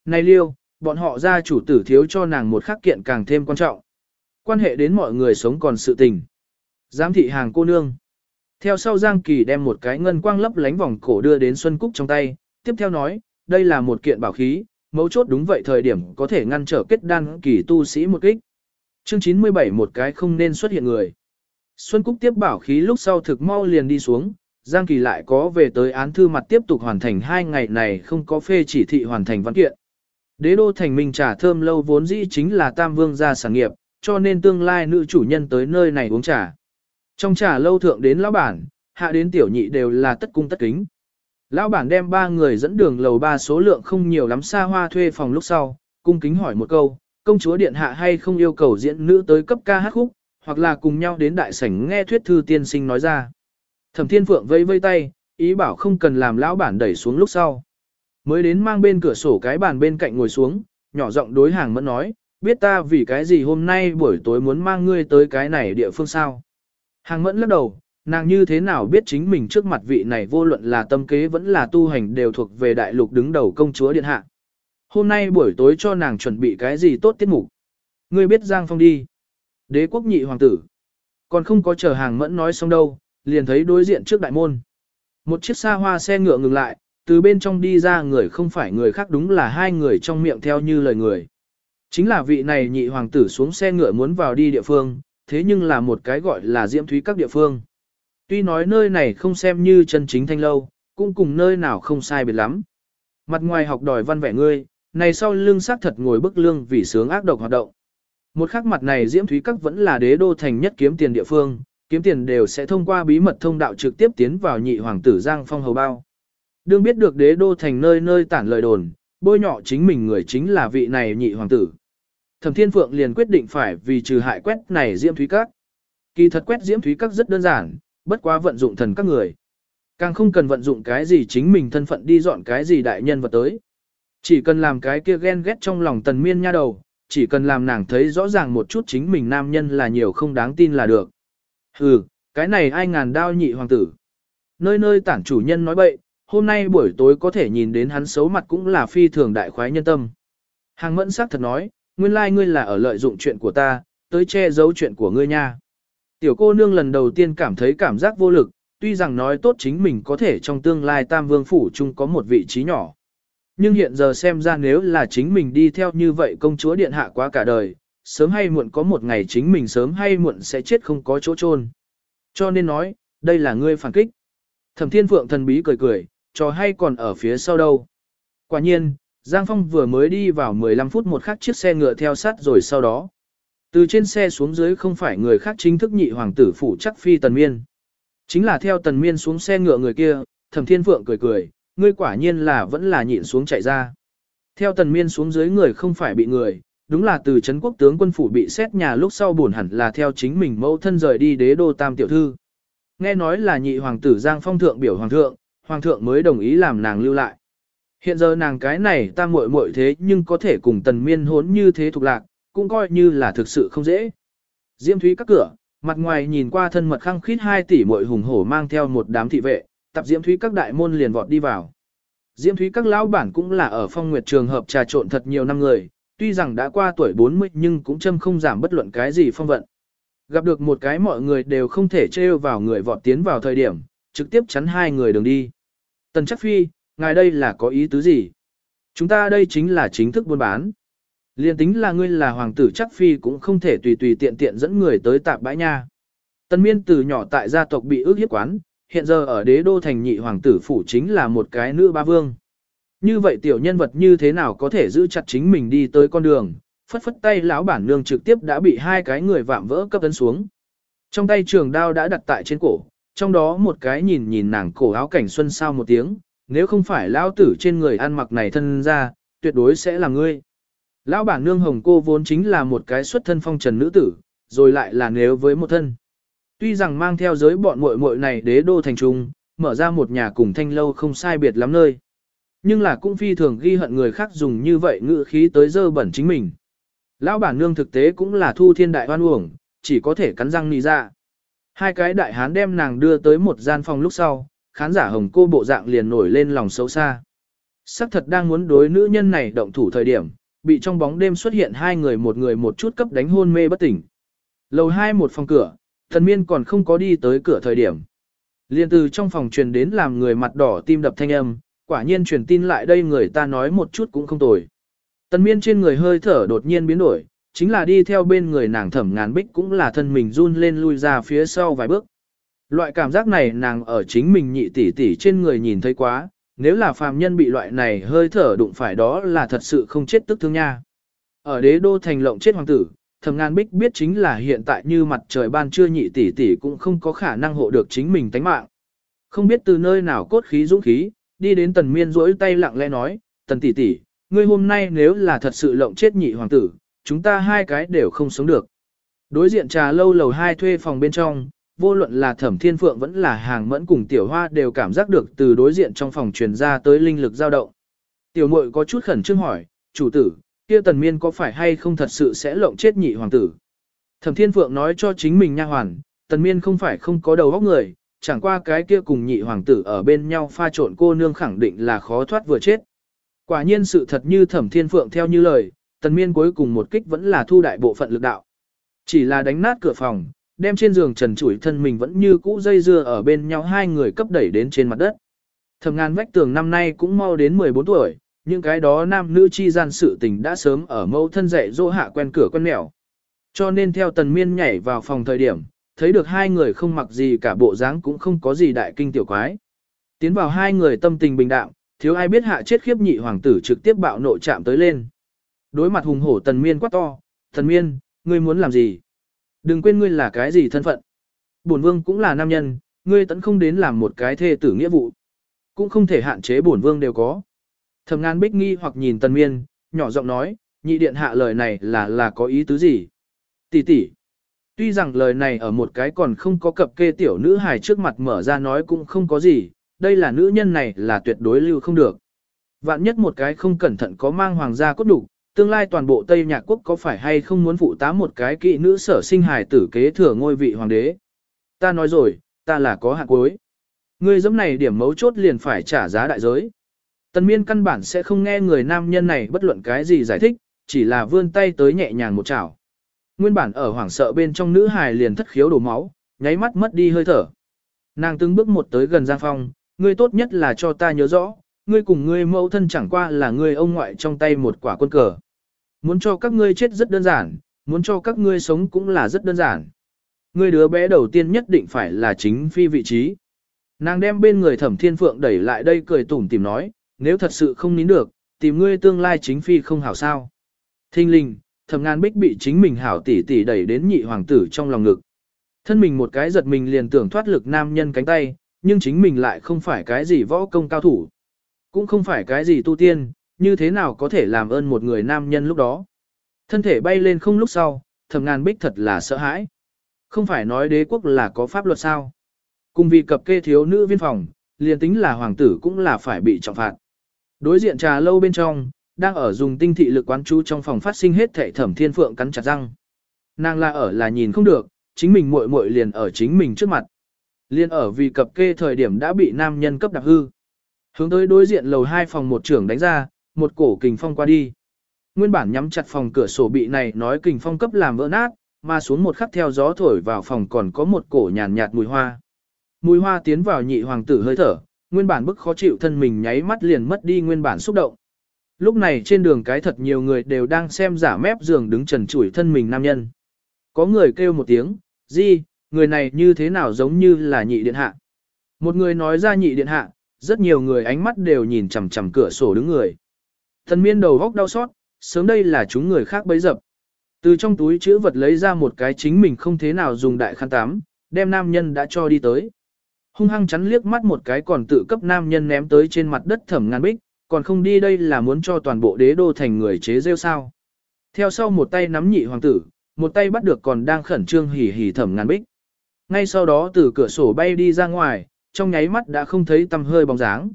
Này liêu, bọn họ gia chủ tử thiếu cho nàng một khắc kiện càng thêm quan trọng. Quan hệ đến mọi người sống còn sự tình. Giám thị hàng cô nương. Theo sau Giang Kỳ đem một cái ngân quang lấp lánh vòng cổ đưa đến Xuân Cúc trong tay, tiếp theo nói, đây là một kiện bảo khí, mấu chốt đúng vậy thời điểm có thể ngăn trở kết đan kỳ tu sĩ một kích. Chương 97 một cái không nên xuất hiện người. Xuân Cúc tiếp bảo khí lúc sau thực mau liền đi xuống, Giang Kỳ lại có về tới án thư mặt tiếp tục hoàn thành hai ngày này không có phê chỉ thị hoàn thành văn kiện. Đế đô thành minh trà thơm lâu vốn dĩ chính là tam vương gia sản nghiệp, cho nên tương lai nữ chủ nhân tới nơi này uống trà. Trong trà lâu thượng đến lão bản, hạ đến tiểu nhị đều là tất cung tất kính. Lão bản đem ba người dẫn đường lầu ba số lượng không nhiều lắm xa hoa thuê phòng lúc sau, cung kính hỏi một câu, công chúa điện hạ hay không yêu cầu diễn nữ tới cấp ca hát khúc, hoặc là cùng nhau đến đại sảnh nghe thuyết thư tiên sinh nói ra. Thẩm Thiên Phượng vây vây tay, ý bảo không cần làm lão bản đẩy xuống lúc sau. Mới đến mang bên cửa sổ cái bàn bên cạnh ngồi xuống, nhỏ giọng đối hàng mẫn nói, biết ta vì cái gì hôm nay buổi tối muốn mang ngươi tới cái này địa phương sao. Hàng mẫn lắc đầu, nàng như thế nào biết chính mình trước mặt vị này vô luận là tâm kế vẫn là tu hành đều thuộc về đại lục đứng đầu công chúa điện hạ. Hôm nay buổi tối cho nàng chuẩn bị cái gì tốt tiết mục. Ngươi biết Giang Phong đi. Đế quốc nhị hoàng tử. Còn không có chờ hàng mẫn nói xong đâu, liền thấy đối diện trước đại môn. Một chiếc xa hoa xe ngựa ngừng lại, từ bên trong đi ra người không phải người khác đúng là hai người trong miệng theo như lời người. Chính là vị này nhị hoàng tử xuống xe ngựa muốn vào đi địa phương, thế nhưng là một cái gọi là diễm thúy các địa phương. Tuy nói nơi này không xem như chân chính thanh lâu, cũng cùng nơi nào không sai biệt lắm. Mặt ngoài học đòi văn vẻ ngươi, này sau lưng xác thật ngồi bức lương vì sướng ác độc hoạt động. Một khắc mặt này Diễm Thúy Các vẫn là đế đô thành nhất kiếm tiền địa phương, kiếm tiền đều sẽ thông qua bí mật thông đạo trực tiếp tiến vào nhị hoàng tử Giang Phong hầu bao. Đương biết được đế đô thành nơi nơi tản lời đồn, bôi nhọ chính mình người chính là vị này nhị hoàng tử. Thẩm Thiên Phượng liền quyết định phải vì trừ hại quét này Diễm Thúy Các. Kỳ thật quét Diễm Thúy Các rất đơn giản, bất quá vận dụng thần các người. Càng không cần vận dụng cái gì chính mình thân phận đi dọn cái gì đại nhân vật tới. Chỉ cần làm cái kia ghen ghét trong lòng tần miên nha đầu, chỉ cần làm nàng thấy rõ ràng một chút chính mình nam nhân là nhiều không đáng tin là được. Hừ, cái này ai ngàn đao nhị hoàng tử. Nơi nơi tản chủ nhân nói bậy, hôm nay buổi tối có thể nhìn đến hắn xấu mặt cũng là phi thường đại khoái nhân tâm. Hàng mẫn sắc thật nói, nguyên lai like ngươi là ở lợi dụng chuyện của ta, tới che giấu chuyện của ngươi nha. Tiểu cô nương lần đầu tiên cảm thấy cảm giác vô lực, tuy rằng nói tốt chính mình có thể trong tương lai tam vương phủ chung có một vị trí nhỏ. Nhưng hiện giờ xem ra nếu là chính mình đi theo như vậy công chúa điện hạ quá cả đời, sớm hay muộn có một ngày chính mình sớm hay muộn sẽ chết không có chỗ chôn. Cho nên nói, đây là ngươi phản kích. Thẩm Thiên Phượng thần bí cười cười, trò hay còn ở phía sau đâu. Quả nhiên, Giang Phong vừa mới đi vào 15 phút một khắc chiếc xe ngựa theo sát rồi sau đó. Từ trên xe xuống dưới không phải người khác chính thức nhị hoàng tử phủ chắc phi tần miên. Chính là theo tần miên xuống xe ngựa người kia, thẩm thiên phượng cười cười, ngươi quả nhiên là vẫn là nhịn xuống chạy ra. Theo tần miên xuống dưới người không phải bị người, đúng là từ Trấn quốc tướng quân phủ bị xét nhà lúc sau buồn hẳn là theo chính mình mẫu thân rời đi đế đô tam tiểu thư. Nghe nói là nhị hoàng tử Giang Phong thượng biểu hoàng thượng, hoàng thượng mới đồng ý làm nàng lưu lại. Hiện giờ nàng cái này ta muội muội thế nhưng có thể cùng tần miên hốn như thế thuộc lạc, cũng coi như là thực sự không dễ. Diêm thúy các cửa, mặt ngoài nhìn qua thân mật khăng khít hai tỷ muội hùng hổ mang theo một đám thị vệ, tập diễm thúy các đại môn liền vọt đi vào. Diễm thúy các lão bản cũng là ở phong nguyệt trường hợp trà trộn thật nhiều năm người, tuy rằng đã qua tuổi 40 nhưng cũng châm không giảm bất luận cái gì phong vận. Gặp được một cái mọi người đều không thể trêu vào người vọt tiến vào thời điểm, trực tiếp chắn hai người đường đi. Tần chắc phi, ngài đây là có ý tứ gì? Chúng ta đây chính là chính thức buôn bán. Liên tính là ngươi là hoàng tử chắc phi cũng không thể tùy tùy tiện tiện dẫn người tới tạp bãi nha. Tần miên từ nhỏ tại gia tộc bị ước hiếp quán, hiện giờ ở đế đô thành nhị hoàng tử phủ chính là một cái nữ ba vương. Như vậy tiểu nhân vật như thế nào có thể giữ chặt chính mình đi tới con đường, phất phất tay lão bản nương trực tiếp đã bị hai cái người vạm vỡ cấp tấn xuống. Trong tay trường đao đã đặt tại trên cổ, trong đó một cái nhìn nhìn nàng cổ áo cảnh xuân sao một tiếng, nếu không phải lão tử trên người ăn mặc này thân ra, tuyệt đối sẽ là ngươi. Lão bản nương hồng cô vốn chính là một cái xuất thân phong trần nữ tử, rồi lại là nếu với một thân. Tuy rằng mang theo giới bọn muội muội này đế đô thành trung, mở ra một nhà cùng thanh lâu không sai biệt lắm nơi. Nhưng là cũng phi thường ghi hận người khác dùng như vậy ngữ khí tới dơ bẩn chính mình. Lão bản nương thực tế cũng là thu thiên đại hoan uổng, chỉ có thể cắn răng nì ra. Hai cái đại hán đem nàng đưa tới một gian phòng lúc sau, khán giả hồng cô bộ dạng liền nổi lên lòng xấu xa. Sắc thật đang muốn đối nữ nhân này động thủ thời điểm, bị trong bóng đêm xuất hiện hai người một người một chút cấp đánh hôn mê bất tỉnh. Lầu hai một phòng cửa, thần miên còn không có đi tới cửa thời điểm. Liên từ trong phòng truyền đến làm người mặt đỏ tim đập thanh âm, quả nhiên truyền tin lại đây người ta nói một chút cũng không tồi. Tần miên trên người hơi thở đột nhiên biến đổi, chính là đi theo bên người nàng thẩm ngàn bích cũng là thân mình run lên lui ra phía sau vài bước. Loại cảm giác này nàng ở chính mình nhị tỷ tỷ trên người nhìn thấy quá, nếu là phàm nhân bị loại này hơi thở đụng phải đó là thật sự không chết tức thương nha. Ở đế đô thành lộng chết hoàng tử, Thẩm ngàn bích biết chính là hiện tại như mặt trời ban trưa nhị tỷ tỷ cũng không có khả năng hộ được chính mình tánh mạng. Không biết từ nơi nào cốt khí dũng khí, đi đến tần miên rỗi tay lặng lẽ nói, tần tỷ tỷ, ngươi hôm nay nếu là thật sự lộng chết nhị hoàng tử, chúng ta hai cái đều không sống được. Đối diện trà lâu lầu hai thuê phòng bên trong, vô luận là thẩm thiên phượng vẫn là hàng mẫn cùng tiểu hoa đều cảm giác được từ đối diện trong phòng truyền ra tới linh lực dao động. Tiểu muội có chút khẩn trương hỏi, chủ tử, kia tần miên có phải hay không thật sự sẽ lộng chết nhị hoàng tử? Thẩm thiên phượng nói cho chính mình nha hoàn, tần miên không phải không có đầu óc người, chẳng qua cái kia cùng nhị hoàng tử ở bên nhau pha trộn cô nương khẳng định là khó thoát vừa chết. Quả nhiên sự thật như thẩm thiên phượng theo như lời, tần miên cuối cùng một kích vẫn là thu đại bộ phận lực đạo. Chỉ là đánh nát cửa phòng, đem trên giường trần trụi thân mình vẫn như cũ dây dưa ở bên nhau hai người cấp đẩy đến trên mặt đất. Thẩm ngàn vách tường năm nay cũng mau đến 14 tuổi, những cái đó nam nữ chi gian sự tình đã sớm ở mâu thân dạy dỗ hạ quen cửa quen mẹo. Cho nên theo tần miên nhảy vào phòng thời điểm, thấy được hai người không mặc gì cả bộ dáng cũng không có gì đại kinh tiểu quái. Tiến vào hai người tâm tình bình đạm, thiếu ai biết hạ chết khiếp nhị hoàng tử trực tiếp bạo nộ chạm tới lên. Đối mặt hùng hổ tần miên quát to, tần miên, ngươi muốn làm gì? Đừng quên ngươi là cái gì thân phận. Bổn vương cũng là nam nhân, ngươi tẫn không đến làm một cái thê tử nghĩa vụ. Cũng không thể hạn chế bổn vương đều có. Thẩm ngàn bích nghi hoặc nhìn tần miên, nhỏ giọng nói, nhị điện hạ lời này là là có ý tứ gì? Tỷ tỷ. Tuy rằng lời này ở một cái còn không có cập kê tiểu nữ hài trước mặt mở ra nói cũng không có gì, đây là nữ nhân này là tuyệt đối lưu không được. Vạn nhất một cái không cẩn thận có mang hoàng gia cốt đủ, tương lai toàn bộ Tây Nhạc Quốc có phải hay không muốn phụ tá một cái kỵ nữ sở sinh hài tử kế thừa ngôi vị hoàng đế. Ta nói rồi, ta là có hạt cuối. Ngươi giống này điểm mấu chốt liền phải trả giá đại giới. Tần miên căn bản sẽ không nghe người nam nhân này bất luận cái gì giải thích, chỉ là vươn tay tới nhẹ nhàng một chảo. Nguyên bản ở hoảng sợ bên trong nữ hài liền thất khiếu đổ máu, nháy mắt mất đi hơi thở. Nàng từng bước một tới gần Giang Phong, ngươi tốt nhất là cho ta nhớ rõ, ngươi cùng ngươi mẫu thân chẳng qua là ngươi ông ngoại trong tay một quả quân cờ. Muốn cho các ngươi chết rất đơn giản, muốn cho các ngươi sống cũng là rất đơn giản. Ngươi đứa bé đầu tiên nhất định phải là chính phi vị trí. Nàng đem bên người thẩm thiên phượng đẩy lại đây cười tủm tìm nói, nếu thật sự không nín được, tìm ngươi tương lai chính phi không hảo sao. Thinh linh, thẩm ngàn bích bị chính mình hảo tỷ tỷ đẩy đến nhị hoàng tử trong lòng ngực. Thân mình một cái giật mình liền tưởng thoát lực nam nhân cánh tay, nhưng chính mình lại không phải cái gì võ công cao thủ. Cũng không phải cái gì tu tiên, như thế nào có thể làm ơn một người nam nhân lúc đó. Thân thể bay lên không lúc sau, thẩm ngàn bích thật là sợ hãi. Không phải nói đế quốc là có pháp luật sao. Cùng vì cập kê thiếu nữ viên phòng, liền tính là hoàng tử cũng là phải bị trọng phạt. Đối diện trà lâu bên trong, đang ở dùng tinh thị lực quán chú trong phòng phát sinh hết thể thẩm thiên phượng cắn chặt răng. Nàng là ở là nhìn không được, chính mình muội muội liền ở chính mình trước mặt. Liên ở vì cập kê thời điểm đã bị nam nhân cấp đạp hư. Hướng tới đối diện lầu hai phòng một trưởng đánh ra, một cổ kình phong qua đi. Nguyên bản nhắm chặt phòng cửa sổ bị này nói kình phong cấp làm vỡ nát, mà xuống một khắc theo gió thổi vào phòng còn có một cổ nhàn nhạt mùi hoa. Mùi hoa tiến vào nhị hoàng tử hơi thở, nguyên bản bức khó chịu thân mình nháy mắt liền mất đi nguyên bản xúc động. Lúc này trên đường cái thật nhiều người đều đang xem giả mép giường đứng trần trụi thân mình nam nhân. Có người kêu một tiếng, gì, người này như thế nào giống như là nhị điện hạ. Một người nói ra nhị điện hạ, rất nhiều người ánh mắt đều nhìn chằm chằm cửa sổ đứng người. Thần miên đầu góc đau xót, sớm đây là chúng người khác bấy dập. Từ trong túi chữ vật lấy ra một cái chính mình không thế nào dùng đại khăn tám, đem nam nhân đã cho đi tới. Hung hăng chắn liếc mắt một cái còn tự cấp nam nhân ném tới trên mặt đất thẩm ngàn bích, còn không đi đây là muốn cho toàn bộ đế đô thành người chế rêu sao. Theo sau một tay nắm nhị hoàng tử, một tay bắt được còn đang khẩn trương hỉ hỉ thẩm ngàn bích. Ngay sau đó từ cửa sổ bay đi ra ngoài, trong nháy mắt đã không thấy tăm hơi bóng dáng.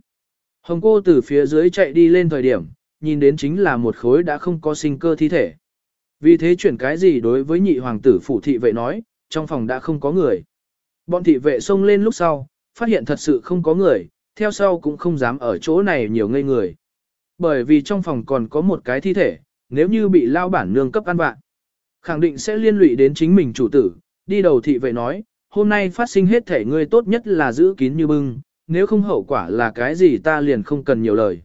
Hồng cô từ phía dưới chạy đi lên thời điểm, nhìn đến chính là một khối đã không có sinh cơ thi thể. Vì thế chuyển cái gì đối với nhị hoàng tử phủ thị vệ nói, trong phòng đã không có người. Bọn thị vệ xông lên lúc sau, phát hiện thật sự không có người, theo sau cũng không dám ở chỗ này nhiều ngây người. Bởi vì trong phòng còn có một cái thi thể, nếu như bị lao bản nương cấp ăn bạn, khẳng định sẽ liên lụy đến chính mình chủ tử, đi đầu thị vệ nói, hôm nay phát sinh hết thể ngươi tốt nhất là giữ kín như bưng, nếu không hậu quả là cái gì ta liền không cần nhiều lời.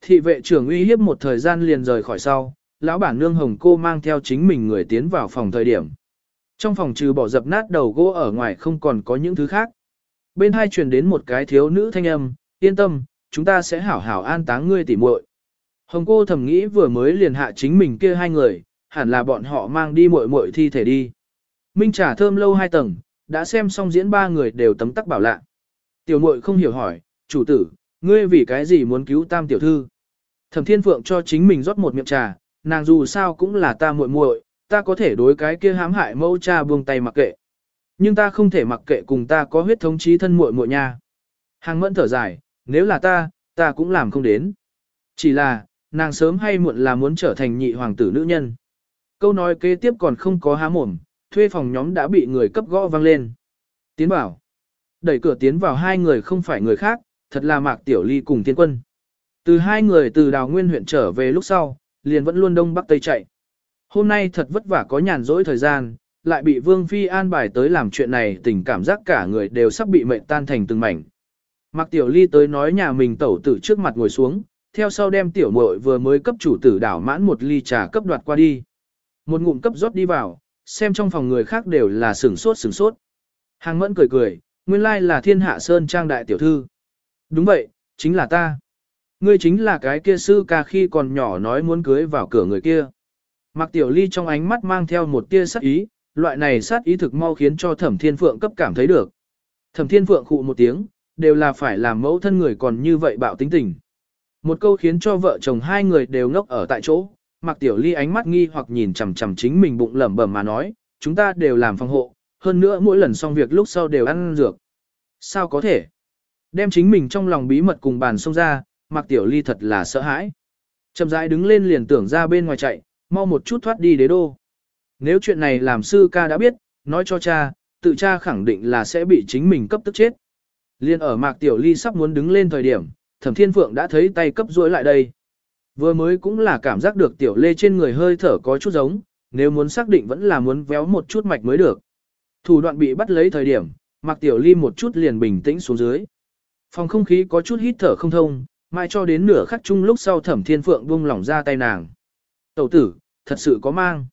Thị vệ trưởng uy hiếp một thời gian liền rời khỏi sau, lão bản nương hồng cô mang theo chính mình người tiến vào phòng thời điểm. Trong phòng trừ bỏ dập nát đầu gỗ ở ngoài không còn có những thứ khác. Bên hai truyền đến một cái thiếu nữ thanh âm, yên tâm, chúng ta sẽ hảo hảo an táng ngươi tỉ muội. Hồng cô thầm nghĩ vừa mới liền hạ chính mình kia hai người, hẳn là bọn họ mang đi muội muội thi thể đi. Minh trà thơm lâu hai tầng, đã xem xong diễn ba người đều tấm tắc bảo lạ. Tiểu muội không hiểu hỏi, chủ tử, ngươi vì cái gì muốn cứu tam tiểu thư? Thẩm Thiên Phượng cho chính mình rót một miệng trà, nàng dù sao cũng là ta muội muội, ta có thể đối cái kia hãm hại mẫu cha buông tay mặc kệ. Nhưng ta không thể mặc kệ cùng ta có huyết thống chí thân muội muội nha. Hàng mẫn thở dài, nếu là ta, ta cũng làm không đến. Chỉ là, nàng sớm hay muộn là muốn trở thành nhị hoàng tử nữ nhân. Câu nói kế tiếp còn không có há mồm, thuê phòng nhóm đã bị người cấp gõ vang lên. Tiến bảo. Đẩy cửa tiến vào hai người không phải người khác, thật là Mạc Tiểu Ly cùng Tiên Quân. Từ hai người từ đào nguyên huyện trở về lúc sau, liền vẫn luôn đông bắc tây chạy. Hôm nay thật vất vả có nhàn rỗi thời gian, lại bị Vương Phi an bài tới làm chuyện này tình cảm giác cả người đều sắp bị mệnh tan thành từng mảnh. Mạc Tiểu Ly tới nói nhà mình tẩu tử trước mặt ngồi xuống, theo sau đem tiểu muội vừa mới cấp chủ tử đảo mãn một ly trà cấp đoạt qua đi. Một ngụm cấp rót đi vào, xem trong phòng người khác đều là sửng sốt sửng sốt. Hàng mẫn cười cười, nguyên lai là thiên hạ sơn trang đại tiểu thư. Đúng vậy, chính là ta. Ngươi chính là cái kia sư ca khi còn nhỏ nói muốn cưới vào cửa người kia. Mạc Tiểu Ly trong ánh mắt mang theo một tia sắc ý, loại này sát ý thực mau khiến cho Thẩm Thiên Phượng cấp cảm thấy được. Thẩm Thiên Phượng khụ một tiếng, đều là phải làm mẫu thân người còn như vậy bạo tính tình. Một câu khiến cho vợ chồng hai người đều ngốc ở tại chỗ, Mạc Tiểu Ly ánh mắt nghi hoặc nhìn chằm chằm chính mình bụng lẩm bẩm mà nói, chúng ta đều làm phòng hộ, hơn nữa mỗi lần xong việc lúc sau đều ăn dược. Sao có thể? Đem chính mình trong lòng bí mật cùng bàn xông ra, Mạc Tiểu Ly thật là sợ hãi. Chậm rãi đứng lên liền tưởng ra bên ngoài chạy, mau một chút thoát đi đế đô. Nếu chuyện này làm sư ca đã biết, nói cho cha, tự cha khẳng định là sẽ bị chính mình cấp tức chết. Liên ở Mạc Tiểu Ly sắp muốn đứng lên thời điểm, Thẩm Thiên Phượng đã thấy tay cấp duỗi lại đây. Vừa mới cũng là cảm giác được Tiểu Lê trên người hơi thở có chút giống, nếu muốn xác định vẫn là muốn véo một chút mạch mới được. Thủ đoạn bị bắt lấy thời điểm, Mạc Tiểu Ly một chút liền bình tĩnh xuống dưới. Phòng không khí có chút hít thở không thông, mai cho đến nửa khắc chung lúc sau Thẩm Thiên Phượng buông lỏng ra tay nàng. Tẩu tử, thật sự có mang.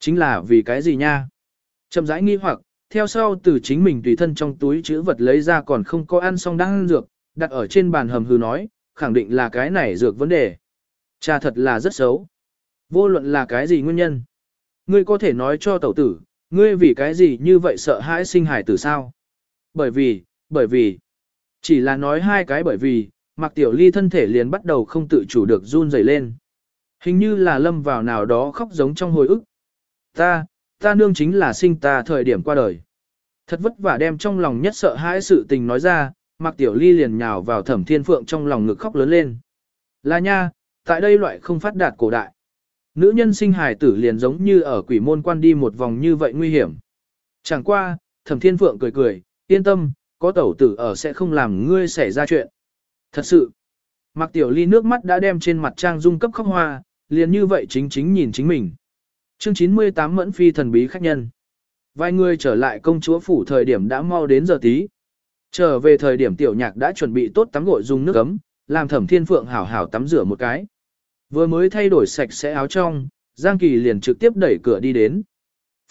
Chính là vì cái gì nha? Chậm rãi nghi hoặc, theo sau từ chính mình tùy thân trong túi chữ vật lấy ra còn không có ăn xong đang ăn dược, đặt ở trên bàn hầm hừ nói, khẳng định là cái này dược vấn đề. Cha thật là rất xấu. Vô luận là cái gì nguyên nhân? Ngươi có thể nói cho tẩu tử, ngươi vì cái gì như vậy sợ hãi sinh hải tử sao? Bởi vì, bởi vì, chỉ là nói hai cái bởi vì, mặc Tiểu Ly thân thể liền bắt đầu không tự chủ được run rẩy lên. Hình như là lâm vào nào đó khóc giống trong hồi ức. Ta, ta nương chính là sinh ta thời điểm qua đời. Thật vất vả đem trong lòng nhất sợ hãi sự tình nói ra, Mạc Tiểu Ly liền nhào vào thẩm thiên phượng trong lòng ngực khóc lớn lên. Là nha, tại đây loại không phát đạt cổ đại. Nữ nhân sinh hài tử liền giống như ở quỷ môn quan đi một vòng như vậy nguy hiểm. Chẳng qua, thẩm thiên phượng cười cười, yên tâm, có tẩu tử ở sẽ không làm ngươi xảy ra chuyện. Thật sự, Mạc Tiểu Ly nước mắt đã đem trên mặt trang dung cấp khóc hoa, liền như vậy chính chính nhìn chính mình. Chương 98 Mẫn Phi thần bí khách nhân. Vài người trở lại công chúa phủ thời điểm đã mau đến giờ tí. Trở về thời điểm tiểu nhạc đã chuẩn bị tốt tắm gội dùng nước ấm, làm thẩm thiên phượng hảo hảo tắm rửa một cái. Vừa mới thay đổi sạch sẽ áo trong, Giang Kỳ liền trực tiếp đẩy cửa đi đến.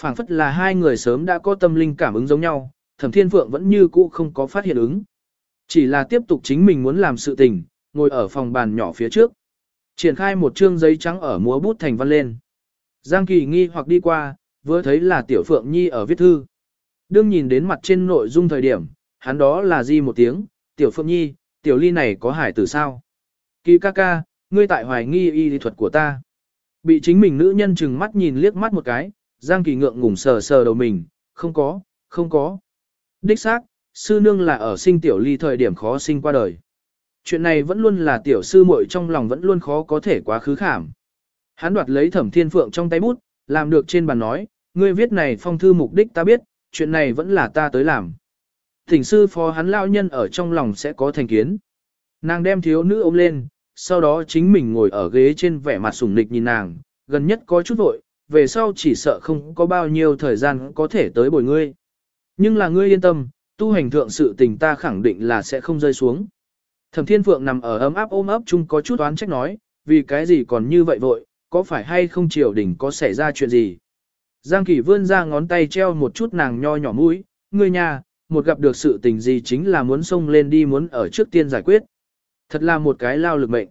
phảng phất là hai người sớm đã có tâm linh cảm ứng giống nhau, thẩm thiên phượng vẫn như cũ không có phát hiện ứng. Chỉ là tiếp tục chính mình muốn làm sự tình, ngồi ở phòng bàn nhỏ phía trước. Triển khai một chương giấy trắng ở múa bút thành văn lên. Giang Kỳ nghi hoặc đi qua, vừa thấy là Tiểu Phượng Nhi ở viết thư. Đương nhìn đến mặt trên nội dung thời điểm, hắn đó là gì một tiếng, Tiểu Phượng Nhi, Tiểu Ly này có hải tử sao? Kỳ ca ca, ngươi tại hoài nghi y lý thuật của ta. Bị chính mình nữ nhân chừng mắt nhìn liếc mắt một cái, Giang Kỳ ngượng ngùng sờ sờ đầu mình, không có, không có. Đích xác, sư nương là ở sinh Tiểu Ly thời điểm khó sinh qua đời. Chuyện này vẫn luôn là tiểu sư muội trong lòng vẫn luôn khó có thể quá khứ khảm. Hắn đoạt lấy thẩm thiên phượng trong tay bút, làm được trên bàn nói, ngươi viết này phong thư mục đích ta biết, chuyện này vẫn là ta tới làm. Thỉnh sư phó hắn lao nhân ở trong lòng sẽ có thành kiến. Nàng đem thiếu nữ ôm lên, sau đó chính mình ngồi ở ghế trên vẻ mặt sủng nịch nhìn nàng, gần nhất có chút vội, về sau chỉ sợ không có bao nhiêu thời gian có thể tới bồi ngươi. Nhưng là ngươi yên tâm, tu hành thượng sự tình ta khẳng định là sẽ không rơi xuống. Thẩm Thiên Phượng nằm ở ấm áp ôm ấp chung có chút oán trách nói, vì cái gì còn như vậy vội, có phải hay không triều đình có xảy ra chuyện gì. Giang Kỳ vươn ra ngón tay treo một chút nàng nho nhỏ mũi, ngươi nhà, một gặp được sự tình gì chính là muốn xông lên đi muốn ở trước tiên giải quyết. Thật là một cái lao lực mệnh.